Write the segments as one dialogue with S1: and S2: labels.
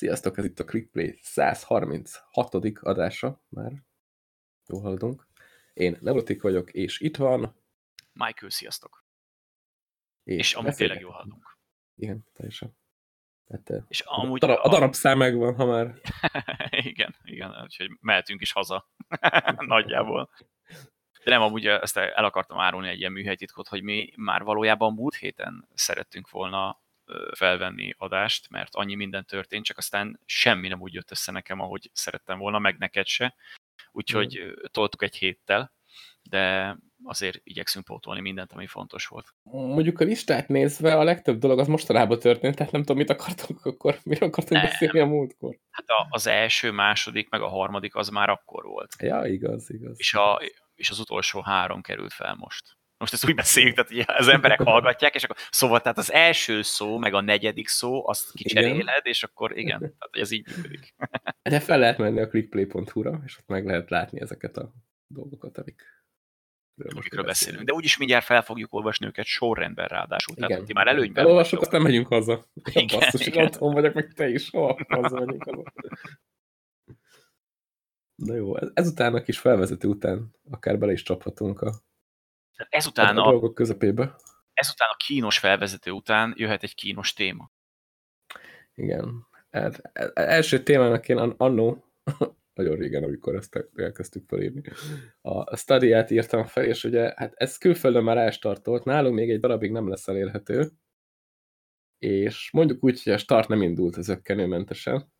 S1: Sziasztok, ez itt a ClickPlay 136. adása, már jól haladunk. Én Neurotik vagyok, és itt van...
S2: Michael, sziasztok. És, és amúgy tényleg jól haladunk.
S1: Igen, teljesen. Tehát,
S2: és amúgy
S1: a, darab, a darab szám megvan, ha már...
S2: igen, igen, úgyhogy mehetünk is haza. Nagyjából. De nem, amúgy ezt el akartam árulni egy ilyen műhelytitkot, hogy mi már valójában múlt héten szerettünk volna felvenni adást, mert annyi minden történt, csak aztán semmi nem úgy jött össze nekem, ahogy szerettem volna, meg neked se. Úgyhogy mm. toltuk egy héttel, de azért igyekszünk pótolni mindent, ami fontos volt.
S1: Mondjuk a listát nézve a legtöbb dolog az mostanában történt, tehát nem tudom, mit akartunk akkor, miről akartunk nem. beszélni a múltkor.
S2: Hát az első, második, meg a harmadik az már akkor volt.
S1: Ja, igaz, igaz.
S2: És, a, és az utolsó három került fel most. Most ezt úgy beszéljük, tehát ugye az emberek hallgatják, és akkor szóval tehát az első szó, meg a negyedik szó, azt kicseréled, igen. és akkor igen, tehát ez így működik.
S1: De fel lehet menni a clickplay.hu-ra, és ott meg lehet látni ezeket a dolgokat, amik
S2: amikről beszélünk. De úgyis mindjárt fel fogjuk olvasni őket sorrendben ráadásul. Igen. Tehát, hogy már előnyben.
S1: Elolvassuk, aztán megyünk haza. Igen, basszus, igen. otthon vagyok, meg te is. Hol haza megyünk haza. Na jó, ezután a kis felvezető után akár bele is csaphatunk a
S2: ezután
S1: a, a, dolgok közepébe.
S2: Ezután a kínos felvezető után jöhet egy kínos téma.
S1: Igen. Hát, e, első témának én annó, nagyon régen, amikor ezt elkezdtük felírni, a studiát írtam fel, és ugye hát ez külföldön már elstartolt, nálunk még egy darabig nem lesz elérhető, és mondjuk úgy, hogy a start nem indult az ökkenőmentesen,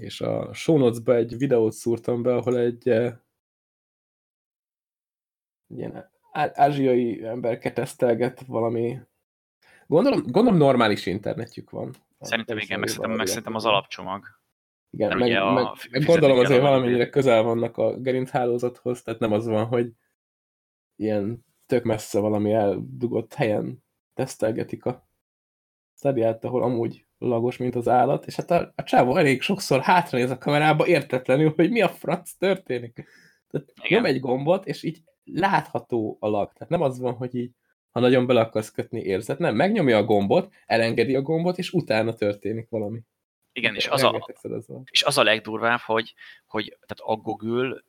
S1: és a show notes egy videót szúrtam be, ahol egy e, ilyen ázsiai ember tesztelget valami gondolom, gondolom normális internetjük van.
S2: Szerintem igen, meg szerintem, meg szerintem az alapcsomag.
S1: Igen, meg, meg, meg, meg gondolom azért valamennyire közel vannak a gerinchálózathoz, tehát nem az van, hogy ilyen tök messze valami eldugott helyen tesztelgetik a stadiát, ahol amúgy lagos, mint az állat, és hát a, a csávó elég sokszor hátranéz a kamerába értetlenül, hogy mi a franc történik. Tehát nyom egy gombot, és így látható a lag. Tehát nem az van, hogy így, ha nagyon bele akarsz kötni, érzed. Nem, megnyomja a gombot, elengedi a gombot, és utána történik valami.
S2: Igen, és az, a, és az a legdurvább, hogy, hogy tehát a Google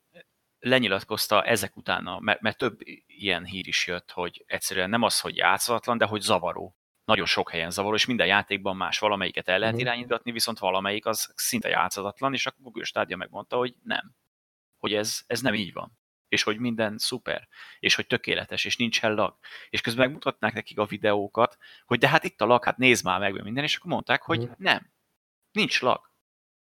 S2: lenyilatkozta ezek utána, mert, mert több ilyen hír is jött, hogy egyszerűen nem az, hogy játszatlan, de hogy zavaró. Nagyon sok helyen zavaró, és minden játékban más. Valamelyiket el lehet mhm. irányítani, viszont valamelyik az szinte játszatlan, és a Google stádia megmondta, hogy nem. Hogy ez, ez nem így van és hogy minden szuper, és hogy tökéletes, és nincsen lag. És közben megmutatnák nekik a videókat, hogy de hát itt a lag, hát nézd már meg minden, és akkor mondták, hogy mhm. nem, nincs lag.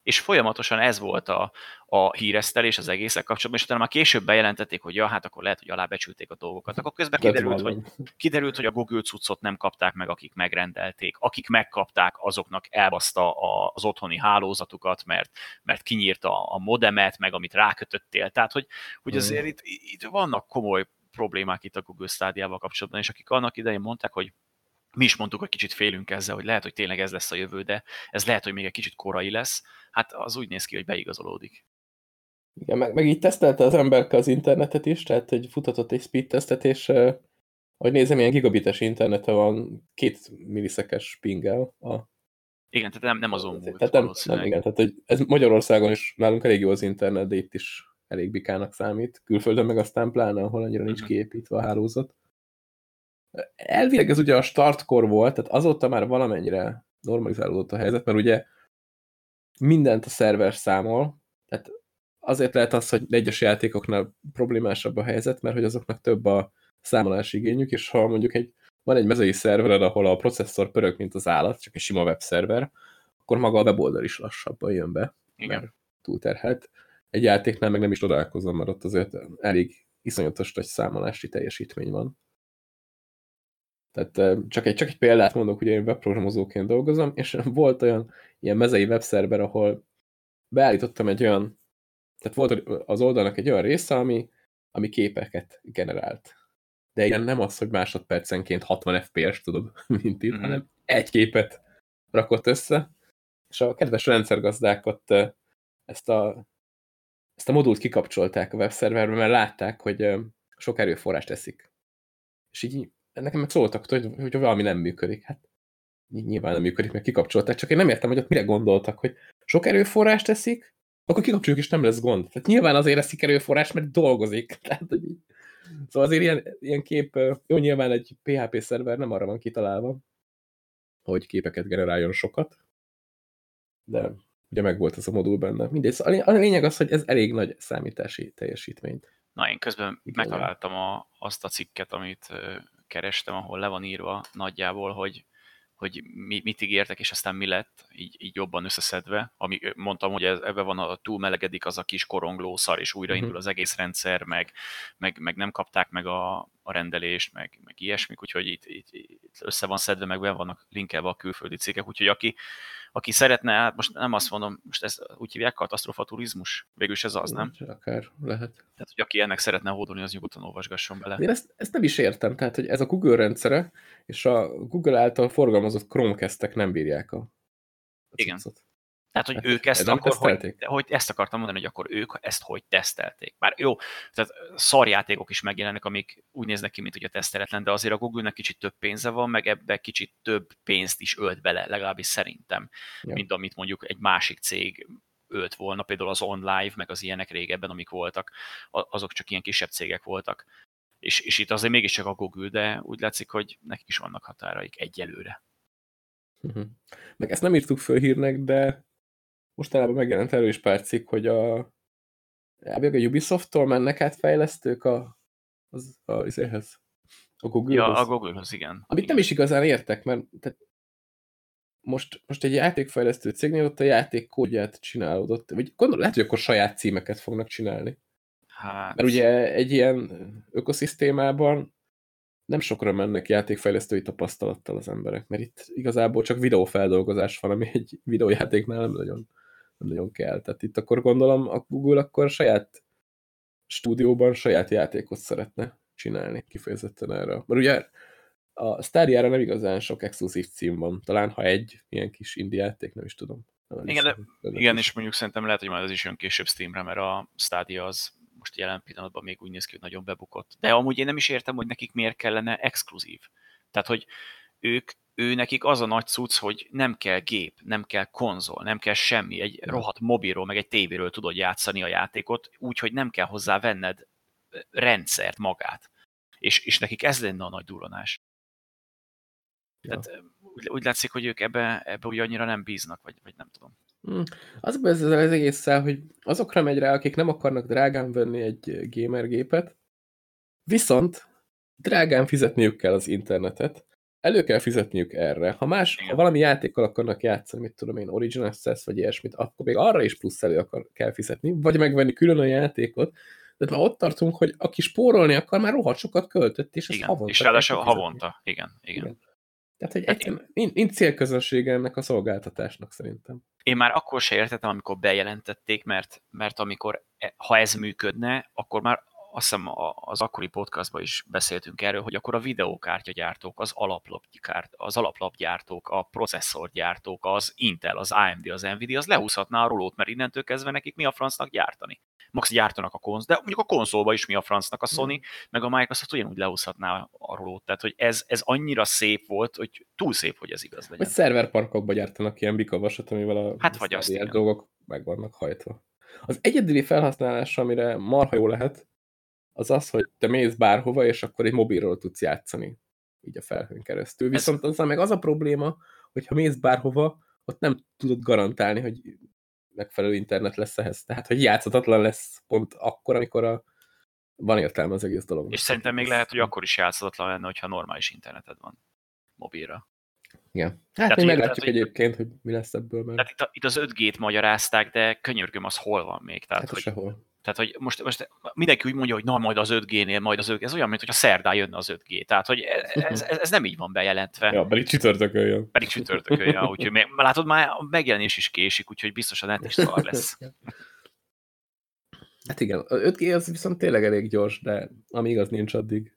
S2: És folyamatosan ez volt a, a híresztelés az egészek kapcsolatban, és utána már később bejelentették, hogy ja, hát akkor lehet, hogy alábecsülték a dolgokat. Akkor közben kiderült, hogy, kiderült, hogy a Google cuccot nem kapták meg, akik megrendelték. Akik megkapták, azoknak elbaszta az otthoni hálózatukat, mert, mert kinyírta a modemet, meg amit rákötöttél. Tehát, hogy, hogy azért mm. itt, itt vannak komoly problémák itt a Google stádiával kapcsolatban, és akik annak idején mondták, hogy mi is mondtuk, hogy kicsit félünk ezzel, hogy lehet, hogy tényleg ez lesz a jövő, de ez lehet, hogy még egy kicsit korai lesz. Hát az úgy néz ki, hogy beigazolódik.
S1: Igen, meg, meg így tesztelte az emberke az internetet is, tehát hogy futatott egy speed tesztet, és uh, ahogy nézem, ilyen gigabites internete van, két milliszekes pingel. A...
S2: Igen, tehát nem, nem azon
S1: volt tehát nem, nem, igen, tehát hogy ez Magyarországon is nálunk elég jó az internet, de itt is elég bikának számít. Külföldön meg aztán pláne, ahol annyira nincs mhm. kiépítve a hálózat. Elvileg ez ugye a startkor volt, tehát azóta már valamennyire normalizálódott a helyzet, mert ugye mindent a szerver számol, tehát azért lehet az, hogy egyes játékoknál problémásabb a helyzet, mert hogy azoknak több a számolási igényük, és ha mondjuk egy, van egy mezei szervered, ahol a processzor pörög, mint az állat, csak egy sima webszerver, akkor maga a weboldal is lassabban jön be,
S2: Igen. mert
S1: túlterhelt. Egy játéknál meg nem is csodálkozom, mert ott azért elég iszonyatos nagy számolási teljesítmény van. Tehát csak egy, csak egy példát mondok, ugye én webprogramozóként dolgozom, és volt olyan ilyen mezei webszerver, ahol beállítottam egy olyan, tehát volt az oldalnak egy olyan része, ami, ami képeket generált. De igen, nem az, hogy másodpercenként 60 FPS, tudod, mint itt, mm -hmm. hanem egy képet rakott össze, és a kedves rendszergazdákat ezt a, ezt a modult kikapcsolták a webszerverben, mert látták, hogy sok erőforrást eszik. És így nekem meg szóltak, hogy, hogy valami nem működik. Hát nyilván nem működik, mert kikapcsolták, csak én nem értem, hogy ott mire gondoltak, hogy sok erőforrást teszik, akkor kikapcsoljuk, és nem lesz gond. Tehát nyilván azért eszik erőforrás, mert dolgozik. Tehát, hogy Szóval azért ilyen, ilyen kép, jó, nyilván egy PHP szerver nem arra van kitalálva, hogy képeket generáljon sokat, de ugye meg volt ez a modul benne. Mindegy, szóval a lényeg az, hogy ez elég nagy számítási teljesítményt.
S2: Na, én közben Igen. megtaláltam a, azt a cikket, amit kerestem, ahol le van írva nagyjából, hogy hogy mi, mit ígértek, és aztán mi lett, így, így jobban összeszedve. Ami, mondtam, hogy ez, ebben van a túl melegedik az a kis korongló szar, és újraindul uh-huh. az egész rendszer, meg, meg, meg nem kapták meg a, a rendelést, meg, meg ilyesmik, úgyhogy itt, itt, itt össze van szedve, meg ben vannak linkelve a külföldi cégek, úgyhogy aki, aki szeretne, hát most nem azt mondom, most ezt úgy hívják katasztrofa turizmus, végülis ez az, nem?
S1: Akár lehet.
S2: Tehát, hogy aki ennek szeretne hódolni, az nyugodtan olvasgasson bele.
S1: Én ezt, ezt nem is értem, tehát, hogy ez a Google rendszere, és a Google által forgalmazott Chromecast-ek nem bírják a, a
S2: Igen. Cuccot. Tehát, hogy ők ezt akkor, hogy, hogy, ezt akartam mondani, hogy akkor ők ezt hogy tesztelték. Bár jó, tehát szarjátékok is megjelennek, amik úgy néznek ki, mint hogy a teszteletlen, de azért a Google-nek kicsit több pénze van, meg ebbe kicsit több pénzt is ölt bele, legalábbis szerintem, ja. mint amit mondjuk egy másik cég ölt volna, például az OnLive, meg az ilyenek régebben, amik voltak, azok csak ilyen kisebb cégek voltak. És, és itt azért mégiscsak a Google, de úgy látszik, hogy nekik is vannak határaik egyelőre.
S1: Uh-huh. Meg ezt nem írtuk föl hírnek, de mostanában megjelent erről is pár cikk, hogy a, a Ubisoft-tól mennek át fejlesztők a, az, a, azért
S2: a Google-hoz. Ja, a Google-hoz, igen.
S1: Amit
S2: igen.
S1: nem is igazán értek, mert tehát most, most egy játékfejlesztő cégnél ott a játék kódját csinálódott, vagy gondolom, lehet, hogy akkor saját címeket fognak csinálni. Hát... Mert ugye egy ilyen ökoszisztémában nem sokra mennek játékfejlesztői tapasztalattal az emberek, mert itt igazából csak videófeldolgozás van, ami egy videójátéknál nem nagyon nem nagyon kell. Tehát itt akkor gondolom a Google akkor a saját stúdióban saját játékot szeretne csinálni kifejezetten erre. Mert ugye a Stadia-ra nem igazán sok exkluzív cím van. Talán ha egy ilyen kis indie játék, nem is tudom. Nem
S2: igen, de, igen és mondjuk szerintem lehet, hogy majd az is jön később Steamre, mert a Stadia az most jelen pillanatban még úgy néz ki, hogy nagyon bebukott. De amúgy én nem is értem, hogy nekik miért kellene exkluzív. Tehát, hogy ők ő nekik az a nagy cucc, hogy nem kell gép, nem kell konzol, nem kell semmi, egy rohadt mobilról, meg egy tévéről tudod játszani a játékot, úgyhogy nem kell hozzá venned rendszert magát. És, és nekik ez lenne a nagy duranás. Ja. Tehát úgy, úgy látszik, hogy ők ebbe, ebbe úgy annyira nem bíznak, vagy, vagy nem tudom.
S1: Hmm. Az a ezzel az egésszel, hogy azokra megy rá, akik nem akarnak drágán venni egy gamer gépet, viszont drágán fizetniük kell az internetet, elő kell fizetniük erre. Ha más, ha valami játékkal akarnak játszani, mit tudom én, Original Access vagy ilyesmit, akkor még arra is plusz elő akar, kell fizetni, vagy megvenni külön a játékot, de már ott tartunk, hogy aki spórolni akar, már rohadt sokat költött, és ez havonta.
S2: És ráadásul havonta, igen, igen. igen.
S1: Tehát, hogy hát én... nincs célközönsége ennek a szolgáltatásnak szerintem.
S2: Én már akkor se értettem, amikor bejelentették, mert, mert amikor, e, ha ez működne, akkor már azt hiszem az akkori podcastban is beszéltünk erről, hogy akkor a videókártyagyártók, az, alaplapgyárt, az alaplapgyártók, a processzorgyártók, az Intel, az AMD, az Nvidia, az lehúzhatná a rolót, mert innentől kezdve nekik mi a francnak gyártani. Max gyártanak a konz, de mondjuk a konzolba is mi a francnak a Sony, mm. meg a Microsoft ugyanúgy lehúzhatná a rolót. Tehát, hogy ez, ez annyira szép volt, hogy túl szép, hogy ez igaz legyen.
S1: Vagy szerverparkokba gyártanak ilyen bikavasat, amivel a
S2: hát, vagy azt,
S1: dolgok meg vannak hajtva. Az egyedüli felhasználás, amire marha jó lehet, az az, hogy te mész bárhova, és akkor egy mobilról tudsz játszani így a felhőn keresztül. Viszont azzal meg az a probléma, hogy ha mész bárhova, ott nem tudod garantálni, hogy megfelelő internet lesz ehhez. Tehát, hogy játszhatatlan lesz pont akkor, amikor a, van értelme az egész dolog.
S2: És szerintem még lehet, hogy akkor is játszhatatlan lenne, hogyha normális interneted van mobilra.
S1: Igen. Hát tehát, még meglátjuk tehát, egyébként, hogy mi lesz ebből.
S2: Mert... Tehát itt, a, itt az 5G-t magyarázták, de könyörgöm, az hol van még? Tehát,
S1: hát
S2: hogy,
S1: sehol.
S2: Tehát, hogy most, most mindenki úgy mondja, hogy na, majd az 5G-nél, majd az 5G. Ez olyan, mint hogy a szerdán jönne az 5G. Tehát, hogy ez, ez, ez nem így van bejelentve.
S1: Ja, pedig csütörtökön jön.
S2: Pedig csütörtökön jön, úgyhogy még, látod, már a megjelenés is késik, úgyhogy biztos a net is szar lesz.
S1: Hát igen, a 5G az viszont tényleg elég gyors, de amíg az nincs addig.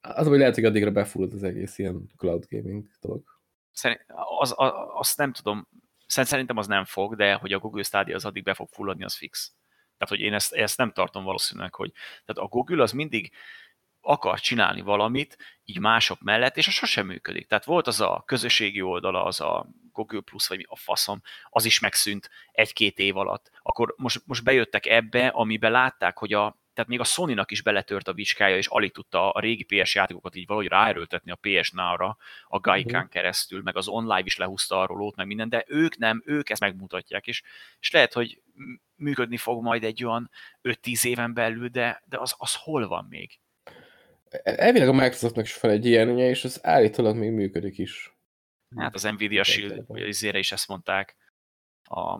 S1: Az, hogy lehet, hogy addigra befullad az egész ilyen cloud gaming dolog.
S2: Szerint, az, az, azt nem tudom, szerintem az nem fog, de hogy a Google Stadia az addig be fog fulladni, az fix. Tehát, hogy én ezt, ezt nem tartom valószínűleg, hogy tehát a Google az mindig akar csinálni valamit, így mások mellett, és az sosem működik. Tehát volt az a közösségi oldala, az a Google Plus, vagy a faszom, az is megszűnt egy-két év alatt. Akkor most, most bejöttek ebbe, amiben látták, hogy a, tehát még a Sony-nak is beletört a vicskája, és alig tudta a régi PS játékokat így valahogy ráerőltetni a PS Now-ra, a Gaikán keresztül, meg az online is lehúzta a rolót, meg minden, de ők nem, ők ezt megmutatják, és, és lehet, hogy működni fog majd egy olyan 5-10 éven belül, de, de az, az hol van még?
S1: Elvileg a Microsoftnak is fel egy ilyenje, és az állítólag még működik is.
S2: Hát az Nvidia Shield, vagy az is ezt mondták, a,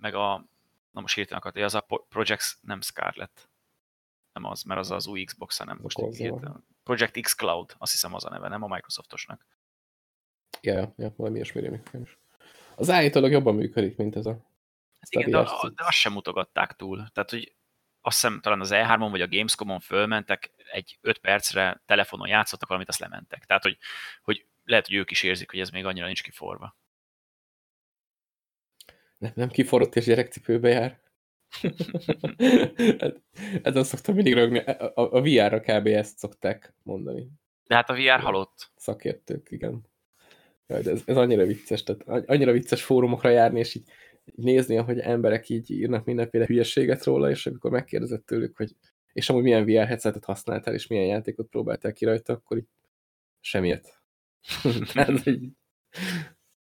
S2: meg a, na most hirtelen akart, az a Project, nem Scarlett, nem az, mert az az új Xbox, hanem most Project X Cloud, azt hiszem az a neve, nem a Microsoftosnak.
S1: Ja, ja, valami ilyesmi Az állítólag jobban működik, mint ez a
S2: Hát igen, de, de azt sem mutogatták túl. Tehát, hogy azt hiszem talán az E3-on vagy a Gamescom-on fölmentek, egy 5 percre telefonon játszottak valamit, azt lementek. Tehát, hogy, hogy lehet, hogy ők is érzik, hogy ez még annyira nincs kiforva.
S1: Nem, nem kiforrott és gyerekcipőbe jár. Ez azt szoktam mindig rögni. A, a, a VR-ra kb. ezt szokták mondani.
S2: De hát a VR halott.
S1: Szakértők, igen. Jaj, de ez, ez annyira vicces, tehát annyira vicces fórumokra járni, és így nézni, ahogy emberek így írnak mindenféle hülyeséget róla, és amikor megkérdezett tőlük, hogy és amúgy milyen VR headsetet használtál, és milyen játékot próbáltál ki rajta, akkor így semmiet. Tehát, hogy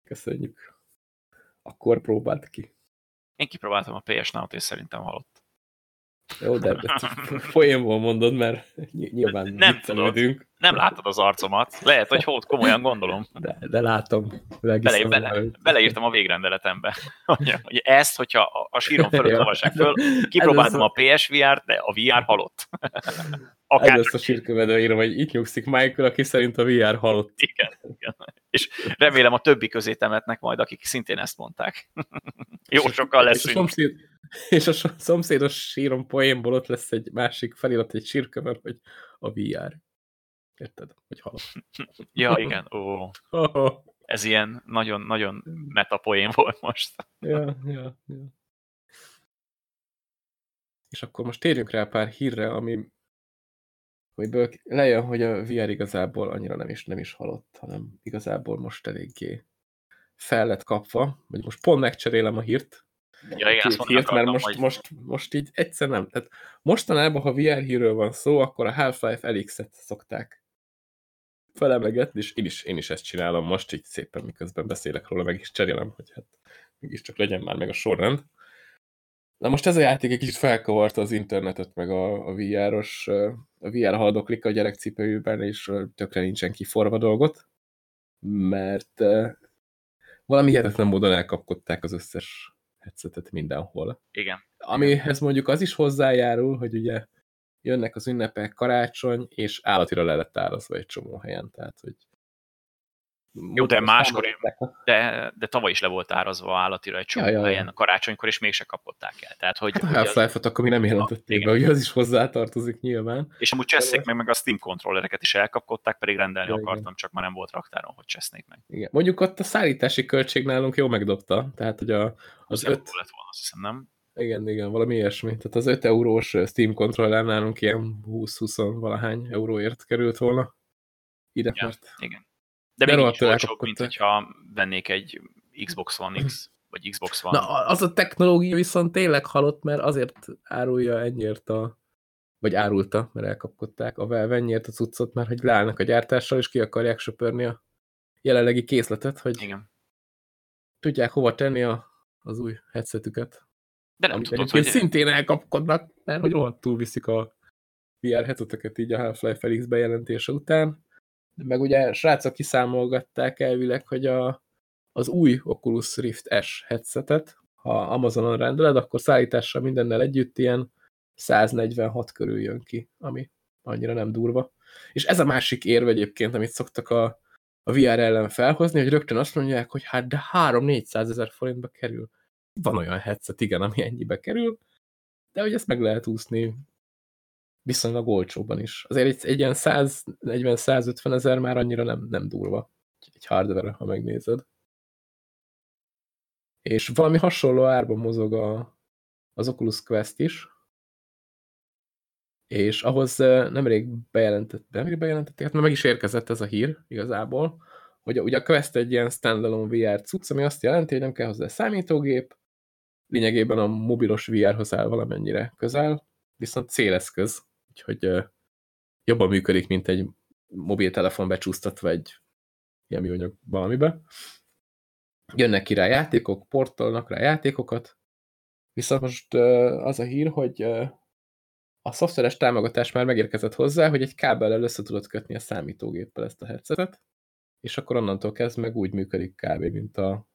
S1: köszönjük. Akkor próbált ki.
S2: Én kipróbáltam a PS Now-t, és szerintem halott.
S1: Jó, de folyamból mondod, mert nyilván
S2: nem tudod, nem látod az arcomat. Lehet, hogy hót komolyan gondolom.
S1: De, de látom.
S2: Bele, bele, beleírtam a végrendeletembe. Hogy ezt, hogyha a, a síron fölött olvassák föl, kipróbáltam a PSVR-t, de a VR halott.
S1: Akár Ez a sírkövedő írom, hogy itt nyugszik Michael, aki szerint a VR halott.
S2: Igen, igen. És remélem a többi közé temetnek majd, akik szintén ezt mondták. Jó sokkal leszünk.
S1: És a szomszéd, és a szomszédos sírom poénból ott lesz egy másik felirat, egy sírköver, hogy a VR. Érted? Hogy halott.
S2: ja, igen. Ó. Oh. Ez ilyen nagyon-nagyon metapoén volt most.
S1: ja, ja, ja. És akkor most térjünk rá pár hírre, ami amiből lejön, hogy a VR igazából annyira nem is, nem is halott, hanem igazából most eléggé fel lett kapva, vagy most pont megcserélem a hírt,
S2: ja, igen,
S1: két hírt, mert most, hogy... most, most így egyszer nem. Tehát mostanában, ha VR hírről van szó, akkor a Half-Life Elix-et szokták felemlegetni, és én is, én is ezt csinálom most, így szépen miközben beszélek róla, meg is cserélem, hogy hát mégiscsak legyen már meg a sorrend. Na most ez a játék egy kicsit felkavarta az internetet, meg a, a VR-os, a VR haldoklik a gyerekcipőjében, és tökre nincsen kiforva dolgot, mert valami hihetetlen módon elkapkodták az összes headsetet mindenhol.
S2: Igen.
S1: Amihez mondjuk az is hozzájárul, hogy ugye jönnek az ünnepek, karácsony, és állatira le lett árazva egy csomó helyen, tehát hogy
S2: jó, de máskor, de, de tavaly is le volt árazva állatira egy csomó ja, ja, helyen a karácsonykor, és mégse kapották el. Tehát, hogy,
S1: hát a Half-Life-ot akkor mi nem jelentették be, hogy az is hozzátartozik nyilván.
S2: És amúgy cseszték meg, meg a Steam kontrollereket is elkapkodták, pedig rendelni ja, akartam, igen. csak már nem volt raktáron, hogy csesznék meg.
S1: Igen. Mondjuk ott a szállítási költség nálunk jó megdobta, tehát hogy a, az,
S2: az öt... lett volna, azt hiszem, nem?
S1: Igen, igen, valami ilyesmi. Tehát az 5 eurós Steam kontroller nálunk ilyen 20-20 valahány euróért került volna. Ide
S2: ja, igen. De, De még is olcsóbb, mint hogyha vennék egy Xbox One X, vagy Xbox One.
S1: Na, az a technológia viszont tényleg halott, mert azért árulja ennyiért a vagy árulta, mert elkapkodták a Valve ennyiért a cuccot, mert hogy leállnak a gyártással, és ki akarják söpörni a jelenlegi készletet, hogy
S2: Igen.
S1: tudják hova tenni a, az új headsetüket.
S2: De nem tudod, hogy...
S1: szintén elkapkodnak, mert hogy rohadtul viszik a VR headseteket így a Half-Life Felix bejelentése után, meg ugye srácok kiszámolgatták elvileg, hogy a, az új Oculus Rift S headsetet, ha Amazonon rendeled, akkor szállítással mindennel együtt ilyen 146 körül jön ki, ami annyira nem durva. És ez a másik érv egyébként, amit szoktak a, a VR ellen felhozni, hogy rögtön azt mondják, hogy hát de 3-400 ezer forintba kerül. Van olyan headset, igen, ami ennyibe kerül, de hogy ezt meg lehet úszni viszonylag olcsóban is. Azért egy, egy ilyen 140-150 ezer már annyira nem, nem durva egy hardware ha megnézed. És valami hasonló árban mozog a, az Oculus Quest is. és ahhoz nemrég bejelentett, nemrég bejelentették, hát meg is érkezett ez a hír igazából, hogy ugye a Quest egy ilyen standalone VR cucc, ami azt jelenti, hogy nem kell hozzá számítógép, lényegében a mobilos VR-hoz áll valamennyire közel, viszont céleszköz, úgyhogy jobban működik, mint egy mobiltelefon becsúsztatva egy ilyen műanyag valamibe. Jönnek ki rá játékok, portolnak rá játékokat, viszont most az a hír, hogy a szoftveres támogatás már megérkezett hozzá, hogy egy kábellel össze tudod kötni a számítógéppel ezt a headsetet, és akkor onnantól kezdve meg úgy működik kb. mint a,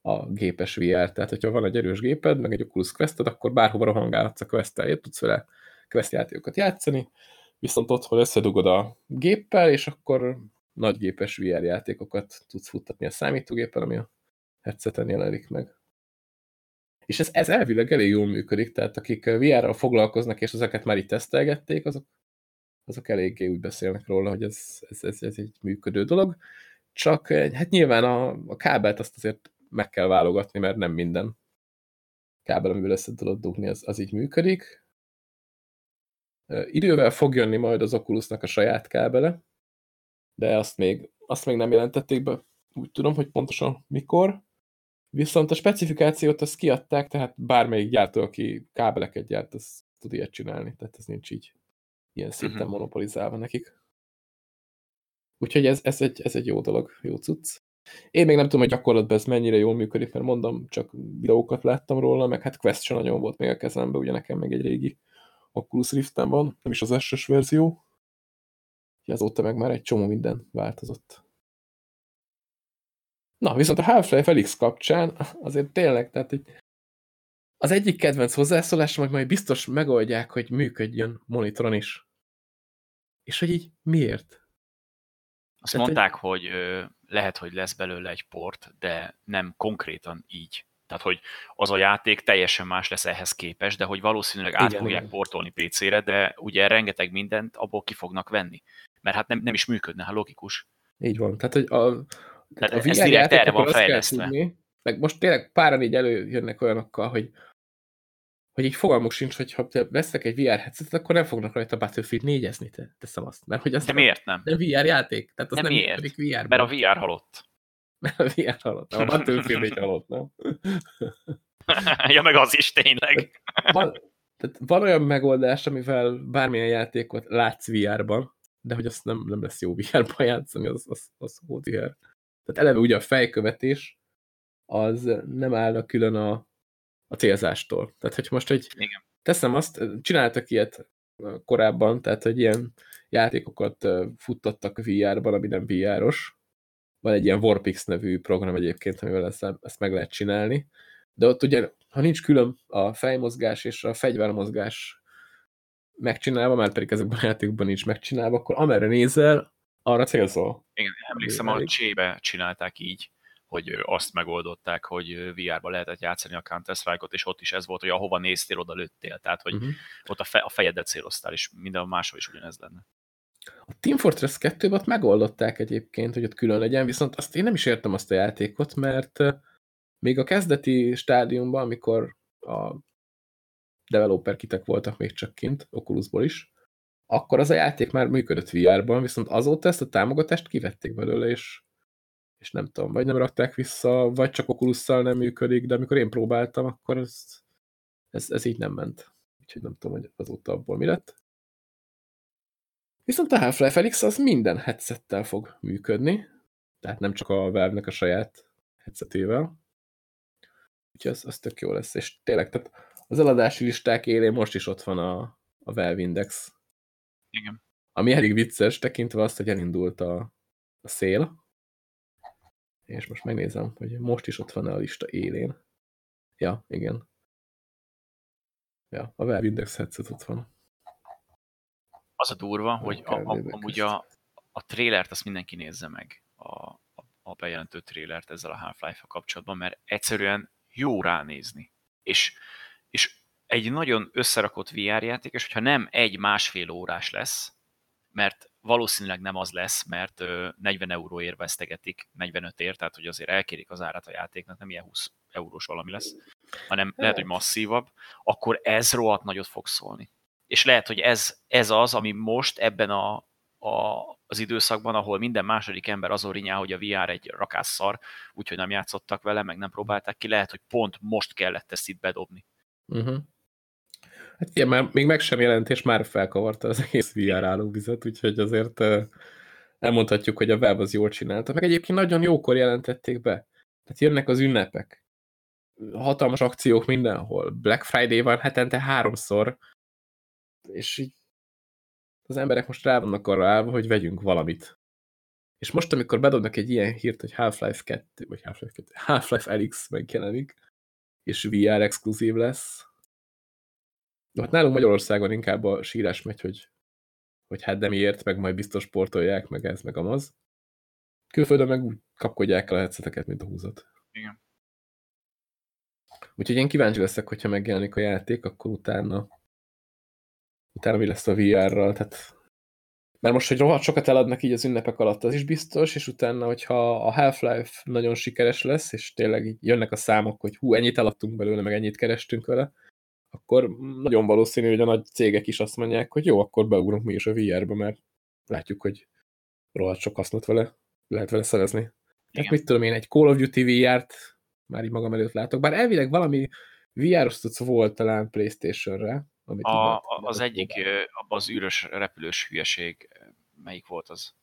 S1: a gépes VR. Tehát, hogyha van egy erős géped, meg egy Oculus Quested, akkor bárhova rohangálhatsz a Quest-tel, tudsz vele Quest játékokat játszani, viszont otthon összedugod a géppel, és akkor nagygépes VR játékokat tudsz futtatni a számítógéppel, ami a headseten jelenik meg. És ez, ez elvileg elég jól működik, tehát akik VR-ral foglalkoznak, és ezeket már itt tesztelgették, azok, azok eléggé úgy beszélnek róla, hogy ez, ez, ez, ez egy működő dolog. Csak hát nyilván a, a kábelt azt azért meg kell válogatni, mert nem minden kábel, amivel össze tudod dugni, az, az így működik. Idővel fog jönni majd az Oculusnak a saját kábele, de azt még, azt még nem jelentették be. Úgy tudom, hogy pontosan mikor. Viszont a specifikációt azt kiadták, tehát bármelyik gyártó, aki kábeleket gyárt, az tud ilyet csinálni. Tehát ez nincs így ilyen szinten uh mhm. -huh. monopolizálva nekik. Úgyhogy ez, ez, egy, ez egy jó dolog, jó cucc. Én még nem tudom, hogy gyakorlatban ez mennyire jól működik, mert mondom, csak videókat láttam róla, meg hát Quest nagyon volt még a kezembe, ugye nekem meg egy régi Oculus Riften van, nem is az SS verzió. Azóta meg már egy csomó minden változott. Na, viszont a Half-Life Felix kapcsán azért tényleg, tehát hogy az egyik kedvenc hozzászólásom, hogy majd biztos megoldják, hogy működjön monitoron is. És hogy így miért?
S2: Azt tehát, mondták, hogy, hogy ö, lehet, hogy lesz belőle egy port, de nem konkrétan így. Tehát, hogy az a játék teljesen más lesz ehhez képest, de hogy valószínűleg át igen, fogják igen. portolni PC-re, de ugye rengeteg mindent abból ki fognak venni. Mert hát nem, nem is működne, ha logikus.
S1: Így van. Tehát, hogy a,
S2: tehát a VR ez direkt erre van fejlesztve. Tudni,
S1: meg most tényleg páran így előjönnek olyanokkal, hogy hogy így fogalmuk sincs, hogy ha veszek egy VR headsetet, akkor nem fognak rajta Battlefield 4-ezni, te, teszem azt. Mert hogy az
S2: De miért nem?
S1: Nem VR játék. Tehát az
S2: nem,
S1: nem
S2: miért? VR Mert a VR halott.
S1: VR halott. A Battlefield 4 halott, nem?
S2: ja, meg az is tényleg.
S1: van, tehát van olyan megoldás, amivel bármilyen játékot látsz VR-ban, de hogy azt nem, nem lesz jó VR-ban játszani, az, az, az ODR. Tehát eleve ugye a fejkövetés az nem állna külön a, a célzástól. Tehát, hogy most egy
S2: Igen.
S1: teszem azt, csináltak ilyet korábban, tehát, hogy ilyen játékokat futtattak VR-ban, ami nem VR-os. Van egy ilyen Warpix nevű program egyébként, amivel ezt, ezt meg lehet csinálni. De ott ugye, ha nincs külön a fejmozgás és a fegyvermozgás megcsinálva, már pedig ezekben a játékokban nincs megcsinálva, akkor amerre nézel, arra célzol.
S2: Igen, emlékszem, hogy Csébe csinálták így, hogy azt megoldották, hogy VR-ba lehetett játszani a Counter-Strike-ot, és ott is ez volt, hogy ahova néztél, oda lőttél. Tehát, hogy uh-huh. ott a, fe, a fejedet céloztál, és minden máshol is ugyanez lenne.
S1: A Team Fortress 2 ot megoldották egyébként, hogy ott külön legyen, viszont azt én nem is értem azt a játékot, mert még a kezdeti stádiumban, amikor a developer kitek voltak még csak kint, Oculusból is, akkor az a játék már működött VR-ban, viszont azóta ezt a támogatást kivették belőle, és, és nem tudom, vagy nem rakták vissza, vagy csak oculus nem működik, de amikor én próbáltam, akkor ez, ez, ez így nem ment. Úgyhogy nem tudom, hogy azóta abból mi lett. Viszont a Half-Life Felix az minden headsettel fog működni, tehát nem csak a valve a saját headsetével. Úgyhogy az, az tök jó lesz, és tényleg, tehát az eladási listák élén most is ott van a, a Valve Index.
S2: Igen.
S1: Ami elég vicces, tekintve azt, hogy elindult a, a szél. És most megnézem, hogy most is ott van -e a lista élén. Ja, igen. Ja, a Valve Index headset ott van.
S2: Az a durva, hogy a, a, amúgy a, a trélert azt mindenki nézze meg, a, a, bejelentő trélert ezzel a Half-Life-a kapcsolatban, mert egyszerűen jó ránézni. És és egy nagyon összerakott VR játék, és hogyha nem egy másfél órás lesz, mert valószínűleg nem az lesz, mert 40 euróért vesztegetik, 45 ér, tehát hogy azért elkérik az árat a játéknak, nem ilyen 20 eurós valami lesz, hanem lehet, hogy masszívabb, akkor ez rohadt nagyot fog szólni. És lehet, hogy ez, ez az, ami most ebben a, a, az időszakban, ahol minden második ember azon rinyál, hogy a VR egy rakásszar, úgyhogy nem játszottak vele, meg nem próbálták ki, lehet, hogy pont most kellett ezt itt bedobni.
S1: Uh-huh. Hát ilyen, már még meg sem jelent, és már felkavarta az egész VR állóvizet, úgyhogy azért elmondhatjuk, hogy a web az jól csinálta. Meg egyébként nagyon jókor jelentették be. Tehát jönnek az ünnepek. Hatalmas akciók mindenhol. Black Friday van hetente háromszor, és így az emberek most rá vannak arra állva, hogy vegyünk valamit. És most, amikor bedobnak egy ilyen hírt, hogy Half-Life 2, vagy Half-Life 2, Half-Life Alyx megjelenik, és VR exkluzív lesz, Hát nálunk Magyarországon inkább a sírás megy, hogy, hogy hát de miért, meg majd biztos portolják, meg ez, meg amaz. Külföldön meg úgy kapkodják el a headseteket, mint a húzat.
S2: Igen.
S1: Úgyhogy én kíváncsi leszek, hogyha megjelenik a játék, akkor utána utána mi lesz a VR-ral, tehát mert most, hogy rohadt sokat eladnak így az ünnepek alatt, az is biztos, és utána, hogyha a Half-Life nagyon sikeres lesz, és tényleg így jönnek a számok, hogy hú, ennyit eladtunk belőle, meg ennyit kerestünk vele, akkor nagyon valószínű, hogy a nagy cégek is azt mondják, hogy jó, akkor beugrunk mi is a VR-be, mert látjuk, hogy rohadt sok hasznot vele lehet vele szerezni. Igen. Tehát mit tudom én, egy Call of Duty VR-t már így magam előtt látok, bár elvileg valami VR-osztotsz volt talán Playstation-re.
S2: Amit a, az egyik, abban az űrös repülős hülyeség, melyik volt az?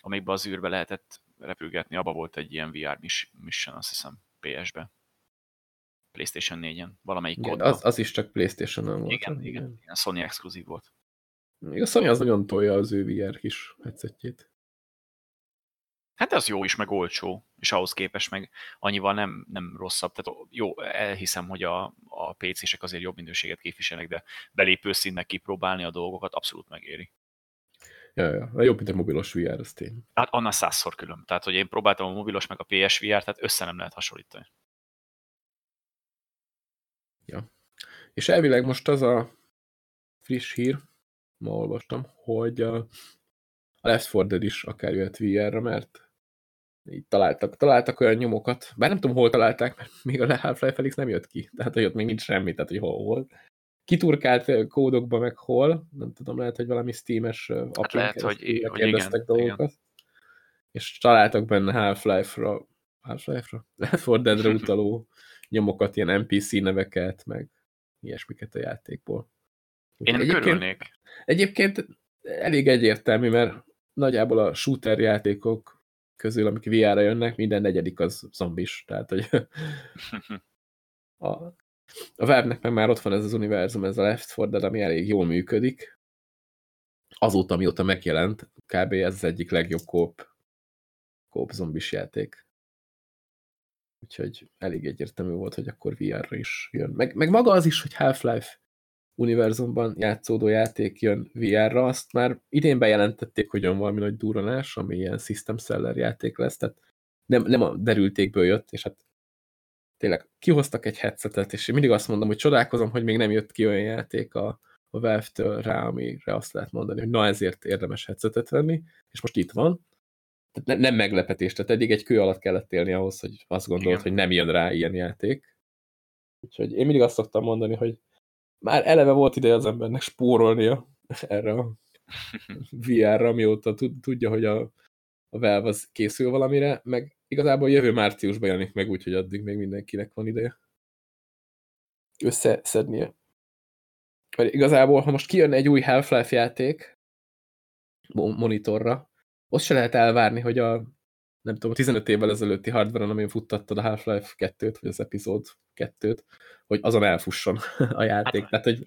S2: Amikben az űrbe lehetett repülgetni, abba volt egy ilyen VR mission, azt hiszem, PS-be. PlayStation 4-en, valamelyik
S1: igen, az, az is csak PlayStation-on volt.
S2: Igen, igen, igen, Sony exkluzív volt.
S1: Még a Sony az nagyon tolja az ő VR kis headsetjét.
S2: Hát az jó is, meg olcsó, és ahhoz képest meg annyival nem, nem rosszabb. Tehát jó, elhiszem, hogy a, a PC-sek azért jobb minőséget képviselnek, de belépő színnek kipróbálni a dolgokat abszolút megéri.
S1: Ja, ja, jobb, mint a mobilos VR, az tény.
S2: Hát annál százszor külön. Tehát, hogy én próbáltam a mobilos meg a PSVR, tehát össze nem lehet hasonlítani.
S1: Ja. És elvileg most az a friss hír, ma olvastam, hogy a Left 4 Dead is akár jöhet VR-ra, mert így találtak, találtak olyan nyomokat, bár nem tudom, hol találták, mert még a Half-Life Felix nem jött ki, tehát hogy ott még nincs semmi, tehát hogy hol volt. Kiturkált kódokba meg hol, nem tudom, lehet, hogy valami Steam-es
S2: hát lehet, hogy,
S1: hogy igen, dolgokat. Igen. És találtak benne Half-Life-ra, Half-Life-ra? Left 4 Dead-re utaló nyomokat, ilyen NPC neveket, meg ilyesmiket a játékból.
S2: Én egyébként, körülnék.
S1: Egyébként elég egyértelmű, mert nagyjából a shooter játékok közül, amik VR-ra jönnek, minden negyedik az zombis. Tehát, hogy a, a webnek meg már ott van ez az univerzum, ez a Left 4 Dead, ami elég jól működik. Azóta, mióta megjelent, kb. ez az egyik legjobb kóp, kóp zombis játék. Úgyhogy elég egyértelmű volt, hogy akkor VR-ra is jön. Meg, meg maga az is, hogy Half-Life univerzumban játszódó játék jön VR-ra, azt már idén bejelentették, hogy jön valami nagy duranás, ami ilyen system seller játék lesz, tehát nem, nem a derültékből jött, és hát tényleg kihoztak egy headsetet, és én mindig azt mondom, hogy csodálkozom, hogy még nem jött ki olyan játék a, a Valve-től rá, amire azt lehet mondani, hogy na ezért érdemes headsetet venni, és most itt van, tehát ne, nem meglepetés, tehát eddig egy kő alatt kellett élni ahhoz, hogy azt gondolod, Igen. hogy nem jön rá ilyen játék. Úgyhogy én mindig azt szoktam mondani, hogy már eleve volt ideje az embernek spórolnia erre a VR-ra, mióta tudja, hogy a, a Valve az készül valamire, meg igazából jövő márciusban jelenik meg, úgyhogy addig még mindenkinek van ideje összeszednie. Mert igazából, ha most kijönne egy új Half-Life játék monitorra, azt se lehet elvárni, hogy a nem tudom, 15 évvel ezelőtti hardware-on, amin futtattad a Half-Life 2-t, vagy az epizód 2-t, hogy azon elfusson a játék. Hát, Tehát, hogy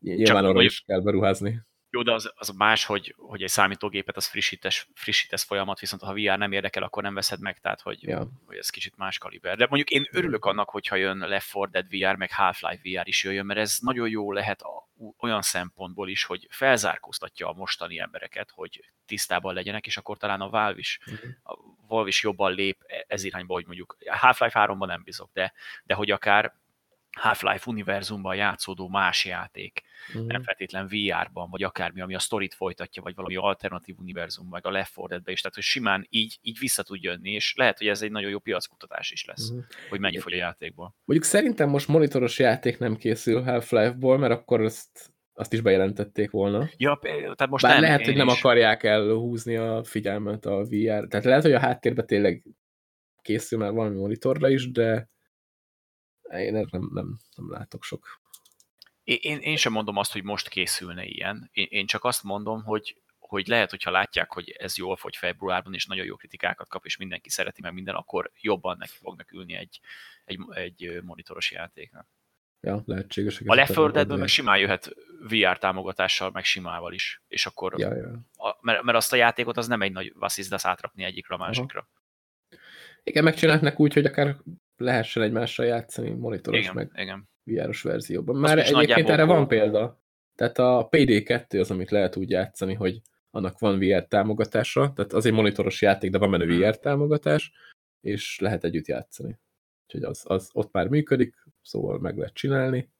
S1: nyilván, arra is kell beruházni.
S2: Jó, de az, az más, hogy, hogy egy számítógépet az frissítes, frissítesz folyamat, viszont ha VR nem érdekel, akkor nem veszed meg, tehát hogy, ja. hogy ez kicsit más kaliber. De mondjuk én örülök annak, hogyha jön Left 4 Dead VR, meg Half-Life VR is jöjjön, mert ez nagyon jó lehet a, olyan szempontból is, hogy felzárkóztatja a mostani embereket, hogy tisztában legyenek, és akkor talán a Valve is, uh-huh. a Valve is jobban lép ez irányba, hogy mondjuk Half-Life 3-ban nem bizok, de, de hogy akár Half-Life univerzumban játszódó más játék, uh-huh. nem feltétlen VR-ban, vagy akármi, ami a sztorit folytatja, vagy valami alternatív univerzum, meg a Left 4 Dead-be is, tehát hogy simán így, így vissza tud jönni, és lehet, hogy ez egy nagyon jó piackutatás is lesz, uh-huh. hogy mennyi fogy a játékból.
S1: Mondjuk szerintem most monitoros játék nem készül Half-Life-ból, mert akkor ezt azt is bejelentették volna.
S2: Ja, tehát most
S1: Bár
S2: nem,
S1: lehet, hogy nem
S2: is.
S1: akarják elhúzni a figyelmet a VR. Tehát lehet, hogy a háttérben tényleg készül már valami monitorra is, de én nem, nem, nem látok sok.
S2: Én, én sem mondom azt, hogy most készülne ilyen. Én, én csak azt mondom, hogy, hogy lehet, hogyha látják, hogy ez jól fogy februárban, és nagyon jó kritikákat kap, és mindenki szereti meg minden, akkor jobban neki fognak ülni egy, egy, egy monitoros játéknak.
S1: Ja, lehetséges.
S2: A Left 4 Deadből meg simán jöhet VR támogatással, meg simával is. És akkor,
S1: ja, ja.
S2: A, mert, mert, azt a játékot az nem egy nagy vasszizdasz átrakni egyikre a másikra.
S1: Aha. Igen, megcsinálnak úgy, hogy akár lehessen egymással játszani monitoros
S2: igen,
S1: meg
S2: igen.
S1: VR-os verzióban. Már egyébként erre van példa. Tehát a PD2 az, amit lehet úgy játszani, hogy annak van VR támogatása, tehát az egy monitoros játék, de van benne VR támogatás, és lehet együtt játszani. Úgyhogy az, az ott már működik, szóval meg lehet csinálni.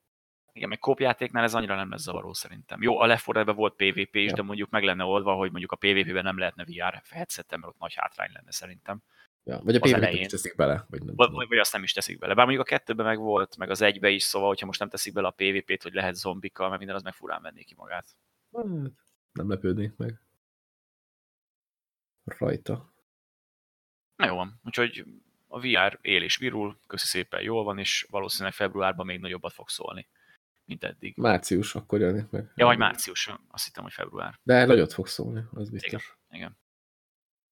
S2: Igen, meg kópjátéknál ez annyira nem lesz zavaró szerintem. Jó, a Left 4 volt PvP is, ja. de mondjuk meg lenne oldva, hogy mondjuk a PvP-ben nem lehetne VR headsetem, mert ott nagy hátrány lenne szerintem.
S1: Ja, vagy a is teszik bele. Vagy, nem
S2: vagy, vagy, azt nem is teszik bele. Bár mondjuk a kettőben meg volt, meg az egybe is, szóval, hogyha most nem teszik bele a PvP-t, hogy lehet zombikkal, mert minden az meg furán venné ki magát.
S1: Hát, nem lepődnék meg. Rajta.
S2: Na jó van, úgyhogy a VR él és virul, köszi szépen, jól van, és valószínűleg februárban még nagyobbat fog szólni, mint eddig.
S1: Március, akkor jönnek meg.
S2: Ja, vagy március, azt hittem, hogy február.
S1: De nagyot fog szólni, az biztos.
S2: Igen. Igen.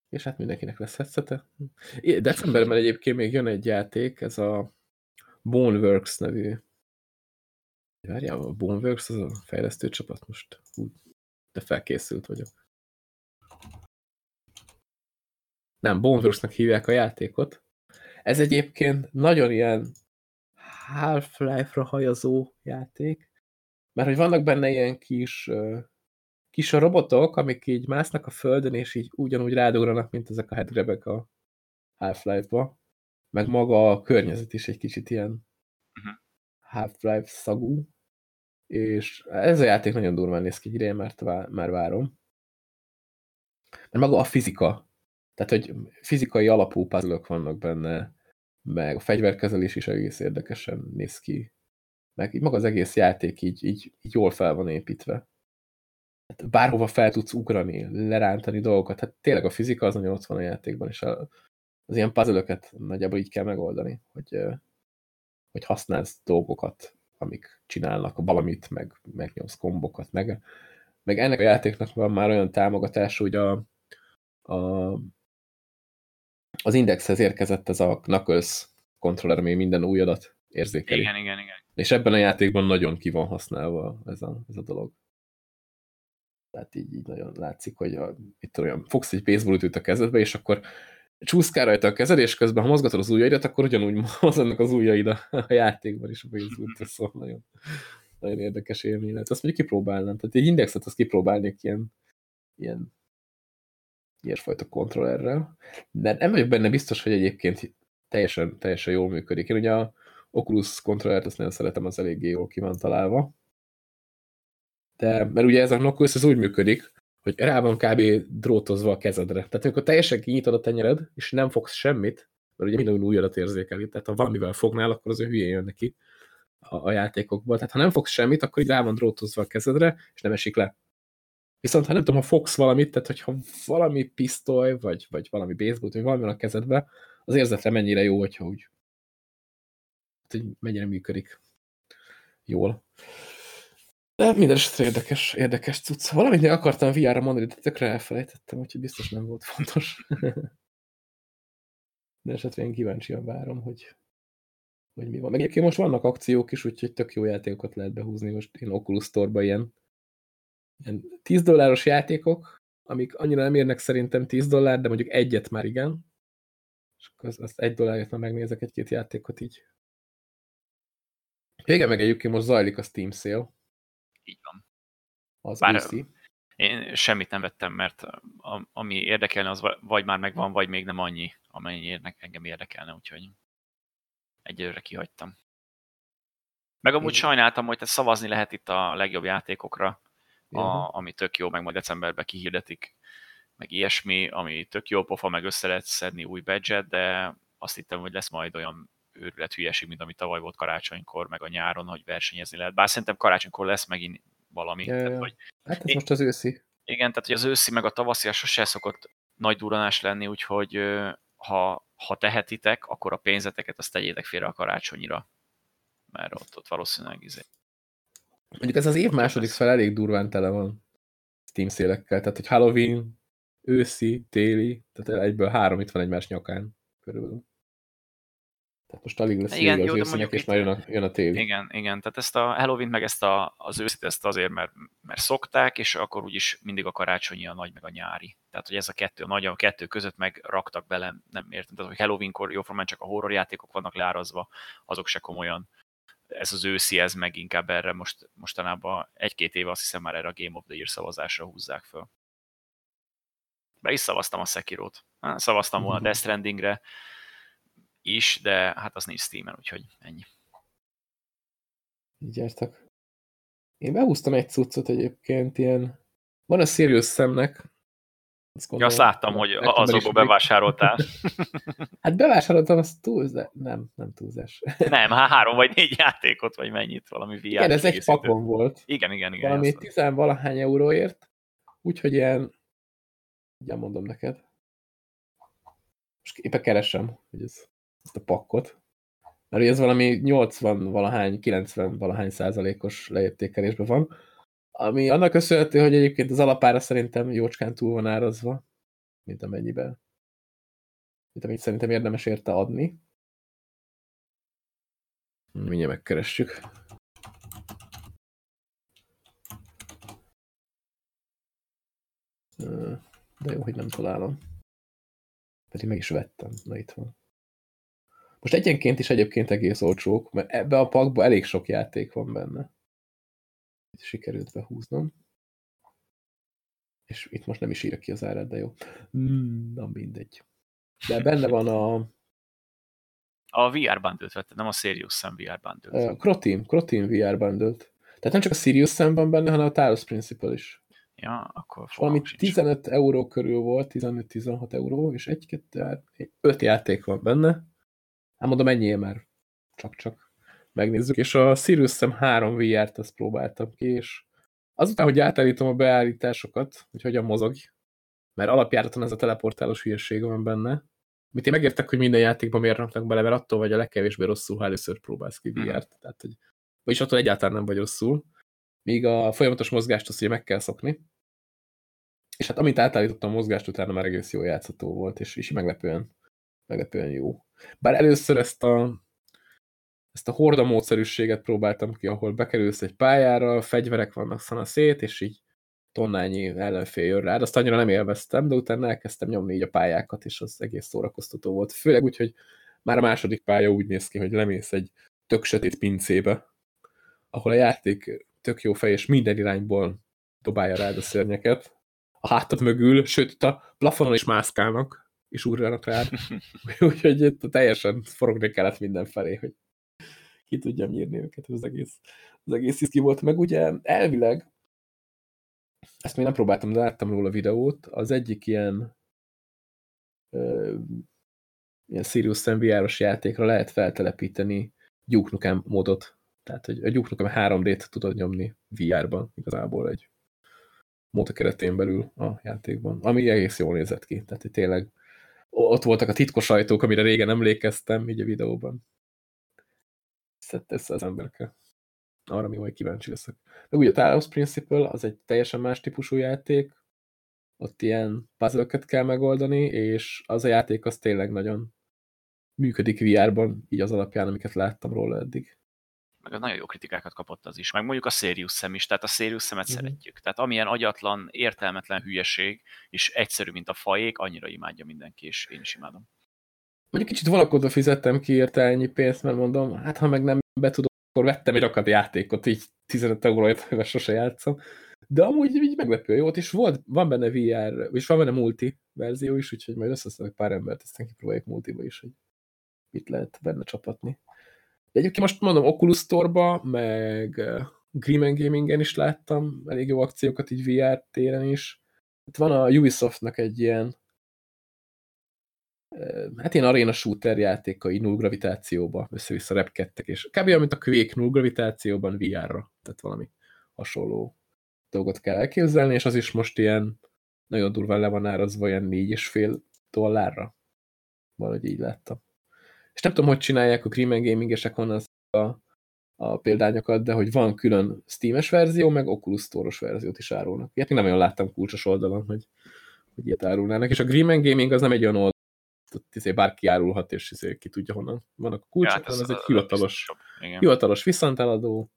S1: És hát mindenkinek lesz headsete. Decemberben egyébként még jön egy játék, ez a Boneworks nevű. Várjál, a Boneworks az a fejlesztő csapat most. de felkészült vagyok. Nem, Boneworksnak hívják a játékot. Ez egyébként nagyon ilyen Half-Life-ra hajazó játék, mert hogy vannak benne ilyen kis kis a robotok, amik így másznak a földön, és így ugyanúgy rádugranak, mint ezek a headgrabek a Half-Life-ba. Meg maga a környezet is egy kicsit ilyen uh-huh. Half-Life szagú. És ez a játék nagyon durván néz ki, ideje már, már várom. Mert maga a fizika, tehát hogy fizikai alapú puzzle vannak benne, meg a fegyverkezelés is egész érdekesen néz ki. Meg maga az egész játék így, így, így jól fel van építve hát bárhova fel tudsz ugrani, lerántani dolgokat. Hát tényleg a fizika az nagyon ott van a játékban, és a, az ilyen puzzle nagyjából így kell megoldani, hogy, hogy használsz dolgokat, amik csinálnak valamit, meg megnyomsz kombokat, meg, meg ennek a játéknak van már olyan támogatása, hogy a, a, az indexhez érkezett ez a Knuckles kontroller, ami minden új adat érzékeli.
S2: Igen, igen, igen.
S1: És ebben a játékban nagyon ki van használva ez a, ez a dolog. Tehát így, így nagyon látszik, hogy a, itt olyan, fogsz egy baseballütőt a kezedbe, és akkor csúszkál rajta a kezed, és közben ha mozgatod az ujjaidat, akkor ugyanúgy mozognak az ujjaid a, a játékban is a baseballütő, szóval nagyon, nagyon érdekes élmény lehet. Azt mondjuk kipróbálnám. Tehát egy indexet azt kipróbálnék ilyen, ilyen ilyesfajta kontrollerrel. De nem vagyok benne biztos, hogy egyébként teljesen, teljesen jól működik. Én ugye a Oculus kontrollert azt nagyon szeretem, az eléggé jól ki van találva de, mert ugye ez a Knuckles ez úgy működik, hogy rá van kb. drótozva a kezedre. Tehát amikor teljesen kinyitod a tenyered, és nem fogsz semmit, mert ugye minden újadat érzékeli, tehát ha valamivel fognál, akkor az ő hülyén jön neki a, a játékokból. Tehát ha nem fogsz semmit, akkor így rá van drótozva a kezedre, és nem esik le. Viszont ha nem tudom, ha fogsz valamit, tehát hogyha valami pisztoly, vagy, vagy valami baseball, vagy valami van a kezedbe, az érzetre mennyire jó, hogyha úgy hogy mennyire működik jól. De minden esetre érdekes, érdekes cucc. Valamit még akartam VR-ra mondani, de tökre elfelejtettem, úgyhogy biztos nem volt fontos. de esetre én kíváncsian várom, hogy, hogy mi van. Meg egyébként most vannak akciók is, úgyhogy tök jó játékokat lehet behúzni. Most én Oculus Store-ba ilyen, ilyen 10 dolláros játékok, amik annyira nem érnek szerintem 10 dollár, de mondjuk egyet már igen. És akkor azt, azt egy dollárért már megnézek egy-két játékot így. Igen, meg egyébként most zajlik a Steam sale
S2: így van.
S1: Az Bár
S2: én semmit nem vettem, mert a, ami érdekelne, az vagy már megvan, vagy még nem annyi, amennyi érnek, engem érdekelne, úgyhogy egyelőre kihagytam. Meg amúgy én... sajnáltam, hogy te szavazni lehet itt a legjobb játékokra, a, ami tök jó, meg majd decemberben kihirdetik, meg ilyesmi, ami tök jó pofa, meg össze lehet szedni új badge de azt hittem, hogy lesz majd olyan őrület hülyeség, mint ami tavaly volt karácsonykor, meg a nyáron, hogy versenyezni lehet. Bár szerintem karácsonykor lesz megint valami.
S1: Ja,
S2: tehát,
S1: ja.
S2: hogy,
S1: hát ez én, most az őszi.
S2: Igen, tehát hogy az őszi meg a tavaszi sose szokott nagy duranás lenni, úgyhogy ha, ha tehetitek, akkor a pénzeteket azt tegyétek félre a karácsonyira, mert ott, ott valószínűleg izé.
S1: Mondjuk ez az év második fel elég durván tele van Steam szélekkel, tehát hogy Halloween, őszi, téli, tehát egyből három itt van egymás nyakán körülbelül. Tehát most alig lesz igen, jó, az őszinek, és már jön a, jön a téli.
S2: Igen, igen, tehát ezt a Halloween meg ezt a, az őszit ezt azért, mert, mert szokták, és akkor úgyis mindig a karácsonyi a nagy, meg a nyári. Tehát, hogy ez a kettő, a nagy, a kettő között meg raktak bele, nem értem, tehát, hogy Halloweenkor jóformán csak a horror játékok vannak leárazva, azok se komolyan. Ez az őszi, ez meg inkább erre most, mostanában egy-két éve azt hiszem már erre a Game of the Year szavazásra húzzák föl. Be is szavaztam a Sekiro-t. Szavaztam volna Death Strandingre, is, de hát az nincs Steam-en, úgyhogy ennyi.
S1: Így jártak. Én behúztam egy cuccot egyébként, ilyen... Van a Sirius szemnek.
S2: Azt, gondolom, ja, azt láttam, hogy azokból bevásároltál.
S1: hát bevásároltam, az túlzás. Nem, nem túlzás.
S2: nem, hát három vagy négy játékot, vagy mennyit, valami VR
S1: Igen, ez egy pakon volt.
S2: Igen, igen, igen.
S1: Valami tizenvalahány euróért, úgyhogy ilyen, ugye mondom neked. Most éppen keresem, hogy ez ezt a pakkot. Mert ez valami 80 valahány, 90 valahány százalékos leértékelésben van, ami annak köszönhető, hogy egyébként az alapára szerintem jócskán túl van árazva, mint amennyiben, mint amit szerintem érdemes érte adni. Mindjárt megkeressük. De jó, hogy nem találom. Pedig meg is vettem. Na itt van. Most egyenként is egyébként egész olcsók, mert ebbe a pakba elég sok játék van benne. Sikerült behúznom. És itt most nem is írja ki az árát, de jó. Hmm, na mindegy. De benne van a...
S2: A VR bundle vetted, nem a Sirius Sam VR bundle
S1: A Croteam, Croteam VR bundle Tehát nem csak a Sirius Sam van benne, hanem a Talos Principle is.
S2: Ja, akkor
S1: Valami 15 euró körül volt, 15-16 euró, és egy, kettő, öt játék van benne. Hát mondom, ennyi már csak-csak megnézzük. És a Sirius Sam 3 VR-t azt próbáltam ki, és azután, hogy átállítom a beállításokat, hogy hogyan mozog, mert alapjáraton ez a teleportálós hülyeség van benne, mit én megértek, hogy minden játékban miért raknak bele, mert attól vagy a legkevésbé rosszul, ha először próbálsz ki VR-t. Hmm. Tehát, hogy, vagyis attól egyáltalán nem vagy rosszul. Míg a folyamatos mozgást azt ugye meg kell szokni. És hát amint átállítottam a mozgást, utána már egész jó játszható volt, és, és meglepően, meglepően jó. Bár először ezt a, ezt a horda módszerűséget próbáltam ki, ahol bekerülsz egy pályára, fegyverek vannak szana szét, és így tonnányi ellenfél jön rád. Azt annyira nem élveztem, de utána elkezdtem nyomni így a pályákat, és az egész szórakoztató volt. Főleg úgy, hogy már a második pálya úgy néz ki, hogy lemész egy tök sötét pincébe, ahol a játék tök jó fej, és minden irányból dobálja rád a szörnyeket. A hátad mögül, sőt, a plafonon is mászkálnak, és ugranak rád. Úgyhogy itt teljesen forogni kellett mindenfelé, hogy ki tudjam írni őket, az egész, az egész iszki volt. Meg ugye elvileg, ezt még nem próbáltam, de láttam róla videót, az egyik ilyen ö, ilyen Sirius VR-os játékra lehet feltelepíteni Duke Nukem modot. Tehát, hogy a Duke Nukem 3D-t tudod nyomni VR-ban igazából egy mód keretén belül a játékban, ami egész jól nézett ki. Tehát, hogy tényleg ott voltak a titkos ajtók, amire régen emlékeztem, így a videóban. Szedte össze az emberke. Arra mi majd kíváncsi leszek. Meg ugye a Talos Principle, az egy teljesen más típusú játék, ott ilyen puzzle kell megoldani, és az a játék az tényleg nagyon működik VR-ban, így az alapján, amiket láttam róla eddig
S2: meg nagyon jó kritikákat kapott az is, meg mondjuk a Sirius szem is, tehát a Sirius szemet uh-huh. szeretjük. Tehát amilyen agyatlan, értelmetlen hülyeség, és egyszerű, mint a fajék, annyira imádja mindenki, és én is imádom.
S1: Mondjuk kicsit valakodva fizettem ki érte ennyi pénzt, mert mondom, hát ha meg nem betudom, akkor vettem egy rakat játékot, így 15 euróért, mert sose játszom. De amúgy így meglepő jó, és volt, van benne VR, és van benne multi verzió is, úgyhogy majd összeszedek pár embert, aztán kipróbáljuk multiba is, hogy mit lehet benne csapatni. De egyébként most mondom, Oculus Store-ba, meg Green Gaming-en is láttam elég jó akciókat így VR téren is. Itt van a Ubisoftnak egy ilyen hát ilyen arena shooter játékai null gravitációba, össze-vissza repkedtek, és kb. mint a Quake null gravitációban VR-ra, tehát valami hasonló dolgot kell elképzelni, és az is most ilyen nagyon durván le van árazva ilyen négy és fél dollárra. Valahogy így láttam. És nem tudom, hogy csinálják a Cream Gaming-esek honnan a, a példányokat, de hogy van külön Steam-es verzió, meg Oculus Store-os verziót is árulnak. Ilyet még nem olyan láttam kulcsos oldalon, hogy, hogy ilyet árulnának. És a Green Gaming az nem egy olyan oldal, izé bárki árulhat, és izé ki tudja honnan vannak a kulcsok, ja, hát ez, ez egy hivatalos, hivatalos viszonteladó,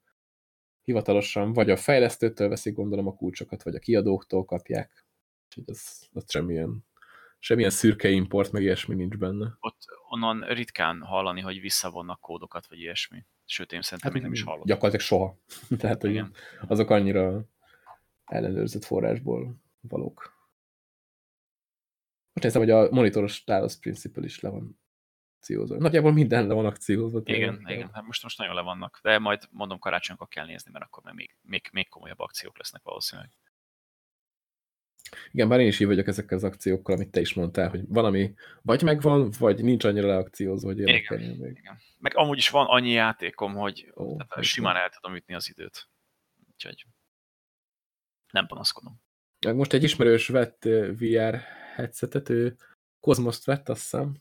S1: hivatalosan vagy a fejlesztőtől veszik gondolom a kulcsokat, vagy a kiadóktól kapják. Úgyhogy az, az semmilyen, semmilyen szürke import, meg ilyesmi nincs benne.
S2: Ott onnan ritkán hallani, hogy visszavonnak kódokat, vagy ilyesmi. Sőt, én szerintem hát, még nem is hallottam.
S1: Gyakorlatilag soha. Tehát, hogy Igen. azok annyira ellenőrzött forrásból valók. Most nézem, hogy a monitoros Talos Principle is le van akciózva. Nagyjából minden le van akciózva.
S2: Igen, igen, hát most, most nagyon le vannak. De majd mondom, karácsonykor kell nézni, mert akkor még, még, még komolyabb akciók lesznek valószínűleg.
S1: Igen, bár én is így vagyok ezekkel az akciókkal, amit te is mondtál, hogy valami vagy megvan, vagy nincs annyira leakciózva, hogy
S2: igen, még. igen. Meg amúgy is van annyi játékom, hogy Ó, tehát simán el tudom ütni az időt. Úgyhogy nem panaszkodom.
S1: Most egy ismerős vett VR headsetet, ő Cosmos-t vett, azt hiszem.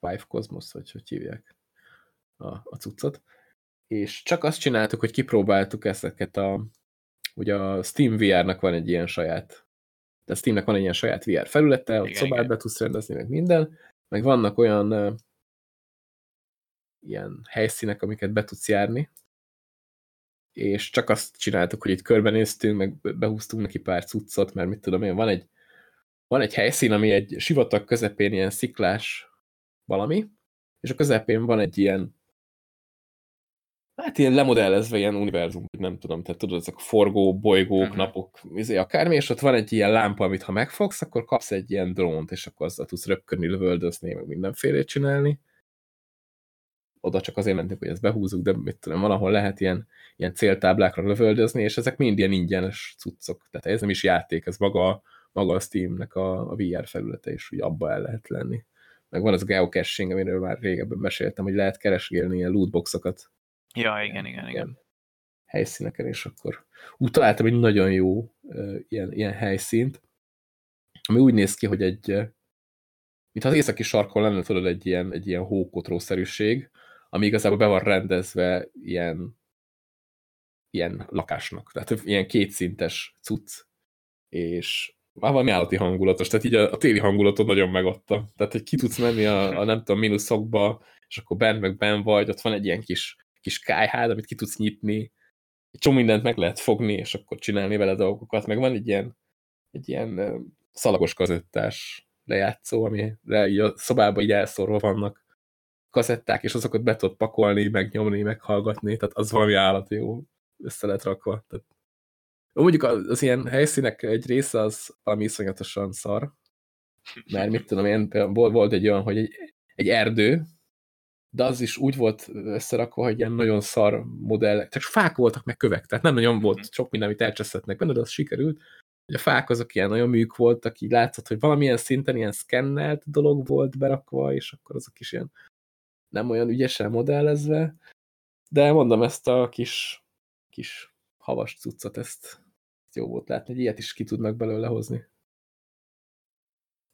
S1: Vive Cosmos, vagy hogy hívják a, a cuccot. És csak azt csináltuk, hogy kipróbáltuk ezeket a ugye a Steam VR-nak van egy ilyen saját de Steamnek van egy ilyen saját VR felülete, ott szobát be tudsz rendezni, meg minden, meg vannak olyan uh, ilyen helyszínek, amiket be tudsz járni, és csak azt csináltuk, hogy itt körbenéztünk, meg behúztunk neki pár cuccot, mert mit tudom én, van egy, van egy helyszín, ami egy sivatag közepén ilyen sziklás valami, és a közepén van egy ilyen hát ilyen lemodellezve ilyen univerzum, nem tudom, tehát tudod, ezek a forgó, bolygók, uh mhm. -huh. napok, izé, akármi, és ott van egy ilyen lámpa, amit ha megfogsz, akkor kapsz egy ilyen drónt, és akkor azzal tudsz röpködni, lövöldözni, meg mindenfélét csinálni. Oda csak azért mentünk, hogy ezt behúzzuk, de mit tudom, valahol lehet ilyen, ilyen céltáblákra lövöldözni, és ezek mind ilyen ingyenes cuccok. Tehát ez nem is játék, ez maga, maga a Steamnek a, a VR felülete, és úgy abba el lehet lenni. Meg van az geocaching, amiről már régebben meséltem, hogy lehet keresgélni ilyen lootboxokat,
S2: Ja, igen, igen, igen.
S1: Helyszíneken, és akkor úgy találtam egy nagyon jó uh, ilyen, ilyen helyszínt, ami úgy néz ki, hogy egy, uh, mintha az északi sarkon lenne tudod egy ilyen, egy ilyen hókotrószerűség, ami igazából be van rendezve ilyen, ilyen lakásnak. Tehát ilyen kétszintes cucc, és már valami állati hangulatos, tehát így a, a téli hangulatot nagyon megadta. Tehát, hogy ki tudsz menni a, a nem tudom, mínuszokba, és akkor benn meg benn vagy, ott van egy ilyen kis kis kájhád, amit ki tudsz nyitni, egy csomó mindent meg lehet fogni, és akkor csinálni vele dolgokat, meg van egy ilyen, egy ilyen szalagos kazettás lejátszó, amire így a szobában így elszorva vannak kazetták, és azokat be tudod pakolni, megnyomni, meghallgatni, tehát az valami állat jó össze lehet rakva. Tehát, mondjuk az, az ilyen helyszínek egy része az valami iszonyatosan szar, mert mit tudom én, volt egy olyan, hogy egy, egy erdő, de az is úgy volt összerakva, hogy ilyen nagyon szar modellek, csak fák voltak meg kövek, tehát nem nagyon volt mhm. sok minden, amit elcseszhetnek benne, de az sikerült, hogy a fák azok ilyen nagyon műk voltak, így látszott, hogy valamilyen szinten ilyen szkennelt dolog volt berakva, és akkor azok is ilyen nem olyan ügyesen modellezve, de mondom, ezt a kis, kis havas cuccot, ezt, ezt jó volt látni, hogy ilyet is ki tudnak belőle hozni.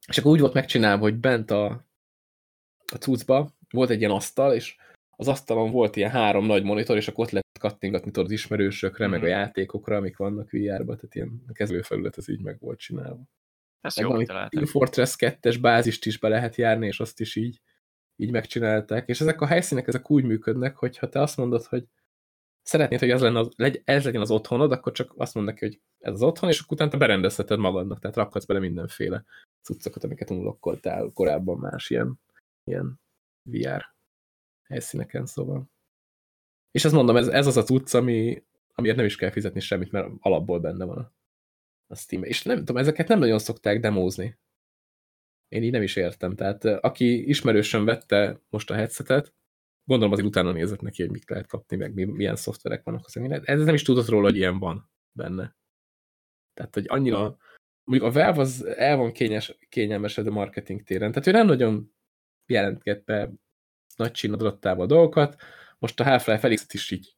S1: És akkor úgy volt megcsinálva, hogy bent a, a cuccba volt egy ilyen asztal, és az asztalon volt ilyen három nagy monitor, és akkor ott lehet kattingatni tudod az ismerősökre, mm. meg a mhm. játékokra, amik vannak VR-ba, tehát ilyen kezelőfelület ez így meg volt csinálva.
S2: Ez jó
S1: Team Fortress 2-es bázist is be lehet járni, és azt is így, így megcsinálták. És ezek a helyszínek ezek úgy működnek, hogy ha te azt mondod, hogy szeretnéd, hogy az lenne az, legy, ez legyen az otthonod, akkor csak azt mondod neki, hogy ez az otthon, és akkor utána berendezheted magadnak, tehát rakhatsz bele mindenféle cuccokat, amiket unlokkoltál korábban más ilyen, ilyen VR helyszíneken, szóval. És azt mondom, ez, ez az a cucc, ami, amiért nem is kell fizetni semmit, mert alapból benne van a, steam -e. És nem tudom, ezeket nem nagyon szokták demózni. Én így nem is értem. Tehát aki ismerősen vette most a headsetet, gondolom azért utána nézett neki, hogy mit lehet kapni, meg milyen szoftverek vannak. Ez nem is tudott róla, hogy ilyen van benne. Tehát, hogy annyira, mondjuk a Valve az el van kényes, kényelmesed a marketing téren. Tehát ő nem nagyon jelentket be nagy csinadrottával dolgokat. Most a Half-Life Felix is így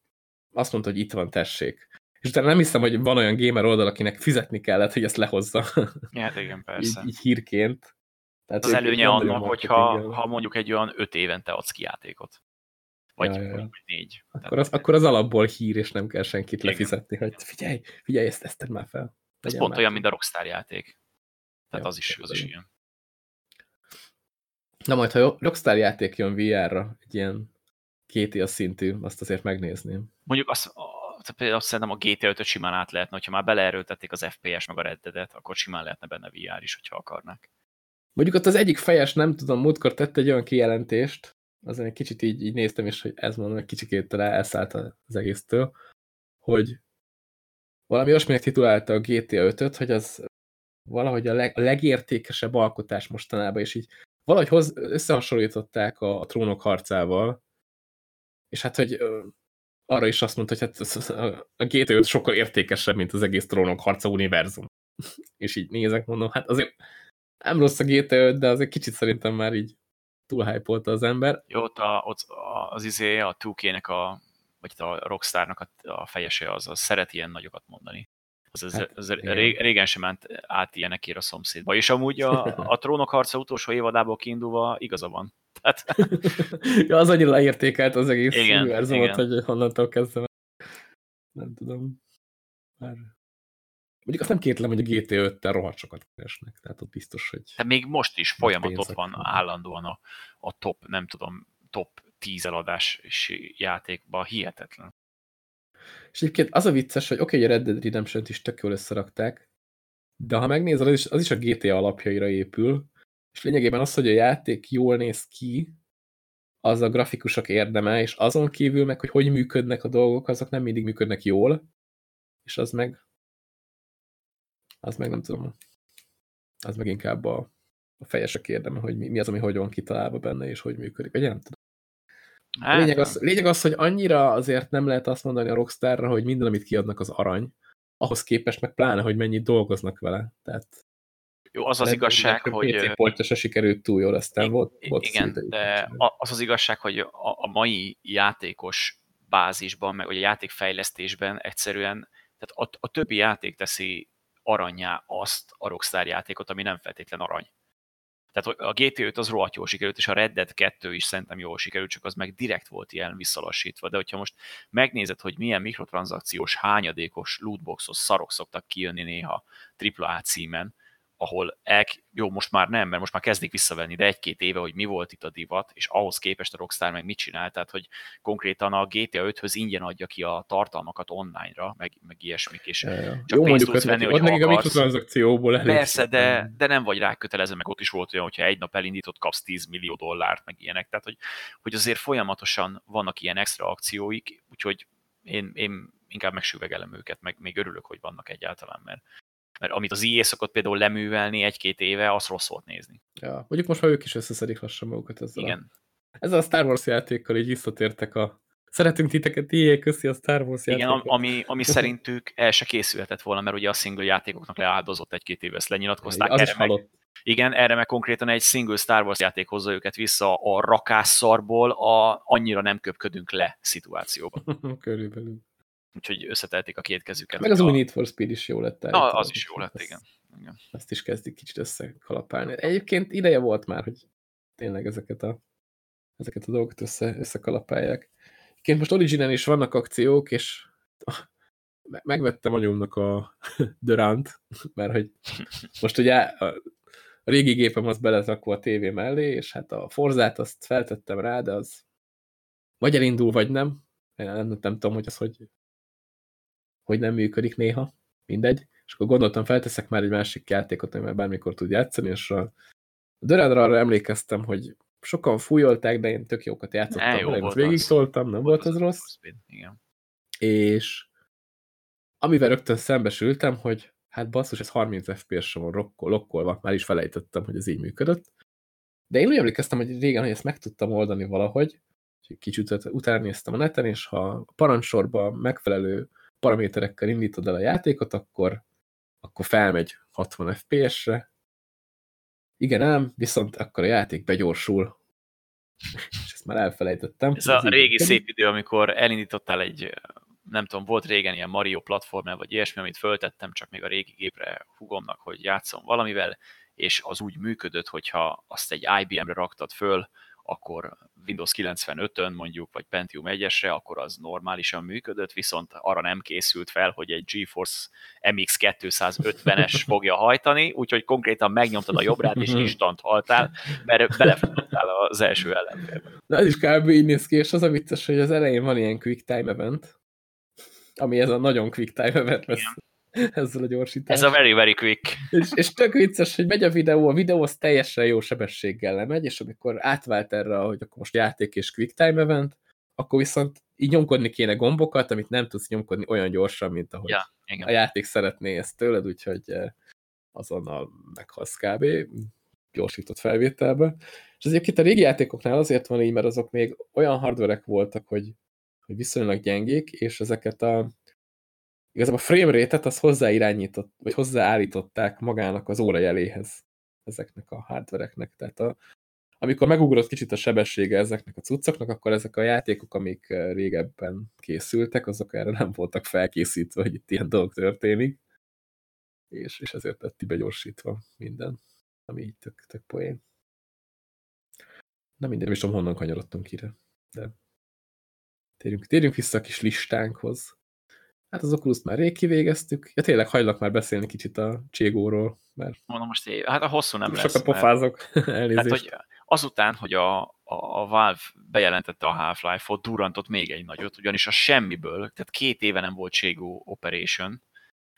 S1: azt mondta, hogy itt van, tessék. És utána nem hiszem, hogy van olyan gamer oldal, akinek fizetni kellett, hogy ezt lehozza.
S2: Hát igen, persze.
S1: így, így hírként.
S2: Tehát az előnye annak, hogyha ha mondjuk egy olyan öt évente adsz ki játékot. Vagy, ja, ja. vagy négy.
S1: Akkor az, akkor az alapból hír, és nem kell senkit igen. lefizetni, hogy figyelj, figyelj, ezt, ezt már fel.
S2: Ez pont olyan, mint a Rockstar játék. Tehát ja, az is, az is ilyen.
S1: Na majd, ha Rockstar játék jön VR-ra, egy ilyen GTA szintű, azt azért megnézném.
S2: Mondjuk azt, például szerintem a GTA 5-öt simán át lehetne, hogyha már beleerőltették az FPS meg a reddedet, akkor simán lehetne benne VR is, hogyha akarnák.
S1: Mondjuk ott az egyik fejes, nem tudom, múltkor tett egy olyan kijelentést, azon egy kicsit így, így néztem is, hogy ez mondom, egy kicsikét rá elszállt az egésztől, hogy valami olyasminek titulálta a GTA 5-öt, hogy az valahogy a, leg, a legértékesebb alkotás mostanában, és így valahogy hoz, összehasonlították a, a trónok harcával, és hát, hogy arra is azt mondta, hogy hát a GTA 5 sokkal értékesebb, mint az egész trónok harca univerzum. és így nézek, mondom, hát azért nem rossz a GTA 5, de azért kicsit szerintem már így túl hype az ember.
S2: Jó, ott, a, ott az izé, a 2K-nek a, vagy a Rockstarnak a, a fejese az, az szeret ilyen nagyokat mondani. Az, az, hát, az régen sem ment át ilyenekért a szomszédba. És amúgy a, a trónok harca utolsó évadából kiindulva igaza van. Tehát...
S1: ja, az annyira leértékelt az egész igen, univerzumot, hogy honnantól kezdve. Nem tudom. Már... Mondjuk azt nem kétlem, hogy a GT 5-tel rohadt sokat keresnek, tehát ott biztos, hogy...
S2: De még most is folyamat ott van állandóan a, a top, nem tudom, top 10 eladás játékban, hihetetlen.
S1: És egyébként az a vicces, hogy oké, okay, a Red Dead redemption is tök jól összerakták, de ha megnézed, az is, az is a GTA alapjaira épül, és lényegében az, hogy a játék jól néz ki, az a grafikusok érdeme, és azon kívül meg, hogy hogy működnek a dolgok, azok nem mindig működnek jól, és az meg az meg nem tudom, az meg inkább a, a fejesek érdeme, hogy mi, mi az, ami hogy van kitalálva benne, és hogy működik, vagy nem tudom. Hát, lényeg, az, lényeg az, hogy annyira azért nem lehet azt mondani a Rockstarra, hogy minden, amit kiadnak, az arany, ahhoz képest meg pláne, hogy mennyit dolgoznak vele. Tehát
S2: jó, az az igazság, hogy...
S1: PC portja se sikerült túl jól, aztán volt, volt
S2: Igen, de az az igazság, hogy a, a mai játékos bázisban, meg vagy a játékfejlesztésben egyszerűen, tehát a, a többi játék teszi aranyá azt a Rockstar játékot, ami nem feltétlen arany. Tehát a GT5 az rohadt jól sikerült, és a Red Dead 2 is szerintem jól sikerült, csak az meg direkt volt ilyen visszalassítva. De hogyha most megnézed, hogy milyen mikrotranszakciós, hányadékos lootboxos szarok szoktak kijönni néha AAA címen, ahol el, jó, most már nem, mert most már kezdik visszavenni, de egy-két éve, hogy mi volt itt a divat, és ahhoz képest a Rockstar meg mit csinál, tehát hogy konkrétan a GTA 5-höz ingyen adja ki a tartalmakat online-ra, meg, meg ilyesmik, és ja, ja. csak jó, pénzt tudsz venni, hogy
S1: nekik a mikrotranszakcióból
S2: elég. Persze, de, de nem vagy rá kötelező, meg ott is volt olyan, hogyha egy nap elindított, kapsz 10 millió dollárt, meg ilyenek, tehát hogy, hogy azért folyamatosan vannak ilyen extra akcióik, úgyhogy én, én inkább megsüvegelem őket, meg még örülök, hogy vannak egyáltalán, mert mert amit az IE szokott például leművelni egy-két éve, az rossz volt nézni.
S1: Ja, mondjuk most már ők is összeszedik lassan magukat ezzel
S2: Igen.
S1: A, ezzel a Star Wars játékkal így visszatértek a Szeretünk titeket, IE, köszi a Star Wars
S2: Igen, játékot. ami, ami szerintük el se készülhetett volna, mert ugye a single játékoknak leáldozott egy-két éve, ezt lenyilatkozták.
S1: Az erre meg,
S2: igen, erre meg konkrétan egy single Star Wars játék hozza őket vissza a rakásszarból a annyira nem köpködünk le szituációban.
S1: Körülbelül.
S2: Úgyhogy összetelték a két kezüket.
S1: Meg az új Need for Speed is jó lett.
S2: Na, az is jó lett, igen. igen.
S1: Ezt is kezdik kicsit összekalapálni. Egyébként ideje volt már, hogy tényleg ezeket a, ezeket a dolgokat össze, összekalapálják. Egyébként most Originen is vannak akciók, és megvettem anyumnak a Durant, mert hogy most ugye a régi gépem az beletrakva a tévé mellé, és hát a Forzát azt feltettem rá, de az vagy elindul, vagy nem. Én nem, nem, nem tudom, hogy az hogy hogy nem működik néha, mindegy, és akkor gondoltam, felteszek már egy másik játékot, amivel bármikor tud játszani, és a Dörádra arra emlékeztem, hogy sokan fújolták, de én tök jókat játszottam, ne, jó végig toltam, nem volt az rossz.
S2: Igen.
S1: És amivel rögtön szembesültem, hogy hát basszus, ez 30 FPS-re van lokkolva, már is felejtettem, hogy ez így működött. De én úgy emlékeztem, hogy régen, hogy ezt meg tudtam oldani valahogy, kicsit utána néztem a neten, és ha a parancsorba megfelelő paraméterekkel indítod el a játékot, akkor, akkor felmegy 60 FPS-re. Igen ám, viszont akkor a játék begyorsul. És ezt már elfelejtettem.
S2: Ez a régi szép idő, amikor elindítottál egy nem tudom, volt régen ilyen Mario platform vagy ilyesmi, amit föltettem csak még a régi gépre hugomnak, hogy játszom valamivel, és az úgy működött, hogyha azt egy IBM-re raktad föl, akkor Windows 95-ön mondjuk, vagy Pentium 1-esre, akkor az normálisan működött, viszont arra nem készült fel, hogy egy GeForce MX 250-es fogja hajtani, úgyhogy konkrétan megnyomtad a jobbrát, és instant haltál, mert belefutottál az első ellenfélbe.
S1: Na ez is kb. így néz ki, és az a vicces, hogy az elején van ilyen quick time event, ami ez a nagyon quick time event, mert ezzel a gyorsítással.
S2: Ez a very, very quick.
S1: És, és tök vicces, hogy megy a videó, a videó az teljesen jó sebességgel lemegy, és amikor átvált erre, hogy akkor most játék és quick time event, akkor viszont így nyomkodni kéne gombokat, amit nem tudsz nyomkodni olyan gyorsan, mint ahogy ja, igen. a játék szeretné ezt tőled, úgyhogy eh, azonnal meghalsz kb. gyorsított felvételbe. És az egyébként a régi játékoknál azért van így, mert azok még olyan hardverek voltak, hogy, hogy viszonylag gyengék, és ezeket a igazából a frame rate-et az hozzáirányított, vagy hozzáállították magának az órajeléhez ezeknek a hardvereknek. Tehát a, amikor megugrott kicsit a sebessége ezeknek a cuccoknak, akkor ezek a játékok, amik eh, régebben készültek, azok erre nem voltak felkészítve, hogy itt ilyen dolog történik. És, és ezért lett begyorsítva minden, ami így tök, tök poén. Na minden, és tudom, honnan kanyarodtunk ide. De térjünk, térjünk vissza a kis listánkhoz. Hát az oculus már rég kivégeztük. Ja tényleg hajlak már beszélni kicsit a Cségóról, mert...
S2: Mondom most, én, hát a hosszú nem lesz.
S1: Sokat pofázok, elnézést. Hát, hogy
S2: azután, hogy a, a, a Valve bejelentette a Half-Life-ot, durantott még egy nagyot, ugyanis a semmiből, tehát két éve nem volt Cségó Operation,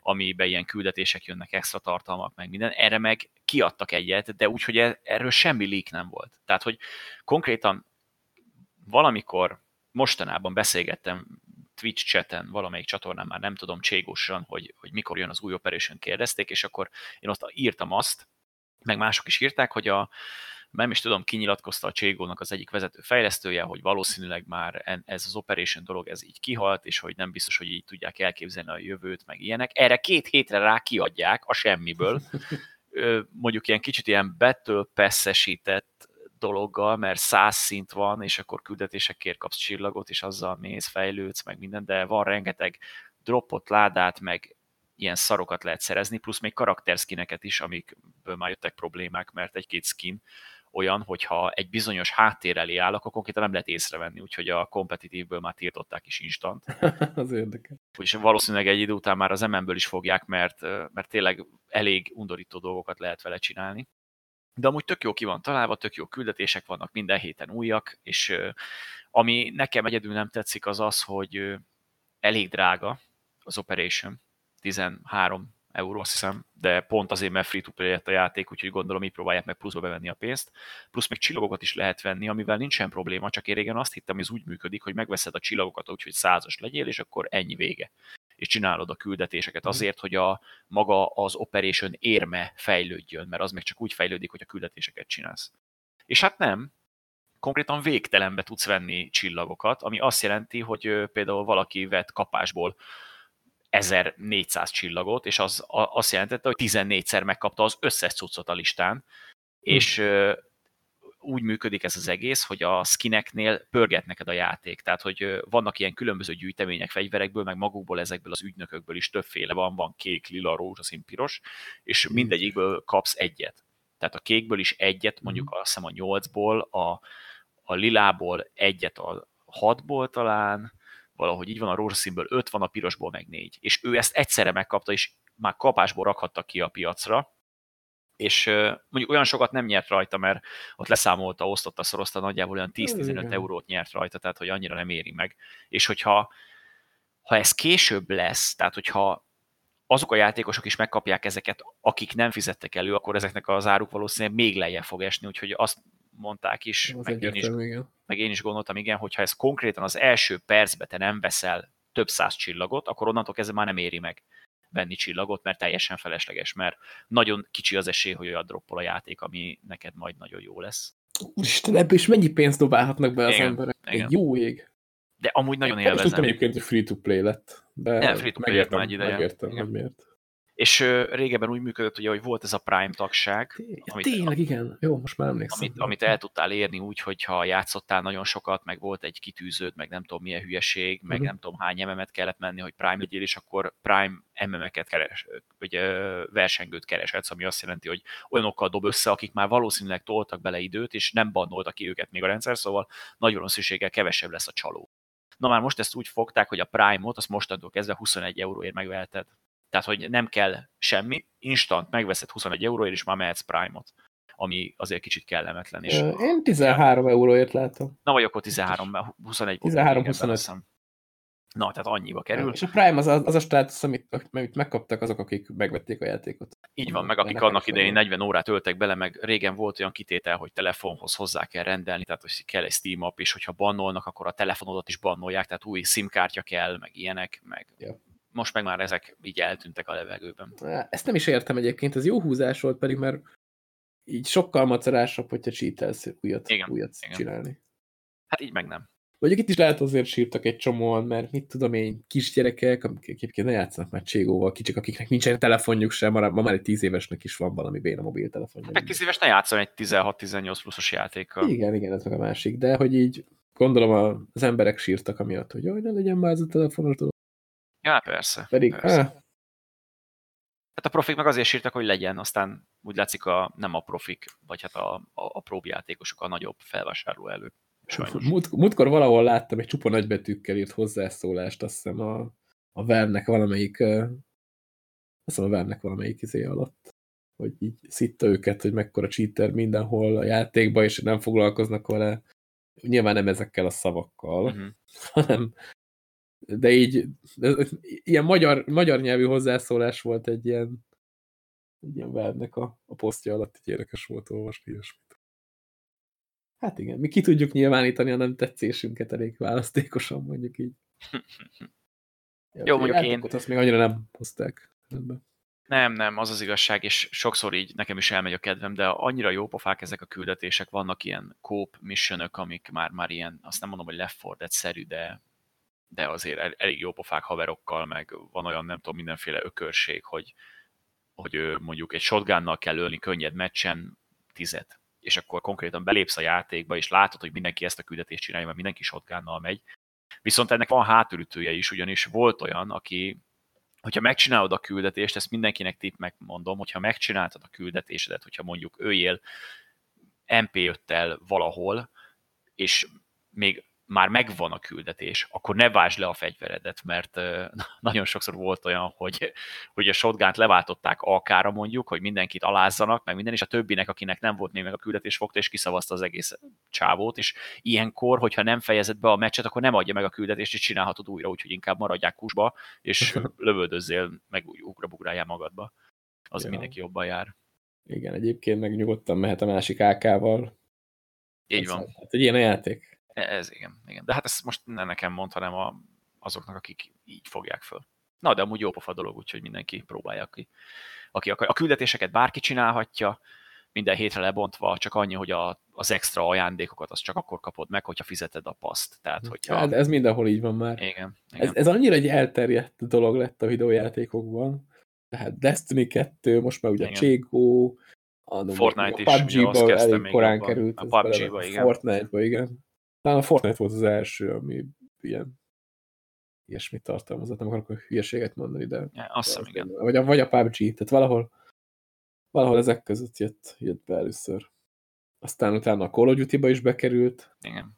S2: amiben ilyen küldetések jönnek, extra tartalmak, meg minden, erre meg kiadtak egyet, de úgy, hogy e, erről semmi leak nem volt. Tehát, hogy konkrétan valamikor mostanában beszélgettem Twitch chaten, valamelyik csatornán már nem tudom cségosan, hogy, hogy mikor jön az új Operation kérdezték, és akkor én ott írtam azt, meg mások is írták, hogy a, nem is tudom, kinyilatkozta a Cségónak az egyik vezető fejlesztője, hogy valószínűleg már ez az Operation dolog, ez így kihalt, és hogy nem biztos, hogy így tudják elképzelni a jövőt, meg ilyenek. Erre két hétre rá kiadják a semmiből, mondjuk ilyen kicsit ilyen battle pass-esített dologgal, mert száz szint van, és akkor küldetésekért kapsz csillagot, és azzal mész, fejlődsz, meg minden, de van rengeteg dropot, ládát, meg ilyen szarokat lehet szerezni, plusz még karakterszkineket is, amikből már jöttek problémák, mert egy-két skin olyan, hogyha egy bizonyos háttér elé áll, akkor konkrétan nem lehet észrevenni, úgyhogy a kompetitívből már tiltották is instant.
S1: az érdekel.
S2: És valószínűleg egy idő után már az MM-ből is fogják, mert, mert tényleg elég undorító dolgokat lehet vele csinálni de amúgy tök jó ki van találva, tök jó küldetések vannak, minden héten újak, és ami nekem egyedül nem tetszik az az, hogy elég drága az Operation, 13 euró, azt hiszem, de pont azért, mert free to play a játék, úgyhogy gondolom, így próbálják meg pluszba bevenni a pénzt. Plusz még csillagokat is lehet venni, amivel nincsen probléma, csak én régen azt hittem, hogy ez úgy működik, hogy megveszed a csillagokat úgy, hogy százas legyél, és akkor ennyi vége és csinálod a küldetéseket mhm. azért, hogy a maga az operation érme fejlődjön, mert az még csak úgy fejlődik, hogy a küldetéseket csinálsz. És hát nem, konkrétan végtelenbe tudsz venni csillagokat, ami azt jelenti, hogy például valaki vett kapásból 1400 csillagot, és az azt jelentette, hogy 14-szer megkapta az összes cuccot a listán, hm. és úgy működik ez az egész, hogy a skineknél pörget neked a játék. Tehát, hogy vannak ilyen különböző gyűjtemények fegyverekből, meg magukból ezekből az ügynökökből is többféle van, van kék, lila, rózsaszín, piros, és mhm. mindegyikből kapsz egyet. Tehát a kékből is egyet, mhm. mondjuk azt hiszem a nyolcból, a, a lilából egyet a hatból talán, valahogy így van, a rózsaszínből öt van, a pirosból meg négy. És ő ezt egyszerre megkapta, és már kapásból rakhatta ki a piacra, és mondjuk olyan sokat nem nyert rajta, mert ott leszámolta, osztotta, szorozta, nagyjából olyan 10-15 eurót nyert rajta, tehát hogy annyira nem éri meg. És hogyha ha ez később lesz, tehát hogyha azok a játékosok is megkapják ezeket, akik nem fizettek elő, akkor ezeknek az áruk valószínűleg még lejjebb fog esni, úgyhogy azt mondták is, meg én, is meg én is gondoltam, igen, hogyha ez konkrétan az első percben te nem veszel több száz csillagot, akkor onnantól kezdve már nem éri meg venni csillagot, mert teljesen felesleges, mert nagyon kicsi az esély, hogy olyan droppol a játék, ami neked majd nagyon jó lesz.
S1: Úristen, ebből is mennyi pénzt dobálhatnak be az igen, emberek? Igen. Egy jó ég.
S2: De amúgy nagyon élvezem.
S1: Nem egyébként, hogy free-to-play lett. De
S2: nem, free-to-play
S1: megértem,
S2: egy ideje.
S1: Megértem, hogy miért.
S2: És régebben úgy működött, ugye, hogy volt ez a Prime tagság.
S1: Ja, amit, tényleg, igen. Jó, most már emlékszem.
S2: Amit, amit el tudtál érni úgy, hogyha játszottál nagyon sokat, meg volt egy kitűződ, meg nem tudom milyen hülyeség, meg uh-huh. nem tudom hány MM-et kellett menni, hogy Prime legyél, és akkor Prime MM-eket keres, vagy versengőt kereshetsz, ami azt jelenti, hogy olyanokkal dob össze, akik már valószínűleg toltak bele időt, és nem bannoltak ki őket még a rendszer, szóval nagy valószínűséggel kevesebb lesz a csaló. Na már most ezt úgy fogták, hogy a Prime-ot azt mostantól kezdve 21 euróért megveheted. Tehát, hogy nem kell semmi, instant megveszed 21 euróért, és már mehetsz Prime-ot ami azért kicsit kellemetlen. És
S1: Én 13 ja. euróért látom.
S2: Na vagy akkor 13, 21
S1: 13 25
S2: Na, tehát annyiba kerül.
S1: És a Prime az a, az a státusz, amit, amit megkaptak azok, akik megvették a játékot.
S2: Így van, meg akik annak idején 40 órát öltek bele, meg régen volt olyan kitétel, hogy telefonhoz hozzá kell rendelni, tehát hogy kell egy Steam app, és hogyha bannolnak, akkor a telefonodat is bannolják, tehát új SIM-kártya kell, meg ilyenek, meg ja. Most meg már ezek így eltűntek a levegőben.
S1: Ezt nem is értem egyébként, ez jó húzás volt pedig, mert így sokkal macerásabb, hogyha cheatelsz újat, igen, újat igen. csinálni.
S2: Hát így meg nem.
S1: Mondjuk itt is lehet azért sírtak egy csomóan, mert mit tudom én, kisgyerekek, akik egyébként ne játszanak már Cségóval, kicsik, akiknek nincsen telefonjuk sem, ma, ma már egy tíz évesnek is van valami béna mobiltelefonja.
S2: Meg tíz éves ne játszon egy 16-18 pluszos játékkal.
S1: Igen, igen, ez meg a másik, de hogy így gondolom az emberek sírtak amiatt, hogy jaj, ne legyen már ez a telefonos dolog.
S2: Ja, persze.
S1: Pedig, persze.
S2: Hát a profik meg azért sírtak, hogy legyen, aztán úgy látszik a, nem a profik, vagy hát a, a, a próbjátékosok a nagyobb felvásárló előtt.
S1: Múlt, múltkor valahol láttam egy csupa nagybetűkkel írt hozzászólást, azt hiszem a, a Vernek valamelyik azt hiszem a Vernek valamelyik izé alatt, hogy így szitta őket, hogy mekkora cheater mindenhol a játékban, és nem foglalkoznak vele. Nyilván nem ezekkel a szavakkal, uh mhm. -huh. hanem de így ilyen magyar, magyar nyelvű hozzászólás volt egy ilyen egy ilyen Vernek a, a posztja alatt, így érdekes volt olvasni ilyesmit. Hát igen, mi ki tudjuk nyilvánítani a nem tetszésünket elég választékosan, mondjuk így.
S2: Ja, Jó, mondjuk én...
S1: Azt még annyira nem hozták.
S2: Nem, nem, az az igazság, és sokszor így nekem is elmegy a kedvem, de annyira jó pofák ezek a küldetések, vannak ilyen kóp missionök, amik már, már ilyen, azt nem mondom, hogy Left 4 szerű de, de azért elég jó pofák haverokkal, meg van olyan, nem tudom, mindenféle ökörség, hogy, hogy mondjuk egy shotgunnal kell ölni könnyed meccsen tizet és akkor konkrétan belépsz a játékba, és látod, hogy mindenki ezt a küldetést csinálja, mert mindenki shotgunnal megy. Viszont ennek van hátulütője is, ugyanis volt olyan, aki, hogyha megcsinálod a küldetést, ezt mindenkinek tipp megmondom, hogyha megcsináltad a küldetésedet, hogyha mondjuk őjél MP5-tel valahol, és még már megvan a küldetés, akkor ne vásd le a fegyveredet, mert nagyon sokszor volt olyan, hogy, hogy a shotgun leváltották AK-ra mondjuk, hogy mindenkit alázzanak, meg minden, és a többinek, akinek nem volt még meg a küldetés, fogta és kiszavazta az egész csávót, és ilyenkor, hogyha nem fejezed be a meccset, akkor nem adja meg a küldetést, és csinálhatod újra, úgyhogy inkább maradják kusba, és lövöldözzél, meg ugrabugráljál magadba. Az ja. mindenki jobban jár.
S1: Igen, egyébként meg nyugodtan mehet a másik AK-val.
S2: Így van.
S1: Hát egy ilyen a játék.
S2: Ez igen, igen. De hát ezt most nem nekem mond, hanem a, azoknak, akik így fogják föl. Na, de amúgy jó pofa dolog, úgyhogy mindenki próbálja ki. Aki akar. A küldetéseket bárki csinálhatja, minden hétre lebontva, csak annyi, hogy a, az extra ajándékokat azt csak akkor kapod meg, hogyha fizeted a paszt. Tehát, hogyha...
S1: Hát ez mindenhol így van már.
S2: Igen.
S1: igen. Ez, ez annyira egy elterjedt dolog lett a videójátékokban. Tehát Destiny 2, most már ugye Cségó,
S2: a Fortnite
S1: a PUBG-ba elég korán
S2: jobban.
S1: került.
S2: A PUBG-ba, igen.
S1: Fortnite-ba, igen. Talán a Fortnite volt az első, ami ilyen ilyesmit tartalmazott, nem akarok hülyeséget mondani, de...
S2: Ja, azt hiszem, igen.
S1: Vagy a, vagy a PUBG, tehát valahol, valahol ezek között jött, jött be először. Aztán utána a Call of Duty-ba is bekerült.
S2: Igen.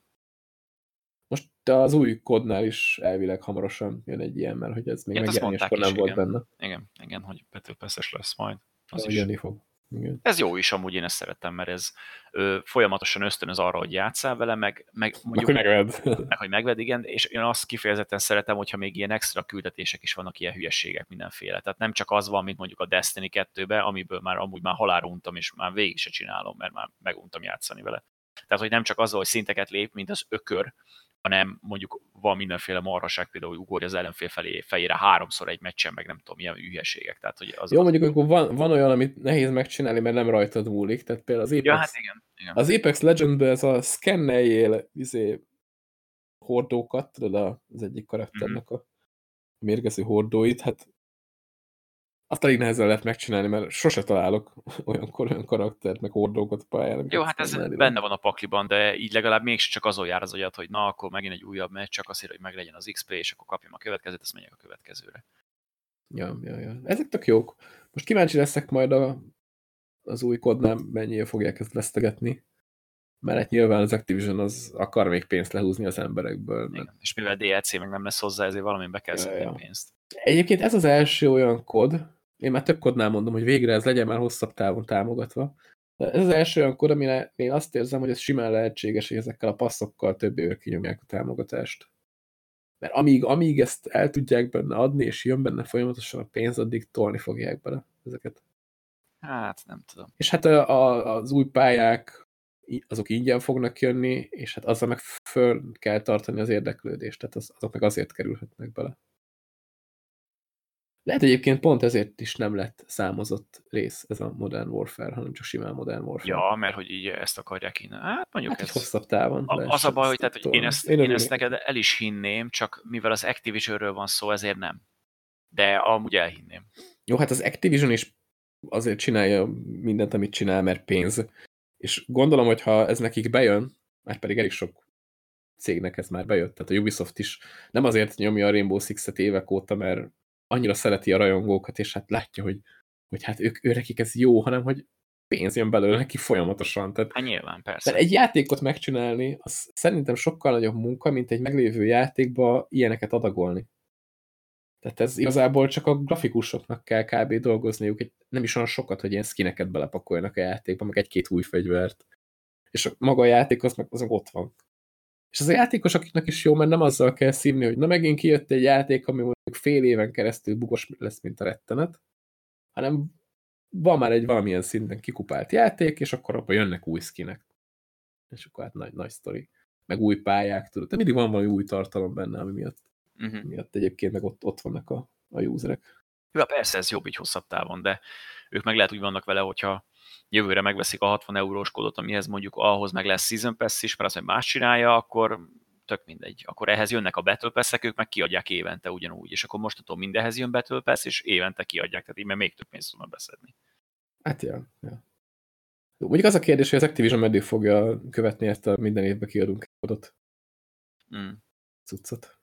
S1: Most az új kodnál is elvileg hamarosan jön egy ilyen, mert hogy ez még megjelenéskor nem volt
S2: igen.
S1: benne.
S2: Igen, igen, hogy Battle Pass-es lesz majd.
S1: Az is. Jönni fog. Igen.
S2: Ez jó is, amúgy én ezt szeretem, mert ez ö, folyamatosan ösztönöz arra, hogy játszál vele, meg, meg
S1: mondjuk... Meg, hogy megved.
S2: Meg, hogy megved, igen, és én azt kifejezetten szeretem, hogyha még ilyen extra küldetések is vannak, ilyen hülyességek mindenféle. Tehát nem csak az van, mint mondjuk a Destiny 2-be, amiből már amúgy már halálra untam, és már végig se csinálom, mert már meguntam játszani vele. Tehát, hogy nem csak az, hogy szinteket lép, mint az ökör, hanem mondjuk van mindenféle marhaság, például, hogy ugorja az ellenfél felé, fejére háromszor egy meccsen, meg nem tudom, milyen ügyességek. Tehát, hogy az
S1: Jó, mondjuk akkor van, van olyan, amit nehéz megcsinálni, mert nem rajtad múlik. Tehát például az Apex,
S2: ja, hát igen, igen.
S1: Az Apex Legendben ez a szkenneljél izé, hordókat, tudod, az egyik karakternek mhm. a mérgező hordóit, hát azt alig nehezen lehet megcsinálni, mert sose találok olyan, olyan karaktert, meg hordókat pályán.
S2: Jó, hát ez benne van a pakliban, de így legalább mégis csak azon jár az agyat, hogy na, akkor megint egy újabb meccs, csak azért, hogy meglegyen az XP, és akkor kapjam a következőt, azt menjek a következőre.
S1: Ja, ja, ja. Ezek tök jók. Most kíváncsi leszek majd a, az új kodnál, mennyire fogják ezt vesztegetni. Mert hát nyilván az Activision az akar még pénzt lehúzni az emberekből. Mert...
S2: Igen. És mivel DLC meg nem lesz hozzá, ezért valamin be kell ja, ja. pénzt.
S1: Egyébként ez az első olyan kod, én már több kodnál mondom, hogy végre ez legyen már hosszabb távon támogatva. De ez az első olyan kod, amire én azt érzem, hogy ez simán lehetséges, hogy ezekkel a passzokkal több évre kinyomják a támogatást. Mert amíg, amíg ezt el tudják benne adni, és jön benne folyamatosan a pénz, addig tolni fogják bele ezeket.
S2: Hát, nem tudom.
S1: És hát a, a, az új pályák, azok ingyen fognak jönni, és hát azzal meg föl kell tartani az érdeklődést, tehát az, azok meg azért kerülhetnek bele. Lehet egyébként pont ezért is nem lett számozott rész ez a Modern Warfare, hanem csak simán Modern Warfare.
S2: Ja, mert hogy így ezt akarják innen. Hát mondjuk hát
S1: ez... hosszabb távon.
S2: A, az a baj, hogy, tehát, hogy én ezt, én, én ezt neked el is hinném, csak mivel az Activisionről van szó, ezért nem. De amúgy elhinném.
S1: Jó, hát az Activision is azért csinálja mindent, amit csinál, mert pénz. És gondolom, hogy ha ez nekik bejön, már pedig elég sok cégnek ez már bejött, tehát a Ubisoft is nem azért nyomja a Rainbow Six-et évek óta, mert annyira szereti a rajongókat, és hát látja, hogy, hogy hát ők, ő nekik ez jó, hanem hogy pénz jön belőle neki folyamatosan. Tehát,
S2: hát nyilván, persze.
S1: Tehát egy játékot megcsinálni, az szerintem sokkal nagyobb munka, mint egy meglévő játékba ilyeneket adagolni. Tehát ez igazából csak a grafikusoknak kell kb. dolgozniuk, egy, nem is olyan sokat, hogy ilyen skineket belepakoljanak a játékba, meg egy-két új fegyvert. És a maga a játék az meg, az meg ott van. És az a játékosoknak is jó, mert nem azzal kell szívni, hogy na megint kijött egy játék, ami mondjuk fél éven keresztül bugos lesz, mint a rettenet, hanem van már egy valamilyen szinten kikupált játék, és akkor abban jönnek új skinek. És akkor hát nagy, nagy sztori. Meg új pályák, tudod. De mindig van valami új tartalom benne, ami miatt, uh mhm. -huh. miatt egyébként meg ott, ott vannak a, a userek.
S2: Ja, persze, ez jobb így hosszabb távon, de ők meg lehet úgy vannak vele, hogyha jövőre megveszik a 60 eurós kódot, amihez mondjuk ahhoz meg lesz Season Pass is, mert az, hogy más csinálja, akkor tök mindegy. Akkor ehhez jönnek a Battle pass ők meg kiadják évente ugyanúgy, és akkor mostantól mindenhez jön Battle Pass, és évente kiadják, tehát így mert még több pénzt tudnak beszedni.
S1: Hát ja, ja. Mondjuk az a kérdés, hogy az Activision meddig fogja követni ezt a minden évben kiadunk kódot. Mm. Cuccot.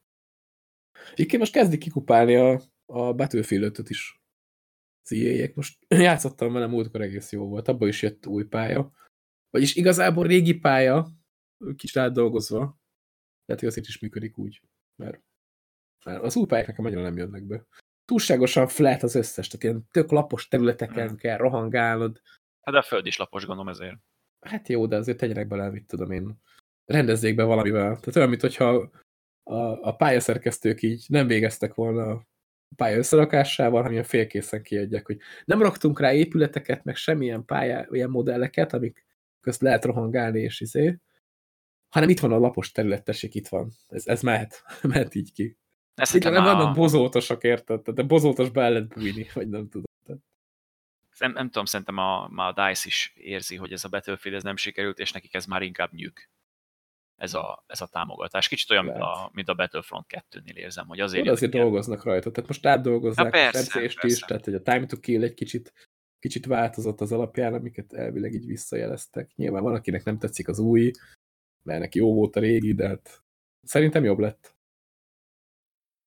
S1: Így most kezdik kikupálni a, a battlefield is az EA-ek. Most játszottam vele, múltkor egész jó volt, abban is jött új pálya. Vagyis igazából régi pálya, kicsit átdolgozva, lehet, hogy azért is működik úgy, mert, mert az új pályák nekem annyira nem jönnek be. Túlságosan flat az összes, tehát ilyen tök lapos területeken hmm. kell rohangálnod.
S2: Hát a föld is lapos, gondolom ezért.
S1: Hát jó, de azért tegyenek bele, mit tudom én, rendezzék be valamivel. Tehát olyan, mint hogyha a, a pályaszerkesztők így nem végeztek volna pálya összerakásával, hanem ilyen félkészen kiadják, hogy nem raktunk rá épületeket, meg semmilyen pálya, ilyen modelleket, amik közt lehet rohangálni, és izé, hanem itt van a lapos terület, tessék, itt van. Ez, ez mehet, mehet így ki. Ezt Igen, nem vannak bozótosak, érted? De bozótos be lehet bújni, vagy nem tudom.
S2: Nem, nem tudom, szerintem a, a DICE is érzi, hogy ez a Battlefield ez nem sikerült, és nekik ez már inkább nyűk ez a, ez a támogatás. Kicsit olyan, mint a, mint a Battlefront 2-nél érzem, hogy azért...
S1: Oda azért ilyen... dolgoznak rajta, tehát most átdolgozzák persze, a szerzést is, tehát hogy a time to kill egy kicsit, kicsit változott az alapján, amiket elvileg így visszajeleztek. Nyilván van, akinek nem tetszik az új, mert neki jó volt a régi, de hát szerintem jobb lett.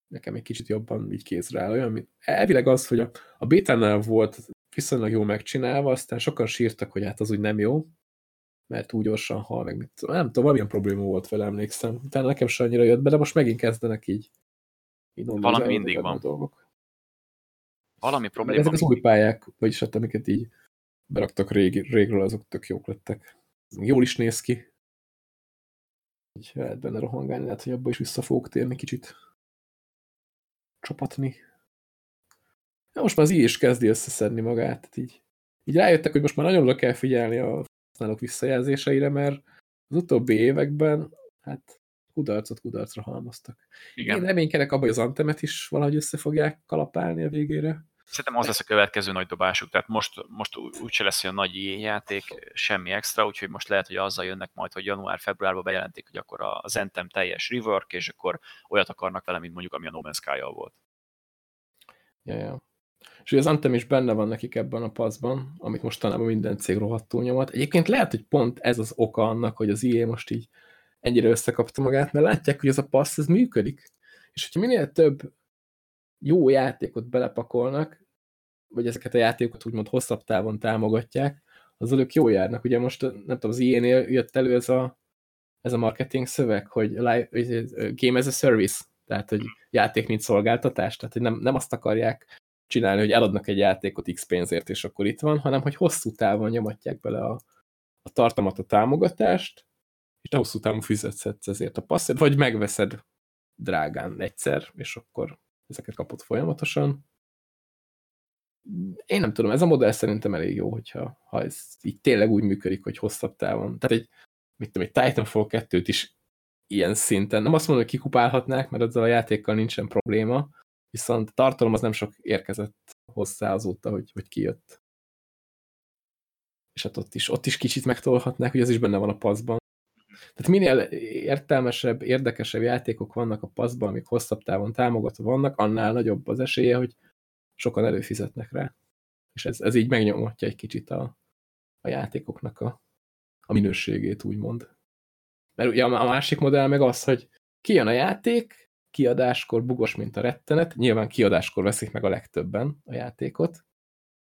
S1: Nekem egy kicsit jobban így kézre áll. Olyan, mint, elvileg az, hogy a, a bétánál volt viszonylag jó megcsinálva, aztán sokan sírtak, hogy hát az úgy nem jó, mert úgy gyorsan hal, meg mit tudom. Nem tudom, valamilyen probléma volt vele, emlékszem. Utána nekem sem annyira jött be, de most megint kezdenek így.
S2: így Valami mindig van. Dolgok. Valami probléma.
S1: Ezek az új pályák, vagyis hát amiket így beraktak rég, régről, azok tök jók lettek. Jól is néz ki. Így lehet benne rohangálni, lehet, hogy abba is vissza fogok térni kicsit. Csapatni. Ja, most már az így is kezdi összeszedni magát. Így, így rájöttek, hogy most már nagyon oda kell figyelni a használók visszajelzéseire, mert az utóbbi években hát kudarcot kudarcra halmoztak. Igen. Én reménykedek abban, hogy az Antemet is valahogy össze fogják kalapálni a végére.
S2: Szerintem az lesz a következő nagy dobásuk, tehát most, most úgyse lesz olyan nagy játék, semmi extra, úgyhogy most lehet, hogy azzal jönnek majd, hogy január-februárban bejelentik, hogy akkor az Anthem teljes rework, és akkor olyat akarnak vele, mint mondjuk ami a No Man's volt.
S1: Ja, ja. És az Anthem is benne van nekik ebben a paszban, amit mostanában minden cég rohadtul nyomat. Egyébként lehet, hogy pont ez az oka annak, hogy az IE most így ennyire összekapta magát, mert látják, hogy ez a passz, ez működik. És hogyha minél több jó játékot belepakolnak, vagy ezeket a játékokat úgymond hosszabb távon támogatják, azzal ők jó járnak. Ugye most, nem tudom, az IE-nél jött elő ez a, ez a marketing szöveg, hogy live, game as a service, tehát, hogy játék mint szolgáltatás, tehát, hogy nem, nem azt akarják csinálni, hogy eladnak egy játékot x pénzért, és akkor itt van, hanem, hogy hosszú távon nyomatják bele a, a tartalmat, a támogatást, és a hosszú távon fizetsz ezért a passzért, vagy megveszed drágán egyszer, és akkor ezeket kapod folyamatosan. Én nem tudom, ez a modell szerintem elég jó, hogyha ha ez így tényleg úgy működik, hogy hosszabb távon. Tehát egy, mit tudom, egy Titanfall 2-t is ilyen szinten. Nem azt mondom, hogy kikupálhatnák, mert ezzel a játékkal nincsen probléma, viszont tartalom az nem sok érkezett hozzá azóta, hogy, hogy kijött. És hát ott is, ott is kicsit megtolhatnák, hogy ez is benne van a paszban. Tehát minél értelmesebb, érdekesebb játékok vannak a paszban, amik hosszabb távon támogatva vannak, annál nagyobb az esélye, hogy sokan előfizetnek rá. És ez, ez így megnyomatja egy kicsit a, a játékoknak a, a minőségét, úgymond. Mert ugye a másik modell meg az, hogy kijön a játék, kiadáskor bugos, mint a rettenet, nyilván kiadáskor veszik meg a legtöbben a játékot,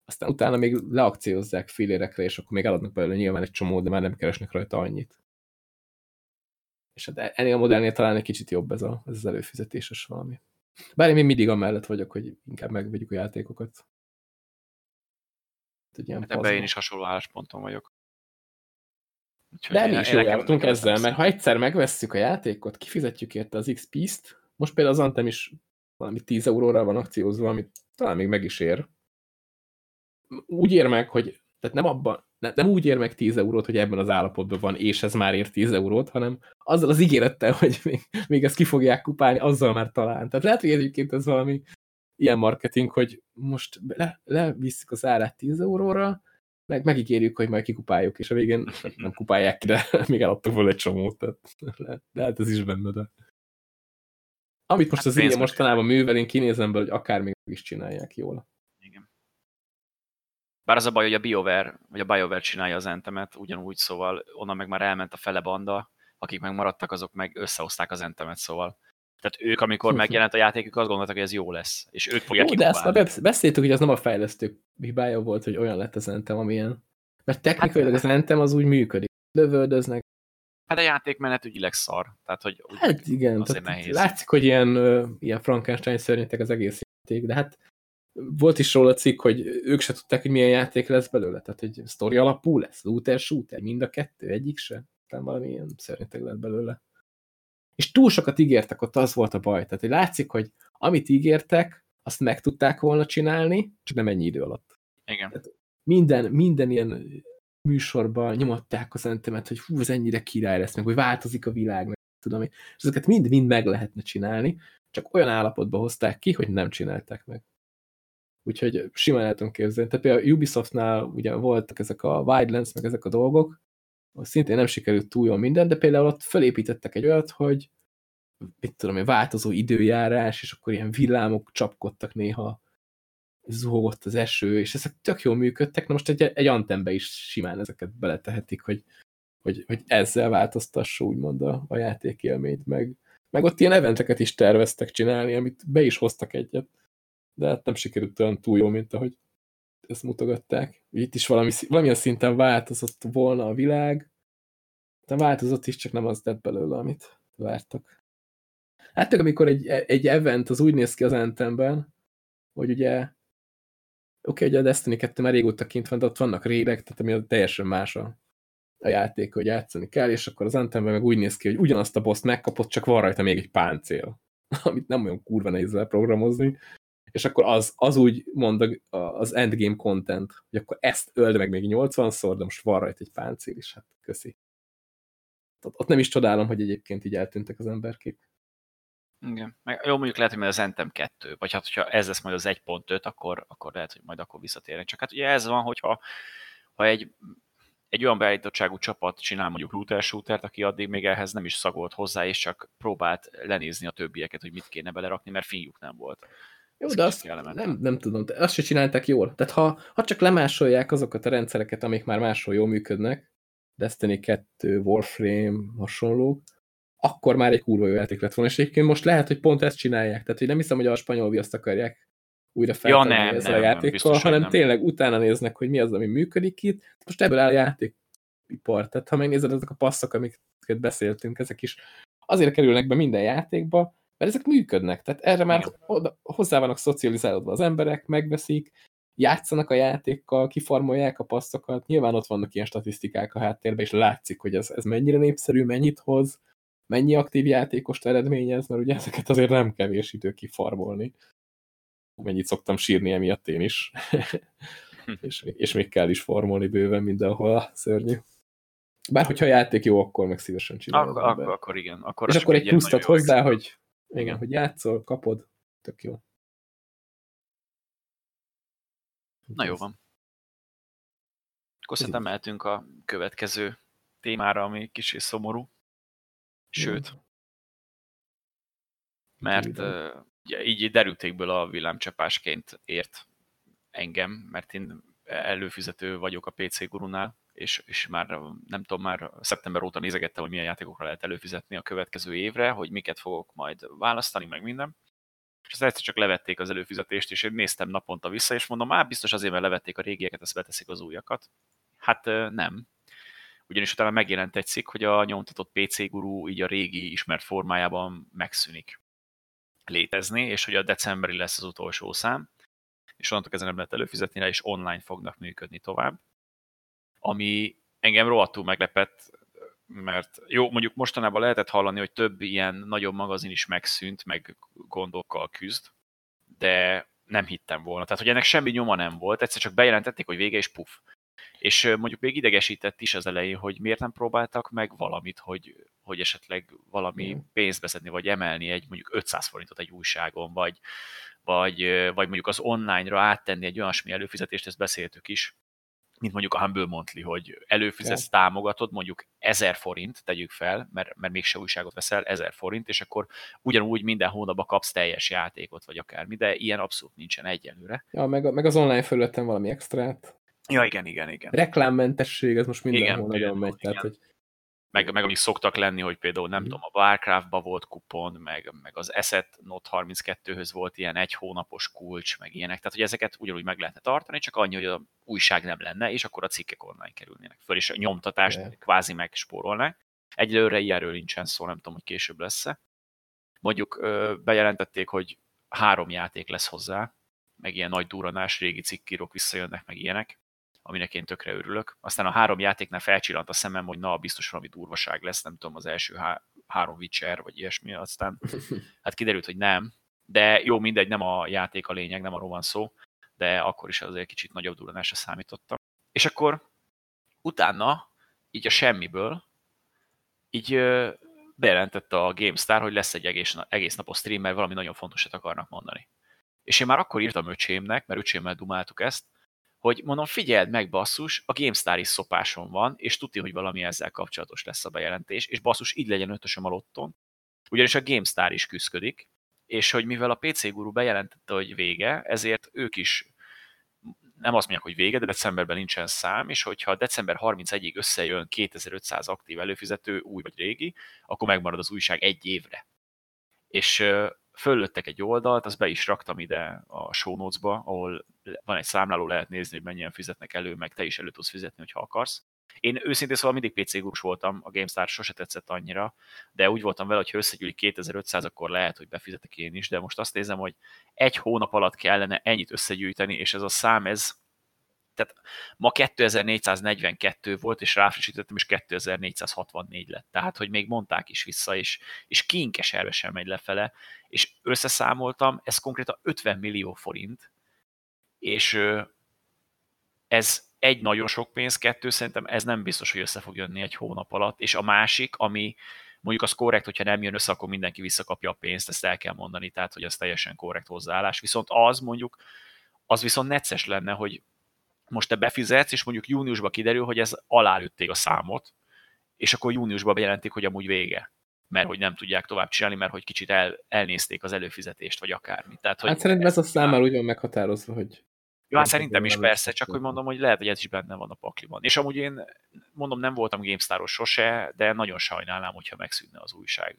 S1: aztán utána még leakciózzák filérekre, és akkor még eladnak belőle nyilván egy csomó, de már nem keresnek rajta annyit. És hát ennél a modellnél talán egy kicsit jobb ez, a, ez az előfizetéses valami. Bár én még mindig amellett vagyok, hogy inkább megvegyük a játékokat.
S2: Hát ebben én is hasonló állásponton vagyok.
S1: Úgyhogy De mi is jól jártunk ezzel, mert ha egyszer megvesszük a játékot, kifizetjük érte az XP-t, most például az Anthem is valami 10 euróra van akciózva, amit talán még meg is ér. Úgy ér meg, hogy tehát nem abban, nem úgy ér meg 10 eurót, hogy ebben az állapotban van, és ez már ér 10 eurót, hanem azzal az ígérettel, hogy még, még ezt ki fogják kupálni, azzal már talán. Tehát lehet, hogy egyébként ez valami ilyen marketing, hogy most le, levisszük az árát 10 euróra, meg megígérjük, hogy majd kikupáljuk, és a végén nem kupálják ki, de még eladtak volna egy csomót, tehát lehet, lehet ez is benne, de... Amit most hát az ilyen mostanában művel, én kinézem be, hogy akár még is csinálják jól.
S2: Igen. Bár az a baj, hogy a BioWare, vagy a BioWare csinálja az entemet, ugyanúgy, szóval onnan meg már elment a fele banda, akik meg maradtak, azok meg összehozták az entemet, szóval tehát ők, amikor megjelent a játékuk, azt gondoltak, hogy ez jó lesz. És ők fogják
S1: Jó, de ezt már beszéltük, hogy az nem a fejlesztők hibája volt, hogy olyan lett az Entem, amilyen. Mert technikailag hát, az Entem az úgy működik. Lövöldöznek.
S2: Hát a játékmenet ügyileg szar. Tehát, hogy
S1: hát igen, azért tehát nehéz. látszik, hogy ilyen, ilyen Frankenstein szörnyetek az egész játék, de hát volt is róla cikk, hogy ők se tudták, hogy milyen játék lesz belőle. Tehát, hogy story alapú lesz, looter, shooter, mind a kettő, egyik se. Tehát valami ilyen szörnyetek lett belőle. És túl sokat ígértek, ott az volt a baj. Tehát hogy látszik, hogy amit ígértek, azt meg tudták volna csinálni, csak nem ennyi idő alatt.
S2: Igen. Tehát
S1: minden, minden ilyen műsorban nyomatták az entemet, hogy hú, ez ennyire király lesz, meg hogy változik a világ, meg tudom én. És ezeket mind-mind meg lehetne csinálni, csak olyan állapotba hozták ki, hogy nem csinálták meg. Úgyhogy simán tudom képzelni. Tehát például Ubisoftnál ugye voltak ezek a Wildlands, meg ezek a dolgok, szintén nem sikerült túl jól minden, de például ott felépítettek egy olyat, hogy mit tudom én, változó időjárás, és akkor ilyen villámok csapkodtak néha, zuhogott az eső, és ezek tök jól működtek, na most egy, egy antembe is simán ezeket beletehetik, hogy, hogy, hogy ezzel változtassa úgymond a, a játékélményt, meg, meg ott ilyen eventeket is terveztek csinálni, amit be is hoztak egyet, de hát nem sikerült olyan túl jó, mint ahogy ezt mutogatták. Itt is valami, valamilyen szinten változott volna a világ, de változott is, csak nem az lett belőle, amit vártak. Hát amikor egy, egy event az úgy néz ki az Anthemben, hogy ugye oké, okay, ugye a Destiny 2 már régóta kint van, de ott vannak régek, tehát ami teljesen más a, a játék, hogy játszani kell, és akkor az Anthemben meg úgy néz ki, hogy ugyanazt a boss megkapott, csak van rajta még egy páncél, amit nem olyan kurva nehéz programozni, és akkor az, az úgy mond az endgame content, hogy akkor ezt öld meg még 80-szor, de most van rajta egy páncél is, hát köszi. Ott nem is csodálom, hogy egyébként így eltűntek az emberkék.
S2: Igen. Meg jó, mondjuk lehet, hogy majd az Entem 2, vagy hát, hogyha ez lesz majd az 1.5, akkor, akkor lehet, hogy majd akkor visszatérnek. Csak hát ugye ez van, hogyha ha egy, egy olyan beállítottságú csapat csinál mondjuk looter shootert, aki addig még ehhez nem is szagolt hozzá, és csak próbált lenézni a többieket, hogy mit kéne belerakni, mert finjuk nem volt.
S1: Jó, de azt nem, nem tudom, azt se csinálták jól. Tehát ha, ha csak lemásolják azokat a rendszereket, amik már máshol jól működnek, Destiny 2, Warframe, hasonlók, akkor már egy kurva jó játék lett volna. És egyébként most lehet, hogy pont ezt csinálják. Tehát, hogy nem hiszem, hogy a spanyol viaszt akarják újra feltenni ja, nem, ezzel nem, a játékkal, biztos, hanem nem. tényleg utána néznek, hogy mi az, ami működik itt. Most ebből áll a játékipar. Tehát ha megnézed, ezek a passzok, amiket beszéltünk, ezek is azért kerülnek be minden játékba, mert ezek működnek. Tehát erre már oda, hozzá vannak szocializálódva az emberek, megveszik, játszanak a játékkal, kifarmolják a passzokat, nyilván ott vannak ilyen statisztikák a háttérben, és látszik, hogy ez, ez mennyire népszerű, mennyit hoz, mennyi aktív játékost eredményez, mert ugye ezeket azért nem kevés idő kifarmolni. Mennyit szoktam sírni emiatt én is. és, és még kell is formolni bőven mindenhol szörnyű. Bár hogyha a játék jó, akkor meg szívesen csinálom.
S2: Ak akkor, akkor igen.
S1: Akkor és akkor egy plusztat hozzá, hogy, igen, hogy játszol, kapod, tök jó.
S2: Na jó van. Akkor szerintem mehetünk a következő témára, ami kicsi szomorú. Sőt, mert ugye, így derültékből a villámcsapásként ért engem, mert én előfizető vagyok a PC gurunál, és, és már nem tudom, már szeptember óta nézegettem, hogy milyen játékokra lehet előfizetni a következő évre, hogy miket fogok majd választani, meg minden. És ezt egyszer csak levették az előfizetést, és én néztem naponta vissza, és mondom, már biztos azért, mert levették a régieket, ezt beteszik az újakat. Hát nem. Ugyanis utána megjelent egy cikk, hogy a nyomtatott PC guru így a régi ismert formájában megszűnik létezni, és hogy a decemberi lesz az utolsó szám, és onnantól kezdve nem lehet előfizetni rá, és online fognak működni tovább. Ami engem rohadtul meglepett, mert jó, mondjuk mostanában lehetett hallani, hogy több ilyen nagyobb magazin is megszűnt, meg gondokkal küzd, de nem hittem volna. Tehát, hogy ennek semmi nyoma nem volt, egyszer csak bejelentették, hogy vége és puf. És mondjuk még idegesített is az elején, hogy miért nem próbáltak meg valamit, hogy, hogy esetleg valami pénzt beszedni, vagy emelni egy mondjuk 500 forintot egy újságon, vagy, vagy, vagy mondjuk az online-ra áttenni egy olyasmi előfizetést, ezt beszéltük is, mint mondjuk a Humble Monthly, hogy előfizetsz, támogatod, mondjuk 1000 forint, tegyük fel, mert, mert mégse újságot veszel, 1000 forint, és akkor ugyanúgy minden hónapban kapsz teljes játékot, vagy akármi, de ilyen abszolút nincsen egyelőre.
S1: Ja, meg, meg az online fölöttem valami extrát.
S2: Ja, igen, igen, igen.
S1: Reklámmentesség, ez most mindenhol igen, nagyon megy, igen. tehát hogy
S2: meg, meg amik szoktak lenni, hogy például nem mm. tudom, a Warcraft-ba volt kupon, meg, meg az Asset Note 32-höz volt ilyen egy hónapos kulcs, meg ilyenek, tehát hogy ezeket ugyanúgy meg lehetne tartani, csak annyi, hogy a újság nem lenne, és akkor a cikkek online kerülnének föl, és a nyomtatást yeah. kvázi megspórolnák. Egyelőre ilyenről nincsen szó, nem tudom, hogy később lesz-e. Mondjuk bejelentették, hogy három játék lesz hozzá, meg ilyen nagy duranás, régi cikkírok visszajönnek, meg ilyenek aminek én tökre örülök. Aztán a három játéknál felcsillant a szemem, hogy na, biztos valami durvaság lesz, nem tudom, az első há- három Witcher, vagy ilyesmi, aztán hát kiderült, hogy nem. De jó, mindegy, nem a játék a lényeg, nem arról van szó, de akkor is azért kicsit nagyobb durranásra számítottam. És akkor utána, így a semmiből, így bejelentette a GameStar, hogy lesz egy egész, egész napos stream, mert valami nagyon fontosat akarnak mondani. És én már akkor írtam öcsémnek, mert öcsémmel dumáltuk ezt, hogy mondom, figyeld meg basszus, a GameStar is szopáson van, és tudja, hogy valami ezzel kapcsolatos lesz a bejelentés, és basszus, így legyen ötösöm a lotton. Ugyanis a GameStar is küzdik, és hogy mivel a PC Guru bejelentette, hogy vége, ezért ők is nem azt mondják, hogy vége, de decemberben nincsen szám, és hogyha december 31-ig összejön 2500 aktív előfizető, új vagy régi, akkor megmarad az újság egy évre. És föllöttek egy oldalt, azt be is raktam ide a show notes-ba, ahol van egy számláló, lehet nézni, hogy mennyien fizetnek elő, meg te is elő tudsz fizetni, ha akarsz. Én őszintén szóval mindig PC gurus voltam, a GameStar sose tetszett annyira, de úgy voltam vele, hogy ha összegyűlik 2500, akkor lehet, hogy befizetek én is, de most azt nézem, hogy egy hónap alatt kellene ennyit összegyűjteni, és ez a szám, ez tehát ma 2442 volt, és ráfrissítettem, és 2464 lett. Tehát, hogy még mondták is vissza, és, és kinkeservesen megy lefele, és összeszámoltam, ez konkrétan 50 millió forint, és ez egy nagyon sok pénz, kettő szerintem ez nem biztos, hogy össze fog jönni egy hónap alatt, és a másik, ami mondjuk az korrekt, hogyha nem jön össze, akkor mindenki visszakapja a pénzt, ezt el kell mondani, tehát hogy ez teljesen korrekt hozzáállás. Viszont az mondjuk, az viszont necces lenne, hogy most te befizetsz, és mondjuk júniusban kiderül, hogy ez alálőtték a számot, és akkor júniusban bejelentik, hogy amúgy vége. mert hogy nem tudják tovább csinálni, mert hogy kicsit el, elnézték az előfizetést, vagy akármi. Tehát, hogy
S1: hát szerintem ez a szám már úgy van meghatározva, hogy...
S2: Jó, hát szerintem is persze, csak hogy mondom, hogy lehet, hogy ez is benne van a pakliban. És amúgy én mondom, nem voltam GameStar-os sose, de nagyon sajnálnám, hogyha megszűnne az újság.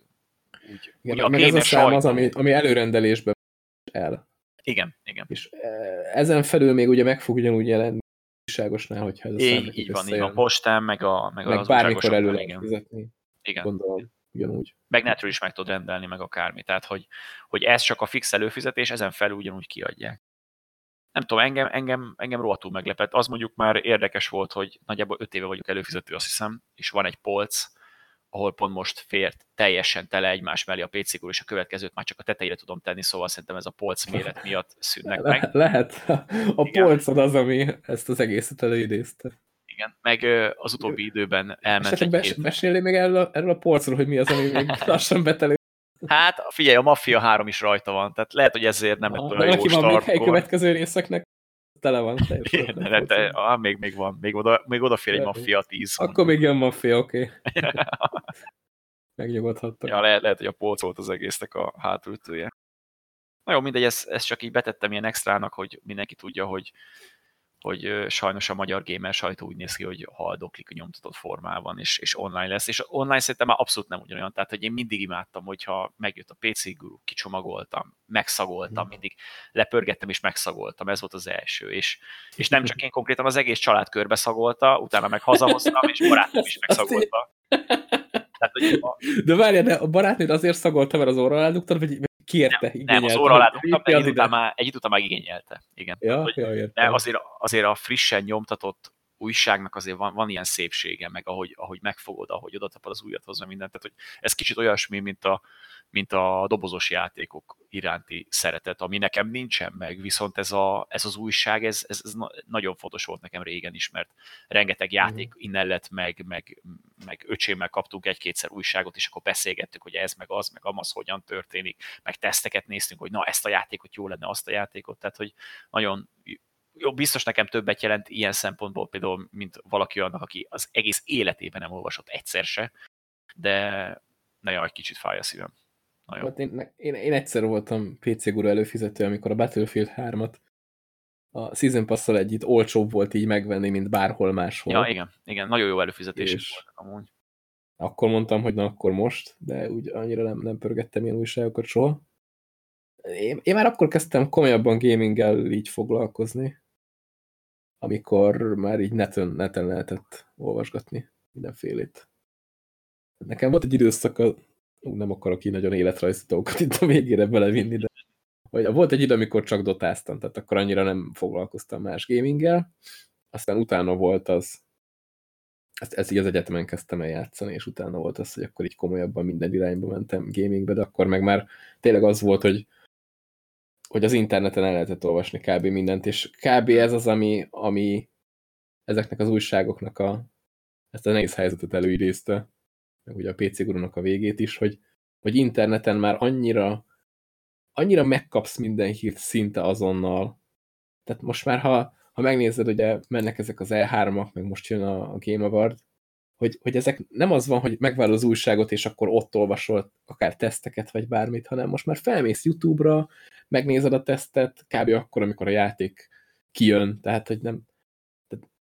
S1: Úgy, igen, meg ez a szám az, ami, ami előrendelésben el.
S2: Igen, igen.
S1: És e, ezen felül még ugye meg fog ugyanúgy jelenni újságosnál, hogyha ez a
S2: szám Így van, így van, postán, meg, a, meg,
S1: meg az bármikor elő lehet fizetni.
S2: Igen.
S1: Gondolom, ugyanúgy.
S2: Magnetről is meg tud rendelni, meg akármi. Tehát, hogy, hogy ez csak a fix előfizetés, ezen felül ugyanúgy kiadják. Nem tudom, engem, engem, engem rohadtul meglepett. Az mondjuk már érdekes volt, hogy nagyjából 5 éve vagyok előfizető, azt hiszem, és van egy polc, ahol pont most fért teljesen tele egymás mellé a pc és a következőt már csak a tetejére tudom tenni, szóval szerintem ez a polc méret miatt szűnnek meg.
S1: Le lehet. A Igen. polcod az, ami ezt az egészet előidézte.
S2: Igen, meg az utóbbi időben elment
S1: Esetleg egy bes mesélni még erről a, erről a polcról, hogy mi az, ami még lassan betelő.
S2: Hát figyelj, a Mafia 3 is rajta van, tehát lehet, hogy ezért nem lett
S1: olyan jó van még következő részeknek, tele van.
S2: De, de, ah, még, még van, még, oda, még odafér egy Mafia 10.
S1: Akkor még jön Mafia, oké. Okay. Megnyugodhattak.
S2: Ja, lehet, lehet, hogy a polc volt az egésznek a hátultője. Na jó, mindegy, ezt, ezt csak így betettem ilyen extrának, hogy mindenki tudja, hogy hogy sajnos a magyar gamer sajtó úgy néz ki, hogy haldoklik a nyomtatott formában, és, és online lesz, és online szerintem már abszolút nem ugyanolyan, tehát hogy én mindig imádtam, hogyha megjött a PC Guru, kicsomagoltam, megszagoltam, mindig lepörgettem és megszagoltam, ez volt az első, és, és nem csak én konkrétan az egész család körbe szagolta, utána meg hazahoztam, és barátom is megszagolta.
S1: Tehát, hogy a... De várjál, de a barátnőd azért szagolta, mert az orral eldugtad, vagy kérte,
S2: nem, nem, az óra alá dugtam, egy, már, egy után már igényelte. Igen.
S1: Ja, hogy, ja,
S2: de azért, azért a frissen nyomtatott újságnak azért van, van ilyen szépsége, meg ahogy, ahogy megfogod, ahogy oda tapad az újat hozzá mindent. Tehát, hogy ez kicsit olyasmi, mint a, mint a dobozos játékok iránti szeretet, ami nekem nincsen meg, viszont ez, a, ez az újság, ez, ez, ez nagyon fontos volt nekem régen is, mert rengeteg mhm. játék innen lett meg, meg, meg öcsémmel kaptunk egy-kétszer újságot, és akkor beszélgettük, hogy ez, meg az, meg amaz hogyan történik, meg teszteket néztünk, hogy na ezt a játékot jó lenne, azt a játékot, tehát hogy nagyon jó, biztos nekem többet jelent ilyen szempontból például, mint valaki annak, aki az egész életében nem olvasott egyszer se, de nagyon egy kicsit fáj a szívem.
S1: Hát én, én, én egyszer voltam PC Guru előfizető, amikor a Battlefield 3-at a Season pass együtt olcsóbb volt így megvenni, mint bárhol máshol.
S2: Ja, igen, igen, nagyon jó előfizetés voltak amúgy.
S1: Akkor mondtam, hogy na akkor most, de úgy annyira nem, nem pörgettem ilyen újságokat soha. Én, én már akkor kezdtem komolyabban gaminggel így foglalkozni, amikor már így neten, neten lehetett olvasgatni mindenfélét. Nekem volt egy időszak, nem akarok így nagyon életrajzi dolgokat itt a végére belevinni, de vagy volt egy idő, amikor csak dotáztam, tehát akkor annyira nem foglalkoztam más gaminggel. Aztán utána volt az, ezt, ezt így az egyetemen kezdtem el játszani, és utána volt az, hogy akkor így komolyabban minden irányba mentem gamingbe, de akkor meg már tényleg az volt, hogy, hogy az interneten el lehetett olvasni kb. mindent, és kb. ez az, ami, ami ezeknek az újságoknak a, ezt a nehéz helyzetet előidézte, meg ugye a PC gurunak a végét is, hogy, hogy interneten már annyira annyira megkapsz minden hírt szinte azonnal. Tehát most már, ha, ha megnézed, ugye mennek ezek az E3-ak, meg most jön a, a Game Award, hogy, hogy ezek nem az van, hogy megvárod az újságot, és akkor ott olvasol akár teszteket, vagy bármit, hanem most már felmész YouTube-ra, megnézed a tesztet, kb. akkor, amikor a játék kijön, tehát, hogy nem,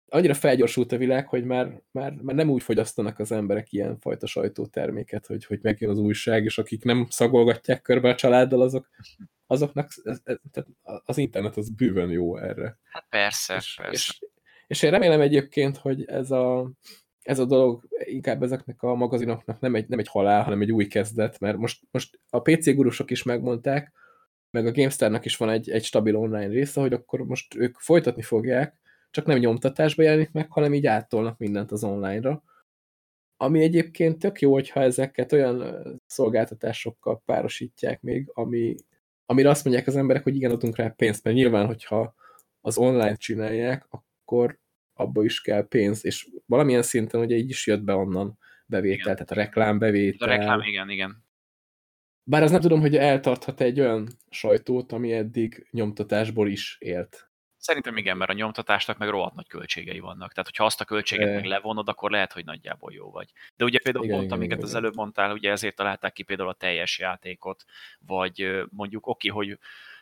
S1: annyira felgyorsult a világ, hogy már, már, már nem úgy fogyasztanak az emberek ilyen fajta sajtóterméket, hogy, hogy megjön az újság, és akik nem szagolgatják körbe a családdal, azok, azoknak tehát az internet az bőven jó erre.
S2: Hát persze,
S1: és,
S2: persze.
S1: És, és én remélem egyébként, hogy ez a, ez a dolog inkább ezeknek a magazinoknak nem egy, nem egy halál, hanem egy új kezdet, mert most, most a PC gurusok is megmondták, meg a GameStar-nak is van egy, egy stabil online része, hogy akkor most ők folytatni fogják, csak nem nyomtatásba jelenik meg, hanem így áttolnak mindent az online-ra. Ami egyébként tök jó, hogyha ezeket olyan szolgáltatásokkal párosítják még, ami, amire azt mondják az emberek, hogy igen, adunk rá pénzt, mert nyilván, hogyha az online csinálják, akkor abba is kell pénz, és valamilyen szinten ugye így is jött be onnan bevétel, igen. tehát a reklámbevétel.
S2: A reklám, igen, igen.
S1: Bár az nem tudom, hogy eltarthat egy olyan sajtót, ami eddig nyomtatásból is élt.
S2: Szerintem igen, mert a nyomtatásnak meg rohadt nagy költségei vannak. Tehát, hogyha azt a költséget meg levonod, akkor lehet, hogy nagyjából jó vagy. De ugye például igen, pont, igen, amiket igen, az előbb mondtál, ugye ezért találták ki például a teljes játékot, vagy mondjuk oké, hogy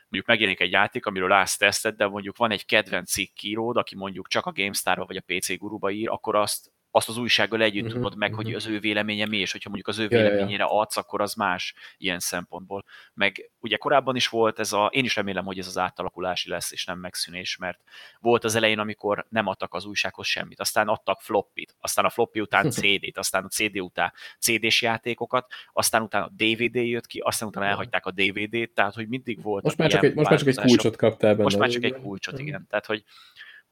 S2: mondjuk megjelenik egy játék, amiről állsz teszted, de mondjuk van egy kedvenc cikkíród, aki mondjuk csak a GameStar-ba vagy a PC guruba ír, akkor azt azt az újsággal együtt uh-huh, tudod meg, uh-huh. hogy mhm. az ő véleménye mi, és hogyha mondjuk az ő véleményére adsz, akkor az más ilyen szempontból. Meg ugye korábban is volt ez a, én is remélem, hogy ez az átalakulási lesz, és nem megszűnés, mert volt az elején, amikor nem adtak az újsághoz semmit, aztán adtak floppit, aztán a floppy után CD-t, aztán a CD után CD-s játékokat, aztán utána DVD jött ki, aztán utána elhagyták a DVD-t, tehát hogy mindig volt.
S1: Most már csak egy, most már csak egy kulcsot kaptál benne.
S2: Most már csak egy kulcsot, igen. Tehát, hogy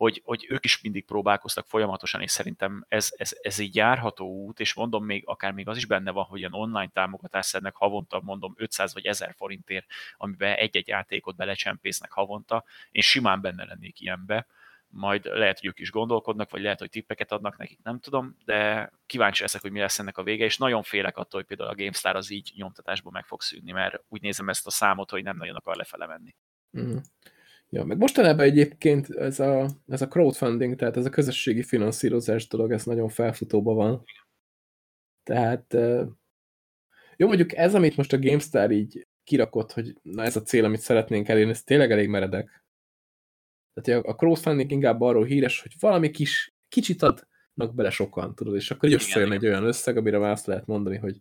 S2: hogy, hogy ők is mindig próbálkoztak folyamatosan, és szerintem ez, ez, ez így járható út, és mondom még, akár még az is benne van, hogy ilyen online támogatást szednek havonta, mondom 500 vagy 1000 forintért, amiben egy-egy játékot belecsempésznek havonta, én simán benne lennék ilyenbe, majd lehet, hogy ők is gondolkodnak, vagy lehet, hogy tippeket adnak nekik, nem tudom, de kíváncsi leszek, hogy mi lesz ennek a vége, és nagyon félek attól, hogy például a GameStar az így nyomtatásból meg fog szűnni, mert úgy nézem ezt a számot, hogy nem nagyon akar lefele menni. Mm.
S1: Ja, meg mostanában egyébként ez a, ez a crowdfunding, tehát ez a közösségi finanszírozás dolog, ez nagyon felfutóban van. Tehát jó, mondjuk ez, amit most a GameStar így kirakott, hogy na ez a cél, amit szeretnénk elérni, ez tényleg elég meredek. Tehát a crowdfunding inkább arról híres, hogy valami kis, kicsit adnak bele sokan, tudod, és akkor így összejön egy olyan összeg, amire már azt lehet mondani, hogy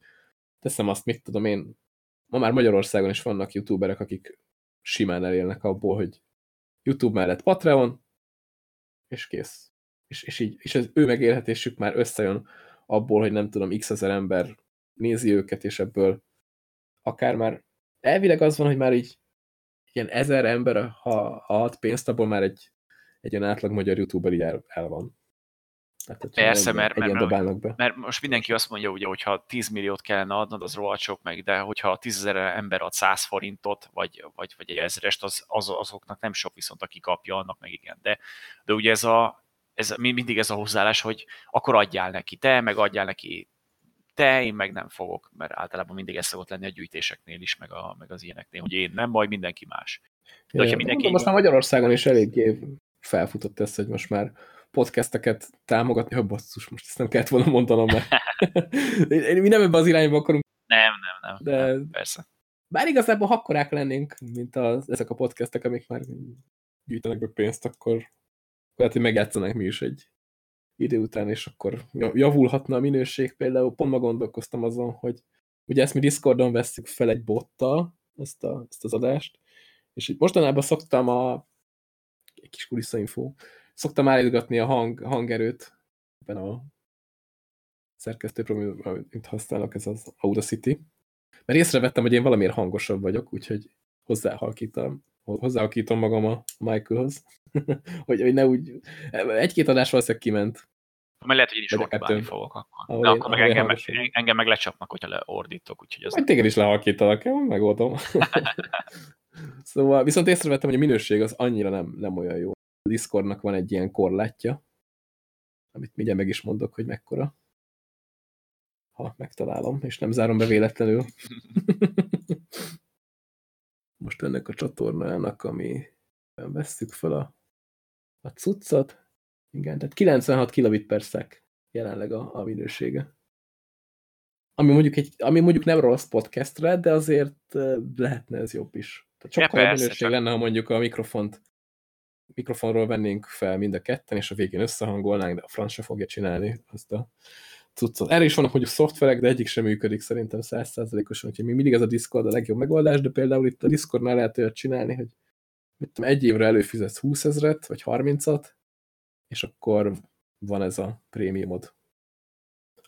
S1: teszem azt, mit tudom én, ma már Magyarországon is vannak youtuberek, akik simán elélnek abból, hogy YouTube mellett Patreon, és kész. És, és így, és az ő megélhetésük már összejön abból, hogy nem tudom, x ezer ember nézi őket, és ebből akár már elvileg az van, hogy már így ilyen ezer ember, ha, ha ad pénzt, abból már egy, egy olyan átlag magyar youtuber így el, el van.
S2: Hát, Persze, mert, egy mert, be. mert most mindenki azt mondja, ugye, hogyha 10 milliót kellene adnod, az rohadt sok meg, de hogyha 10 ezer ember ad 100 forintot, vagy, vagy, vagy egy ezerest, az, az, azoknak nem sok, viszont aki kapja, annak meg igen. De, de ugye ez, a, ez mindig ez a hozzáállás, hogy akkor adjál neki te, meg adjál neki te, én meg nem fogok, mert általában mindig ez szokott lenni a gyűjtéseknél is, meg, a, meg az ilyeneknél, hogy én nem, majd mindenki más.
S1: De, ja, mindenki... Most már Magyarországon is eléggé felfutott ez, hogy most már podcasteket támogatni. Ja, basszus, most ezt nem kellett volna mondanom, mert mi nem ebbe az irányba akarunk.
S2: Nem, nem, nem. De nem, persze.
S1: Bár igazából hakkorák lennénk, mint az, ezek a podcastek, amik már gyűjtenek be pénzt, akkor lehet, hogy megjátszanak mi is egy idő után, és akkor javulhatna a minőség. Például pont ma gondolkoztam azon, hogy ugye ezt mi Discordon veszük fel egy bottal, ezt, a, ezt az adást, és itt mostanában szoktam a egy kis kulisszainfó, szoktam állítgatni a hang, hangerőt ebben a szerkesztőprogram, amit használok, ez az Audacity. Mert észrevettem, hogy én valamiért hangosabb vagyok, úgyhogy hozzáhalkítom, hozzáhalkítom magam a Michaelhoz, hogy, hogy ne úgy... Egy-két adás valószínűleg kiment.
S2: Mert lehet, hogy én is ordibálni fogok akkor. De akkor meg engem, meg, engem meg lecsapnak, hogyha leordítok. Úgyhogy
S1: az Majd téged is lehalkítanak, megoldom. szóval viszont észrevettem, hogy a minőség az annyira nem, nem olyan jó. A Discordnak van egy ilyen korlátja, amit mindjárt meg is mondok, hogy mekkora. Ha megtalálom, és nem zárom be véletlenül. Most ennek a csatornának, ami vesszük fel a, a cuccat. Igen, tehát 96 kilobit per szek jelenleg a, a minősége. Ami mondjuk, egy, ami mondjuk nem rossz podcastre, de azért lehetne ez jobb is. Tehát sokkal ja, minőség csak... lenne, ha mondjuk a mikrofont mikrofonról vennénk fel mind a ketten, és a végén összehangolnánk, de a franc se fogja csinálni azt a cuccot. Erre is vannak mondjuk szoftverek, de egyik sem működik szerintem százszázalékosan, úgyhogy még mindig ez a Discord a legjobb megoldás, de például itt a Discordnál lehet olyat csinálni, hogy mit tudom, egy évre előfizetsz 20 ezret, vagy 30-at, és akkor van ez a prémiumod.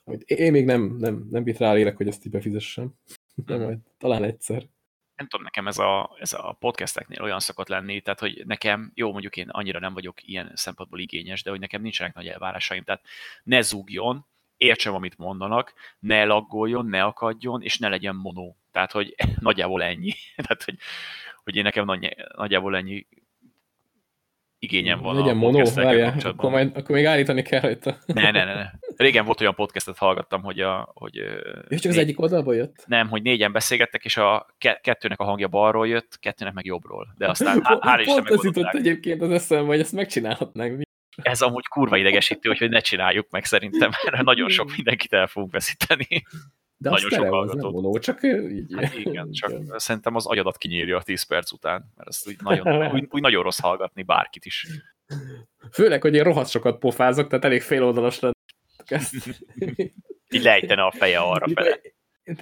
S1: Amit én még nem, nem, nem bit rálélek, hogy ezt így befizessem. De majd talán egyszer
S2: nem tudom, nekem ez a, ez a podcasteknél olyan szokott lenni, tehát hogy nekem, jó, mondjuk én annyira nem vagyok ilyen szempontból igényes, de hogy nekem nincsenek nagy elvárásaim, tehát ne zúgjon, értsem, amit mondanak, ne laggoljon, ne akadjon, és ne legyen mono. Tehát, hogy nagyjából ennyi. Tehát, hogy, hogy én nekem nagy, nagyjából ennyi igényem van.
S1: Legyen mono, várjál, akkor, majd, akkor még állítani kell rajta.
S2: Ne, ne, ne, ne. Régen volt olyan podcastet hallgattam, hogy a... Hogy,
S1: és csak az egyik oldalból jött?
S2: Nem, hogy négyen beszélgettek, és a kettőnek a hangja balról jött, kettőnek meg jobbról. De aztán hál'
S1: Isten Pont ez jutott egyébként az eszembe, hogy ezt megcsinálhatnánk.
S2: Ez amúgy kurva idegesítő, hogy ne csináljuk meg szerintem, mert nagyon sok mindenkit el fogunk veszíteni.
S1: De nagyon sok hallgatót. Monó, csak így.
S2: Hát igen, csak igen. szerintem az agyadat kinyírja a 10 perc után, mert ezt úgy nagyon, úgy, úgy nagyon rossz hallgatni bárkit is.
S1: Főleg, hogy én rohadt sokat pofázok, tehát elég féloldalas lenne.
S2: így lejtene a feje arra fele.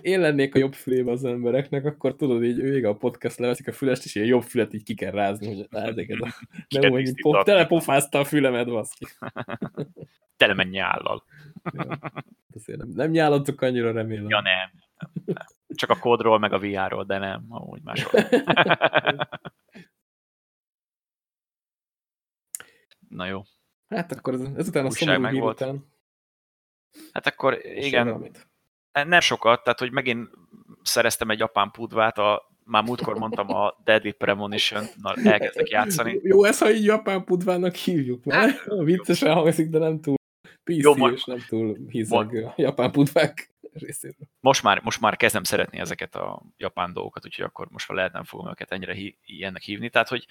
S1: Én lennék a jobb fülébe az embereknek, akkor tudod, így ő a podcast leveszik a fülest, és ilyen jobb fület így ki kell rázni, hogy ezek ez a... Nem, hogy tele pofázta a fülemet, baszki.
S2: tele menj nyállal.
S1: Ja. Nem, nem nyálottuk annyira, remélem.
S2: Ja, nem. nem. Csak a kódról, meg a VR-ról, de nem, amúgy máshol. Na jó.
S1: Hát akkor ez, ezután a szomorú hír után.
S2: Hát akkor igen, nem sokat, tehát hogy megint szereztem egy japán pudvát, a, már múltkor mondtam a Deadly Premonition, na elkezdek játszani.
S1: Jó, ez ha így japán pudvának hívjuk, mert hát, viccesen hangzik, de nem túl PC jó, ma, és nem túl hízeg a japán pudvák részéről.
S2: Most már, most már kezdem szeretni ezeket a japán dolgokat, úgyhogy akkor most már lehet nem fogom őket ennyire ilyennek hívni. Tehát, hogy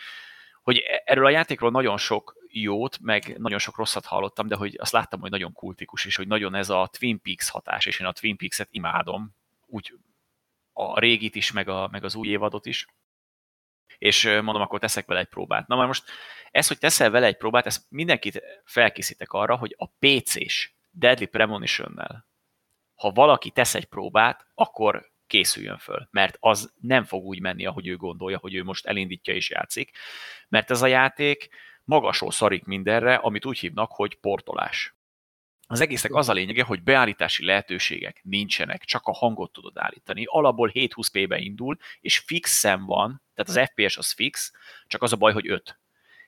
S2: hogy erről a játékról nagyon sok jót, meg nagyon sok rosszat hallottam, de hogy azt láttam, hogy nagyon kultikus, és hogy nagyon ez a Twin Peaks hatás, és én a Twin Peaks-et imádom, úgy a régit is, meg, a, meg az új évadot is. És mondom, akkor teszek vele egy próbát. Na már most ez, hogy teszel vele egy próbát, ezt mindenkit felkészítek arra, hogy a PC-s Deadly Premonition-nel, ha valaki tesz egy próbát, akkor készüljön föl, mert az nem fog úgy menni, ahogy ő gondolja, hogy ő most elindítja és játszik, mert ez a játék magasról szarik mindenre, amit úgy hívnak, hogy portolás. Az egésznek az a lényege, hogy beállítási lehetőségek nincsenek, csak a hangot tudod állítani. Alapból 720p-be indul, és fixen van, tehát az FPS az fix, csak az a baj, hogy 5.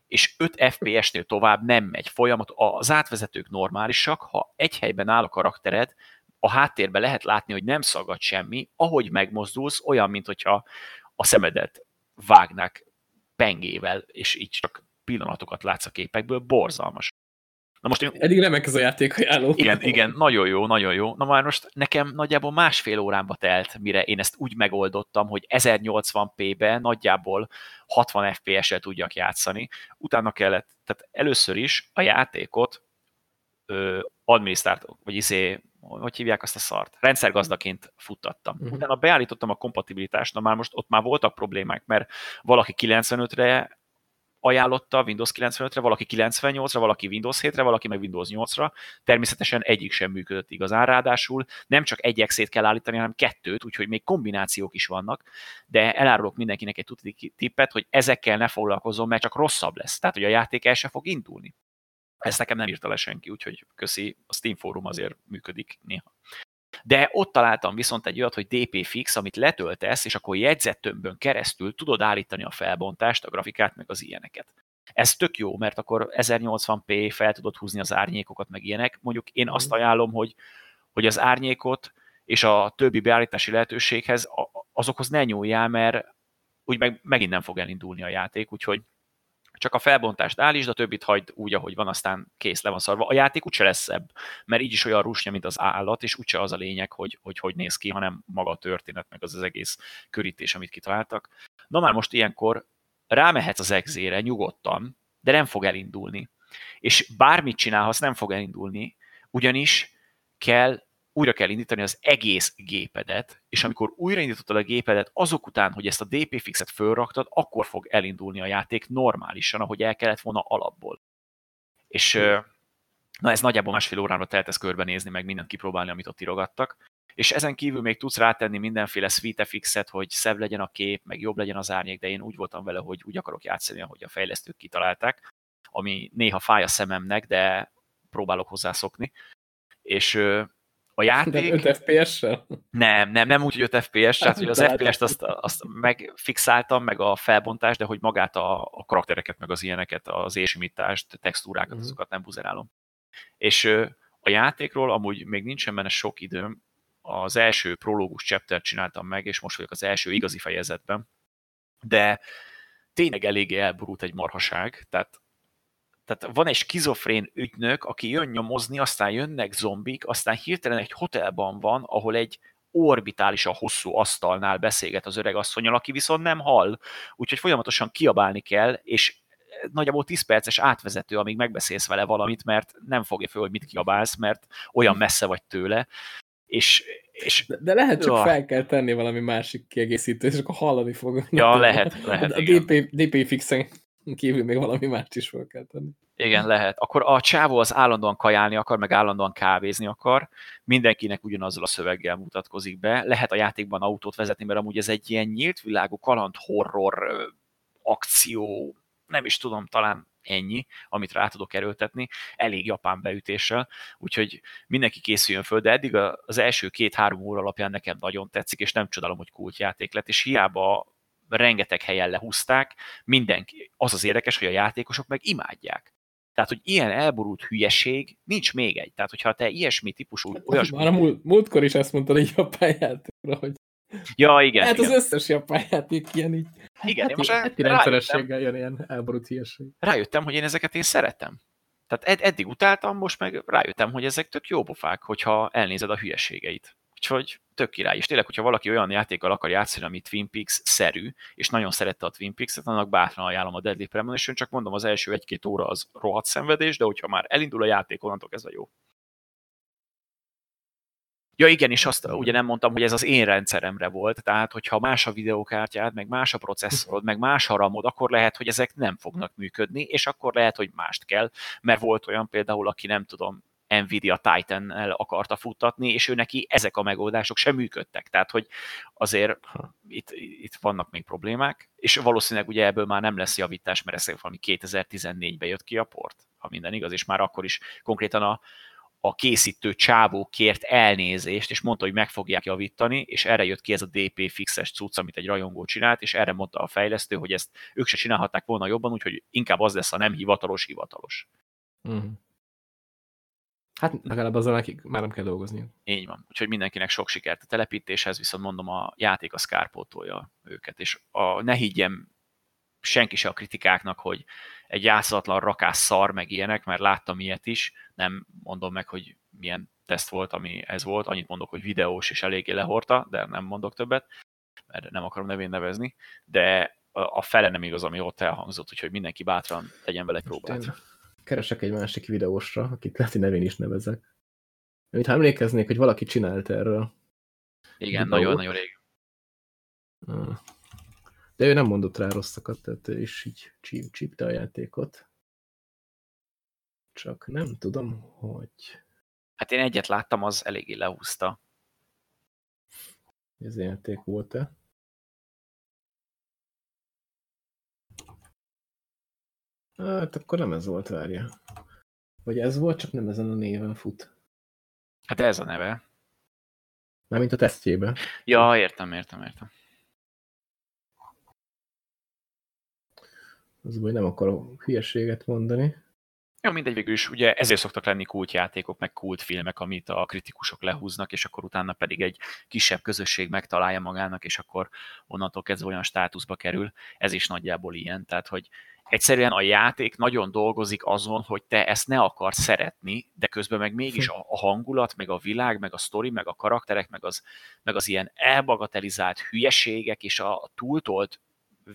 S2: És 5 FPS-nél tovább nem megy folyamat. Az átvezetők normálisak, ha egy helyben áll a karaktered, a háttérben lehet látni, hogy nem szagad semmi, ahogy megmozdulsz, olyan, mint hogyha a szemedet vágnák pengével, és így csak pillanatokat látsz a képekből, borzalmas.
S1: Na most én... Eddig remek ez a játékajánló.
S2: Igen, igen, nagyon jó, nagyon jó. Na már most nekem nagyjából másfél órámba telt, mire én ezt úgy megoldottam, hogy 1080p-be nagyjából 60 fps-el tudjak játszani. Utána kellett, tehát először is a játékot ö, adminisztrált, vagy izé hogy hívják azt a szart, rendszergazdaként futtattam. Uh-huh. Utána beállítottam a kompatibilitást, na már most ott már voltak problémák, mert valaki 95-re ajánlotta Windows 95-re, valaki 98-ra, valaki Windows 7-re, valaki meg Windows 8-ra. Természetesen egyik sem működött igazán, ráadásul nem csak egy exét kell állítani, hanem kettőt, úgyhogy még kombinációk is vannak, de elárulok mindenkinek egy tuti tippet, hogy ezekkel ne foglalkozom, mert csak rosszabb lesz. Tehát, hogy a játék el sem fog indulni. Ezt nekem nem írta le senki, úgyhogy köszi, a Steam fórum azért működik néha. De ott találtam viszont egy olyat, hogy DP fix, amit letöltesz, és akkor jegyzettömbön keresztül tudod állítani a felbontást, a grafikát, meg az ilyeneket. Ez tök jó, mert akkor 1080p fel tudod húzni az árnyékokat, meg ilyenek. Mondjuk én azt mhm. ajánlom, hogy, hogy az árnyékot és a többi beállítási lehetőséghez azokhoz ne nyúljál, mert úgy meg, megint nem fog elindulni a játék, úgyhogy csak a felbontást állítsd, a többit hagyd úgy, ahogy van, aztán kész, le van szarva. A játék úgyse lesz szebb, mert így is olyan rusnya, mint az állat, és úgyse az a lényeg, hogy, hogy hogy néz ki, hanem maga a történet, meg az az egész körítés, amit kitaláltak. Na már most ilyenkor rámehetsz az exére nyugodtan, de nem fog elindulni. És bármit csinálhatsz, nem fog elindulni, ugyanis kell újra kell indítani az egész gépedet, és amikor újraindítottad a gépedet, azok után, hogy ezt a DP fixet fölraktad, akkor fog elindulni a játék normálisan, ahogy el kellett volna alapból. És na ez nagyjából másfél órára telt ezt körbenézni, meg mindent kipróbálni, amit ott irogattak. És ezen kívül még tudsz rátenni mindenféle suite fixet, hogy szebb legyen a kép, meg jobb legyen az árnyék, de én úgy voltam vele, hogy úgy akarok játszani, ahogy a fejlesztők kitalálták, ami néha fáj a szememnek, de próbálok hozzászokni. És a játék...
S1: De 5 FPS-sel?
S2: Nem, nem, nem úgy, hogy 5 FPS, tehát hogy az FPS-t azt, azt megfixáltam, meg a felbontást, de hogy magát a, a karaktereket, meg az ilyeneket, az ésimítást, textúrákat, uh-huh. azokat nem buzerálom. És a játékról amúgy még nincsen benne sok időm, az első prológus chapter csináltam meg, és most vagyok az első igazi fejezetben, de tényleg eléggé elborult egy marhaság, tehát Tehát van egy skizofrén ügynök, aki jön nyomozni, aztán jönnek zombik, aztán hirtelen egy hotelban van, ahol egy orbitálisan hosszú asztalnál beszélget az öreg asszonyal, aki viszont nem hall, úgyhogy folyamatosan kiabálni kell, és nagyjából 10 perces átvezető, amíg megbeszélsz vele valamit, mert nem fogja föl, hogy mit kiabálsz, mert olyan messze vagy tőle, és, és
S1: de, de lehet csak ja. fel kell tenni valami másik kiegészítő, és akkor hallani fog.
S2: Ja, lehet, lehet.
S1: A, a DP, DP fixen kívül még valami mást is fel kell tenni.
S2: Igen, lehet. Akkor a csávó az állandóan kajálni akar, meg állandóan kávézni akar, mindenkinek ugyanazzal a szöveggel mutatkozik be. Lehet a játékban autót vezetni, mert amúgy ez egy ilyen nyílt világú kaland horror akció, nem is tudom, talán ennyi, amit rá tudok erőltetni, elég japán beütéssel, úgyhogy mindenki készüljön föl, de eddig az első két-három óra alapján nekem nagyon tetszik, és nem csodálom, hogy kultjáték lett, és hiába rengeteg helyen lehúzták, mindenki, az az érdekes, hogy a játékosok meg imádják. Tehát, hogy ilyen elborult hülyeség, nincs még egy. Tehát, hogyha te ilyesmi típusú...
S1: Hát, olyasmi... Már a múlt, múltkor is ezt mondtad egy japán játékra, hogy
S2: Ja, igen.
S1: Hát
S2: igen.
S1: az összes japán játék ilyen így.
S2: Igen,
S1: heti, most heti rendszerességgel jön ilyen elborult hülyeség.
S2: Rájöttem, hogy én ezeket én szeretem. Tehát ed- eddig utáltam, most meg rájöttem, hogy ezek tök jó pofák, hogyha elnézed a hülyeségeit. Úgyhogy tök király. És tényleg, hogyha valaki olyan játékkal akar játszani, ami Twin Peaks-szerű, és nagyon szerette a Twin Peaks-et, annak bátran ajánlom a Deadly Premonition, csak mondom, az első egy-két óra az rohadt szenvedés, de hogyha már elindul a játék, onnantól ez a jó. Ja igen, és azt ugye nem mondtam, hogy ez az én rendszeremre volt, tehát hogyha más a videókártyád, meg más a processzorod, meg más a ramod, akkor lehet, hogy ezek nem fognak működni, és akkor lehet, hogy mást kell, mert volt olyan például, aki nem tudom, Nvidia Titan-el akarta futtatni, és ő neki ezek a megoldások sem működtek. Tehát, hogy azért itt, itt vannak még problémák, és valószínűleg ugye ebből már nem lesz javítás, mert ez valami 2014-ben jött ki a port, ha minden igaz, és már akkor is konkrétan a, a készítő csávó kért elnézést, és mondta, hogy meg fogják javítani, és erre jött ki ez a DP fixes cucc, amit egy rajongó csinált, és erre mondta a fejlesztő, hogy ezt ők se csinálhatták volna jobban, úgyhogy inkább az lesz a nem hivatalos hivatalos.
S1: Mm. Hát legalább azzal nekik már nem kell dolgozni.
S2: Így van. Úgyhogy mindenkinek sok sikert a telepítéshez, viszont mondom, a játék a szkárpótolja őket. És a, ne higgyem senki se a kritikáknak, hogy egy játszatlan rakás szar, meg ilyenek, mert láttam ilyet is, nem mondom meg, hogy milyen teszt volt, ami ez volt, annyit mondok, hogy videós és eléggé lehorta, de nem mondok többet, mert nem akarom nevén nevezni, de a fele nem igaz, ami ott elhangzott, úgyhogy mindenki bátran tegyen vele egy próbát. Én
S1: keresek egy másik videósra, akit lehet, hogy nevén is nevezek. Amit ha emlékeznék, hogy valaki csinált erről.
S2: Igen, nagyon-nagyon rég.
S1: De ő nem mondott rá rosszakat, tehát ő is így csípte a játékot. Csak nem tudom, hogy...
S2: Hát én egyet láttam, az eléggé lehúzta.
S1: Ez játék volt-e? Hát akkor nem ez volt, várja. Vagy ez volt, csak nem ezen a néven fut.
S2: Hát ez a neve.
S1: Mármint a tesztjében.
S2: Ja, értem, értem, értem.
S1: Az baj, nem akarok hülyeséget mondani.
S2: Ja, mindegy végül is, ugye ezért szoktak lenni kultjátékok, meg kultfilmek, amit a kritikusok lehúznak, és akkor utána pedig egy kisebb közösség megtalálja magának, és akkor onnantól kezdve olyan státuszba kerül. Ez is nagyjából ilyen, tehát hogy egyszerűen a játék nagyon dolgozik azon, hogy te ezt ne akarsz szeretni, de közben meg mégis a, a hangulat, meg a világ, meg a sztori, meg a karakterek, meg az, meg az ilyen elbagatelizált hülyeségek és a túltolt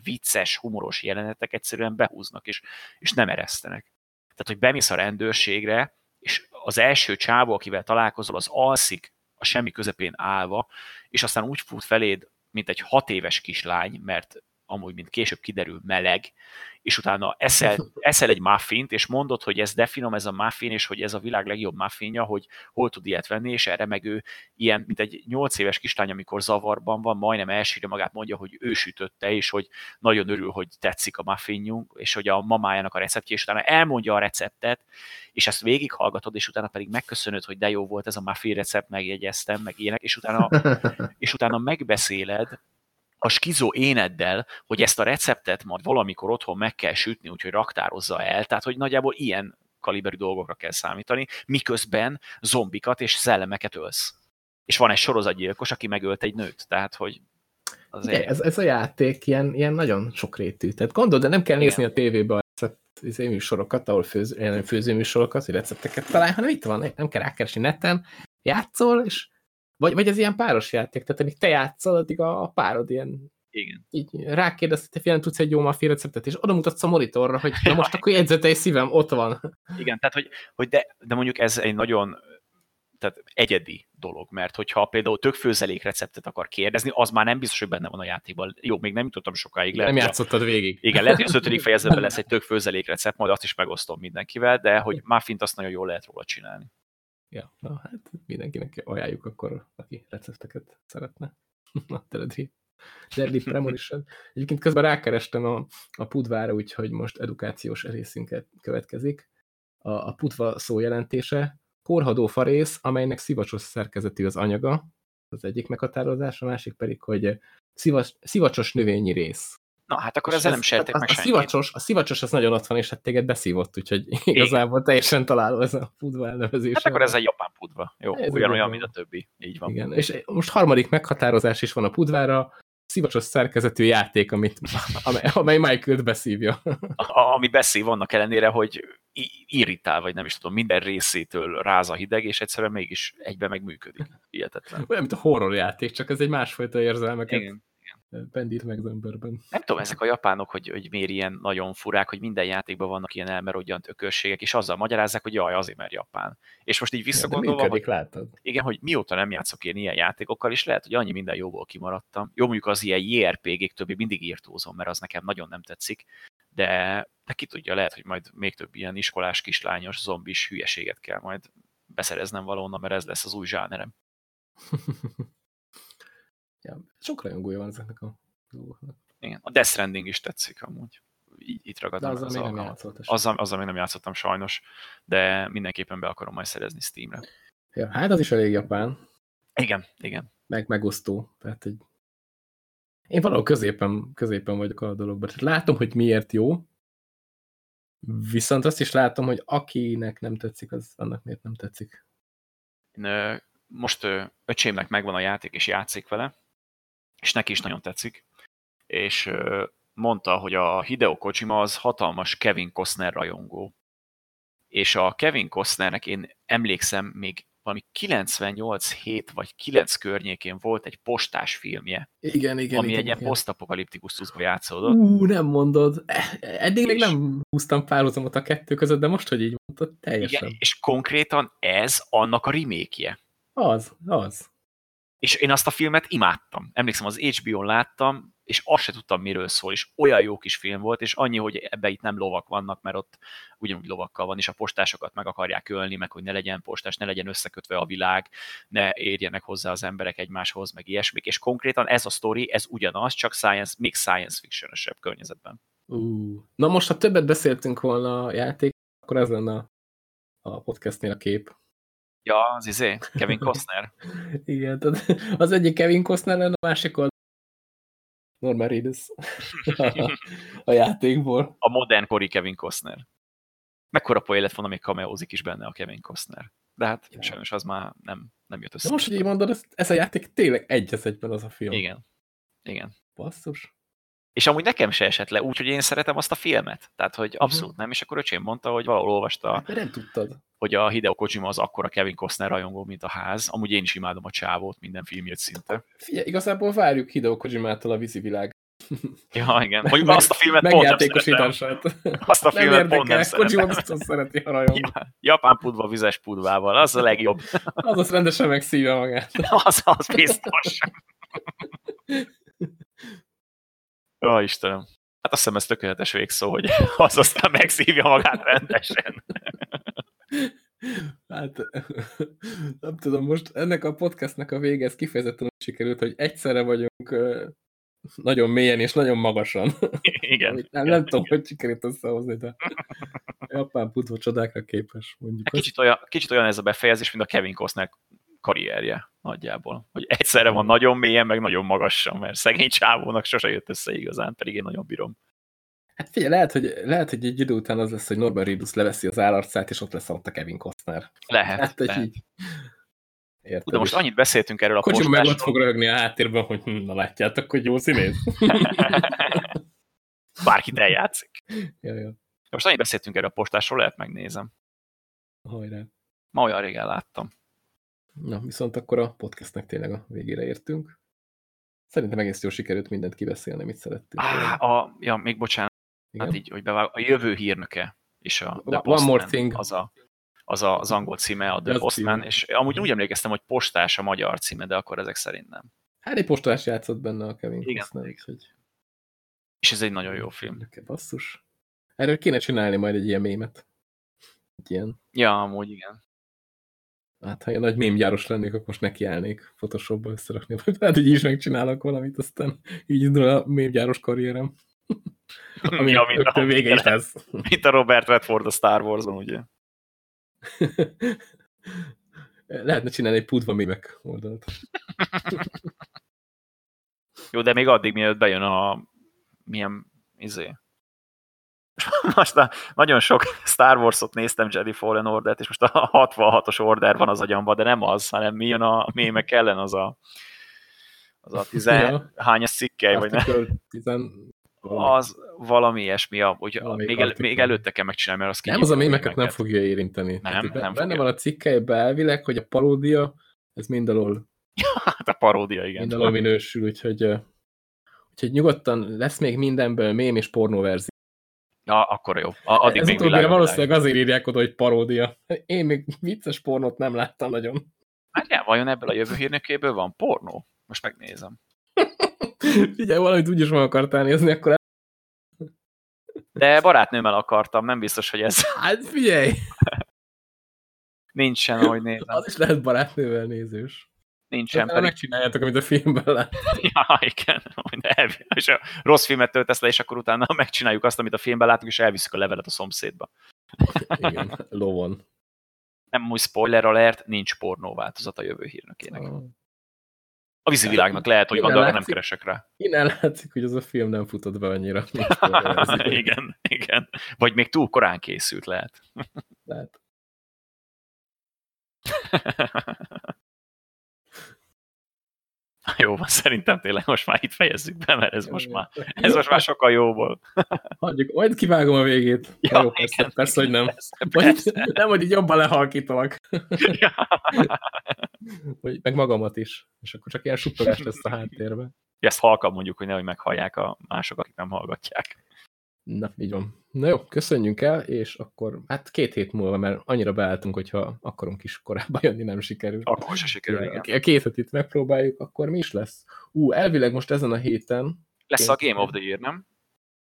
S2: vicces, humoros jelenetek egyszerűen behúznak, és, és nem eresztenek. Tehát, hogy bemész a rendőrségre, és az első csávó, akivel találkozol, az alszik a semmi közepén állva, és aztán úgy fut feléd, mint egy hat éves kislány, mert amúgy, mint később kiderül, meleg, és utána eszel, eszel egy muffint, és mondod, hogy ez definom, ez a muffin, és hogy ez a világ legjobb muffinja, hogy hol tud ilyet venni, és erre meg ő ilyen, mint egy nyolc éves kislány, amikor zavarban van, majdnem elsírja magát, mondja, hogy ő sütötte, és hogy nagyon örül, hogy tetszik a muffinjunk, és hogy a mamájának a receptje, és utána elmondja a receptet, és ezt végighallgatod, és utána pedig megköszönöd, hogy de jó volt ez a muffin recept, megjegyeztem, meg ilyenek, és utána, és utána megbeszéled, a skizó éneddel, hogy ezt a receptet majd valamikor otthon meg kell sütni, úgyhogy raktározza el, tehát hogy nagyjából ilyen kaliberű dolgokra kell számítani, miközben zombikat és szellemeket ölsz. És van egy sorozatgyilkos, aki megölt egy nőt, tehát hogy
S1: azért... Igen, ez, ez a játék ilyen, ilyen nagyon sokrétű. Tehát gondolod, de nem kell nézni Igen. a tévébe izé, műsorokat, ahol főz, főzőműsorokat, hogy recepteket talál, hanem itt van, nem kell rákeresni neten, játszol, és vagy, vagy ez ilyen páros játék, tehát amíg te játszol, addig a, a párod ilyen
S2: igen.
S1: Így rákérdez, hogy te tudsz egy jó mafi receptet, és oda mutatsz a monitorra, hogy na most akkor jegyzetei szívem, ott van.
S2: Igen, tehát hogy, hogy de, de mondjuk ez egy nagyon tehát egyedi dolog, mert hogyha például tök főzelék receptet akar kérdezni, az már nem biztos, hogy benne van a játékban. Jó, még nem jutottam sokáig.
S1: Lehet, nem játszottad végig.
S2: Igen, lehet, hogy az ötödik fejezetben lesz egy tök főzelék recept, majd azt is megosztom mindenkivel, de hogy muffint azt nagyon jól lehet róla csinálni.
S1: Ja, na hát mindenkinek ajánljuk akkor, aki recepteket szeretne. Na, Deadly, Deadly Premonition. Egyébként közben rákerestem a, a pudvára, úgyhogy most edukációs részünket következik. A, a pudva szó jelentése, korhadó farész, amelynek szivacsos szerkezetű az anyaga, az egyik meghatározás, a másik pedig, hogy szivacs, szivacsos növényi rész.
S2: Na, hát akkor ezzel nem sejtek
S1: meg a, a szivacsos, a szivacsos az nagyon ott van, és hát téged beszívott, úgyhogy igazából teljesen találó ez a pudva elnevezés.
S2: Hát akkor ez egy japán pudva. Jó, ez ugyanolyan, mint a többi. Így van.
S1: Igen, és most harmadik meghatározás is van a pudvára, szivacsos szerkezetű játék, amit, amely, Michael-t beszívja.
S2: A, ami beszív annak ellenére, hogy irritál, vagy nem is tudom, minden részétől ráz a hideg, és egyszerűen mégis egyben meg működik. Ilyetetlen.
S1: Olyan, mint a horror játék, csak ez egy másfajta érzelmeket. Igen pendít meg az emberben.
S2: Nem tudom, ezek a japánok, hogy, hogy miért ilyen nagyon furák, hogy minden játékban vannak ilyen elmerodjant ökörségek, és azzal magyarázzák, hogy jaj, azért, mert Japán. És most így visszagondolva,
S1: ja, hogy, látod.
S2: igen, hogy mióta nem játszok én ilyen játékokkal, és lehet, hogy annyi minden jóból kimaradtam. Jó, mondjuk az ilyen JRPG-k többi mindig írtózom, mert az nekem nagyon nem tetszik, de, de ki tudja, lehet, hogy majd még több ilyen iskolás, kislányos, zombis hülyeséget kell majd beszereznem valóna, mert ez lesz az új zsánerem.
S1: Ja, sok rajongója van ezeknek a dolgoknak.
S2: Igen, a Death Stranding is tetszik amúgy. Így, itt ragadom
S1: de azzal, még nem
S2: azzal, azzal még nem játszottam sajnos, de mindenképpen be akarom majd szerezni Steamre.
S1: Ja, hát az is elég japán.
S2: Igen, igen.
S1: Meg megosztó. Tehát egy... Én valahol középen, középen vagyok a dologban. Tehát látom, hogy miért jó, viszont azt is látom, hogy akinek nem tetszik, az annak miért nem tetszik.
S2: Én, most öcsémnek megvan a játék, és játszik vele, és neki is nagyon tetszik, és mondta, hogy a Hideo Kojima az hatalmas Kevin Costner rajongó. És a Kevin Costnernek én emlékszem, még valami 98 7 vagy 9 környékén volt egy postás filmje.
S1: Igen, igen.
S2: Ami
S1: igen,
S2: egy ilyen
S1: igen.
S2: posztapokaliptikus tuszba játszódott.
S1: Ú, nem mondod. Eddig és... még nem húztam párhuzamot a kettő között, de most, hogy így mondtad, teljesen.
S2: Igen, és konkrétan ez annak a remékje.
S1: Az, az.
S2: És én azt a filmet imádtam. Emlékszem, az HBO-n láttam, és azt se tudtam, miről szól, és olyan jó kis film volt, és annyi, hogy ebbe itt nem lovak vannak, mert ott ugyanúgy lovakkal van, és a postásokat meg akarják ölni, meg hogy ne legyen postás, ne legyen összekötve a világ, ne érjenek hozzá az emberek egymáshoz, meg ilyesmik, és konkrétan ez a sztori, ez ugyanaz, csak science, még science fiction környezetben.
S1: Uh. Na most, ha többet beszéltünk volna a játék, akkor ez lenne a podcastnél a kép.
S2: Ja, az izé, Kevin Costner.
S1: Igen, tehát az egyik Kevin Costner lenne, a másik a Norman Reedus a, a játékból.
S2: A modern kori Kevin Costner. Mekkora poé lett volna, még cameózik is benne a Kevin Costner. De hát ja. sajnos az már nem, nem jött össze.
S1: De most, hogy így mondod, ez, ez a játék tényleg egy az egyben az a film.
S2: Igen. Igen.
S1: Basszus.
S2: És amúgy nekem se esett le, úgyhogy én szeretem azt a filmet. Tehát, hogy mhm. abszolút nem, és akkor öcsém mondta, hogy valahol olvasta.
S1: De nem tudtad.
S2: Hogy a Hideo Kojima az akkora Kevin Costner rajongó, mint a ház. Amúgy én is imádom a csávót, minden filmjét szinte.
S1: Figyelj, igazából várjuk Hideo Kojimától a vízivilág.
S2: Ja, igen. Mondjuk azt a filmet pont nem Azt a filmet
S1: nem pont nem szeretem. Kojima biztos szereti a rajongó. Ja,
S2: japán pudva vizes pudvával, az a legjobb.
S1: az az rendesen megszívja magát.
S2: az, az biztos. Ó, Istenem. Hát azt hiszem ez tökéletes végszó, hogy az aztán megszívja magát rendesen.
S1: Hát nem tudom, most ennek a podcastnek a vége, ez kifejezetten úgy sikerült, hogy egyszerre vagyunk nagyon mélyen és nagyon magasan.
S2: Igen.
S1: nem, nem igen, tudom, igen. hogy sikerült összehozni, de japán putva csodákra képes, mondjuk.
S2: Kicsit, olyan, kicsit olyan ez a befejezés, mint a Kevin Costner karrierje nagyjából. Hogy egyszerre van nagyon mélyen, meg nagyon magasan, mert szegény csávónak sose jött össze igazán, pedig én nagyon bírom.
S1: Hát figyelj, lehet, hogy, lehet, hogy egy idő után az lesz, hogy Norman Reedus leveszi az állarcát, és ott lesz ott a Kevin Costner.
S2: Lehet, hát, lehet. Így... Érted, de most annyit beszéltünk erről a
S1: Kocsim meg ott fog rögni a háttérben, hogy hm, na látjátok, hogy jó színész.
S2: Bárkit eljátszik.
S1: ja, ja.
S2: Most annyit beszéltünk erről a postásról, lehet megnézem.
S1: Hajrá.
S2: Ma olyan régen láttam.
S1: Na, viszont akkor a podcastnek tényleg a végére értünk. Szerintem egész jól sikerült mindent kibeszélni, mit szerettünk.
S2: Ah, a, ja, még bocsánat, Igen? hát így, hogy bevág, a jövő hírnöke és a
S1: The One More Thing.
S2: Az, a, az a, az angol címe, a The az Postman, címe. és amúgy úgy emlékeztem, hogy postás a magyar címe, de akkor ezek szerint nem.
S1: Hát egy postás játszott benne a Kevin Igen. Costner, hogy...
S2: És ez egy nagyon jó film.
S1: Nöke, basszus. Erről kéne csinálni majd egy ilyen mémet. Egy ilyen.
S2: Ja, amúgy igen.
S1: Hát, ha ilyen nagy mémgyáros lennék, akkor most nekiállnék Photoshopba összerakni. Hát, hogy is megcsinálok valamit, aztán így indul a mémgyáros karrierem. Ami ja, mint a, vége is lesz.
S2: Mint a Robert Redford a Star Wars-on, ugye?
S1: Lehetne csinálni egy pudva mémek oldalt.
S2: Jó, de még addig, mielőtt bejön a milyen izé. Most a, nagyon sok Star Wars-ot néztem, Jedi Fallen Order-t, és most a 66-os order van az agyamba, de nem az, hanem mi jön a mémek ellen, az a az a tizen... Ja. hányas cikkely, vagy nem?
S1: Tizen...
S2: Az valami ilyesmi, hogy valami még, el, még előtte kell megcsinálni, mert az
S1: Nem, az a mémeket nem fogja érinteni.
S2: Nem, hát, nem
S1: Benne
S2: fogja.
S1: van a cikkelyben elvileg, hogy a paródia, ez mind alól
S2: hát a paródia, igen.
S1: Mind alól minősül, úgyhogy, úgyhogy nyugodtan lesz még mindenből mém és pornó verzió.
S2: Ja, akkor jó. Addig
S1: Ez még utóbbira valószínűleg azért írják oda, hogy paródia. Én még vicces pornót nem láttam nagyon.
S2: Ja, vajon ebből a jövő hírnökéből van pornó? Most megnézem.
S1: Figyelj, valamit úgyis meg akartál nézni, akkor
S2: de barátnőmmel akartam, nem biztos, hogy ez...
S1: Hát figyelj!
S2: Nincsen, ahogy nézem.
S1: Az is lehet barátnővel nézős.
S2: Nincsen.
S1: Pedig... megcsináljátok, amit a filmben lát.
S2: Ja, igen. És a rossz filmet töltesz le, és akkor utána megcsináljuk azt, amit a filmben látunk, és elviszük a levelet a szomszédba.
S1: Igen, lovon.
S2: Nem úgy spoiler alert, nincs pornó változat a jövő hírnökének. Oh. A vízivilágnak lehet, hogy de nem keresek rá.
S1: Innen látszik, hogy az a film nem futott be annyira.
S2: igen, igen. Vagy még túl korán készült lehet.
S1: lehet.
S2: Jó van, szerintem tényleg most már itt fejezzük be, mert ez most már, ez most már sokkal jóból.
S1: Hagyjuk, majd kivágom a végét. Ja, jó, persze, igen, persze, hogy nem. Persze, persze. Vagy, nem, hogy így jobban lehalkítalak. Ja. Vagy, meg magamat is. És akkor csak ilyen suttogás lesz a háttérben.
S2: Ezt halkan mondjuk, hogy nehogy meghallják a mások, akik nem hallgatják.
S1: Na, így van. Na jó, köszönjünk el, és akkor hát két hét múlva, mert annyira beálltunk, hogyha akarunk is korábban jönni, nem sikerül.
S2: Akkor se sikerül,
S1: igen. A két hetit megpróbáljuk, akkor mi is lesz? Ú, elvileg most ezen a héten...
S2: Lesz a Game of the Year, nem?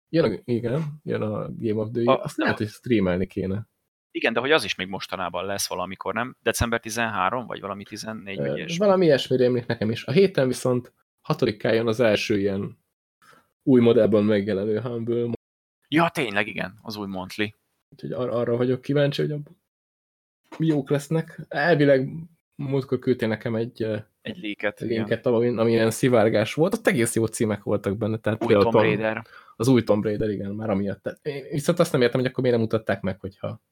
S1: Jön a, igen, jön a Game of the Year. A, Azt lehet, hogy streamelni kéne.
S2: Igen, de hogy az is még mostanában lesz valamikor, nem? December 13, vagy valami 14, vagy
S1: ilyesmi. Valami ilyesmi rémlik nekem is. A héten viszont hatodikán jön az első ilyen új modellben megjelenő Humble
S2: Ja, tényleg, igen, az új Monthly.
S1: Úgyhogy ar arra vagyok kíváncsi, hogy abban jók lesznek. Elvileg múltkor küldtél nekem egy,
S2: egy linket,
S1: linket ami, ami ilyen szivárgás volt. Ott egész jó címek voltak benne. Tehát
S2: új Tomb Raider.
S1: Az új Tomb Raider, igen, már amiatt. Én viszont azt nem értem, hogy akkor miért nem mutatták meg, hogyha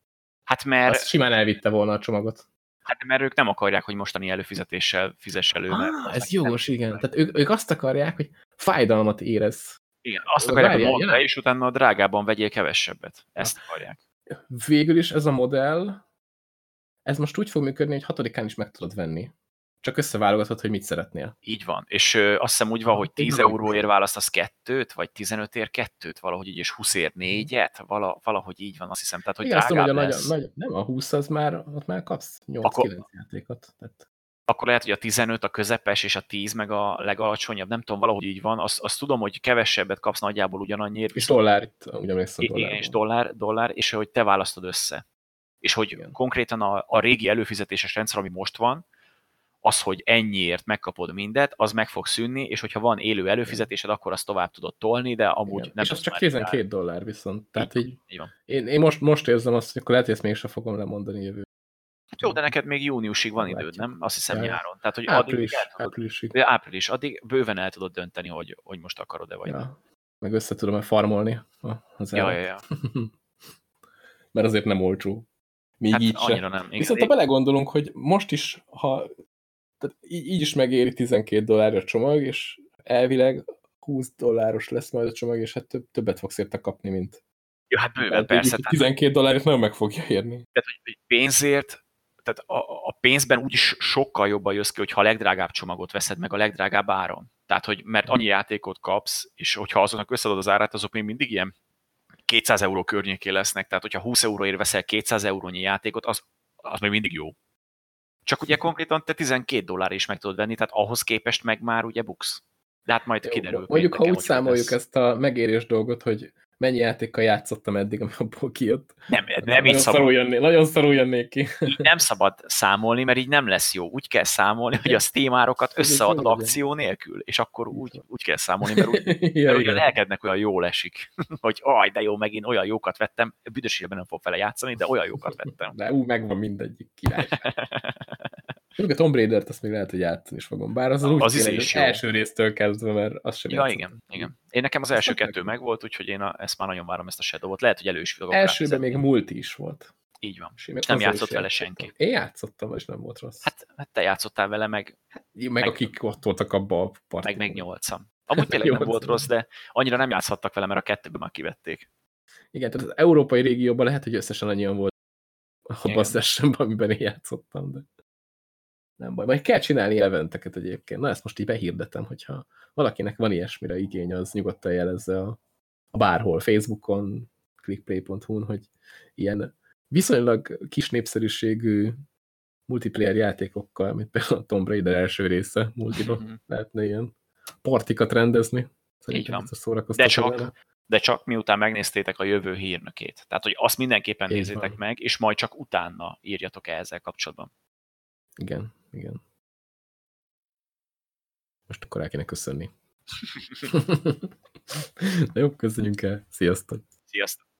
S2: hát mert...
S1: azt simán elvitte volna a csomagot.
S2: Hát mert ők nem akarják, hogy mostani előfizetéssel fizess elő.
S1: Ah, ez jogos, igen. Tehát ők, ők azt akarják, hogy fájdalmat érez
S2: igen, azt akarják, hogy mondd és utána a drágában vegyél kevesebbet. Ezt akarják.
S1: Végül is ez a modell, ez most úgy fog működni, hogy hatodikán is meg tudod venni. Csak összeválogatod, hogy mit szeretnél.
S2: Így van. És ö, azt hiszem úgy van, hogy 10 euróért választasz kettőt, vagy 15 ér kettőt, valahogy így, és 20 ér négyet, vala, valahogy így van, azt hiszem. Tehát, hogy Igen, azt mondom, hogy a nagy, nagy,
S1: nem, a 20 az már, ott már kapsz 8-9 Akkor... játékot. Tehát
S2: akkor lehet, hogy a 15 a közepes, és a 10 meg a legalacsonyabb, nem tudom, valahogy így van. Azt, azt tudom, hogy kevesebbet kapsz nagyjából ugyanannyiért.
S1: És dollár, itt ugyanézsz
S2: Igen, és dollár, dollár, és hogy te választod össze. És hogy Igen. konkrétan a, a régi előfizetéses rendszer, ami most van, az, hogy ennyiért megkapod mindet, az meg fog szűnni, és hogyha van élő előfizetésed, akkor azt tovább tudod tolni, de amúgy
S1: Igen. nem És az csak 12 dollár viszont. Tehát így, így, így van. Én, én most, most érzem azt, hogy akkor lehet, hogy ezt mégsem fogom lemondani jövő
S2: jó, de neked még júniusig van időd, nem? Azt hiszem ja. nyáron. Tehát, hogy
S1: április,
S2: addig
S1: tudod, áprilisig.
S2: április, addig bőven el tudod dönteni, hogy, hogy most akarod-e vagy. Ja.
S1: Meg össze tudom-e farmolni az
S2: ja, ja, ja.
S1: Mert azért nem olcsó. Még
S2: hát
S1: így
S2: annyira nem. Igen,
S1: Viszont ha belegondolunk, hogy most is, ha tehát így, is megéri 12 dollár a csomag, és elvileg 20 dolláros lesz majd a csomag, és hát több, többet fogsz érte kapni, mint
S2: Ja, hát bőven, persze.
S1: 12 dollárért nagyon meg fogja érni.
S2: Tehát, hogy pénzért, tehát a, a pénzben úgyis sokkal jobban jössz ki, hogyha a legdrágább csomagot veszed meg a legdrágább áron. Tehát, hogy mert annyi játékot kapsz, és hogyha azonnak összeadod az árát, azok még mindig ilyen 200 euró környékén lesznek. Tehát, hogyha 20 euróért veszel 200 eurónyi játékot, az, az még mindig jó. Csak ugye konkrétan te 12 dollár is meg tudod venni, tehát ahhoz képest meg már ugye buksz. De hát majd kiderül.
S1: Mondjuk, ha úgy számoljuk lesz. ezt a megérés dolgot, hogy mennyi játékkal játszottam eddig, ami abból kijött.
S2: Nem, nem nagyon így
S1: szabad. Szarul jönné, nagyon szarul jönnék ki.
S2: Így nem szabad számolni, mert így nem lesz jó. Úgy kell számolni, hogy a Steam összeadod akció nélkül, és akkor úgy, úgy kell számolni, mert, úgy, ja, mert ugye lelkednek olyan jól esik, hogy aj, de jó, megint olyan jókat vettem, büdösében nem fog fele játszani, de olyan jókat vettem.
S1: De ú, megvan mindegyik király. a Tomb Raider-t azt még lehet, hogy játszani is fogom. Bár az, az, úgy az, is első résztől kezdve, mert az sem
S2: Ja, játszom. igen, igen. Én nekem az első kettő megvolt, úgyhogy én a, ezt már nagyon várom, ezt a Shadow-ot. Lehet, hogy elő is fogok
S1: Elsőben még multi is volt.
S2: Így van. És nem játszott vele senki.
S1: Én játszottam, és nem volt rossz.
S2: Hát, hát te játszottál vele, meg...
S1: Hát, meg, meg akik ott voltak abba a
S2: partiban. Meg még nyolcan. Amúgy tényleg nem volt rossz, de annyira nem játszhattak vele, mert a kettőben már kivették.
S1: Igen, tehát az európai régióban lehet, hogy összesen annyian volt abban a sessionben, amiben én játszottam, de nem baj. Majd kell csinálni eventeket egyébként. Na, ezt most így behirdetem, hogyha valakinek van ilyesmire igény, az nyugodtan jelezze a, a bárhol, Facebookon, clickplay.hu-n, hogy ilyen viszonylag kis népszerűségű multiplayer játékokkal, mint például a Tomb Raider első része multiba mm -hmm. lehetne ilyen partikat rendezni.
S2: Szerintem Így van. De csak, vele. de csak miután megnéztétek a jövő hírnökét. Tehát, hogy azt mindenképpen Így nézzétek van. meg, és majd csak utána írjatok -e ezzel kapcsolatban.
S1: Igen, igen. Most akkor el kéne köszönni. Na jó, köszönjünk el. Sziasztok!
S2: Sziasztok!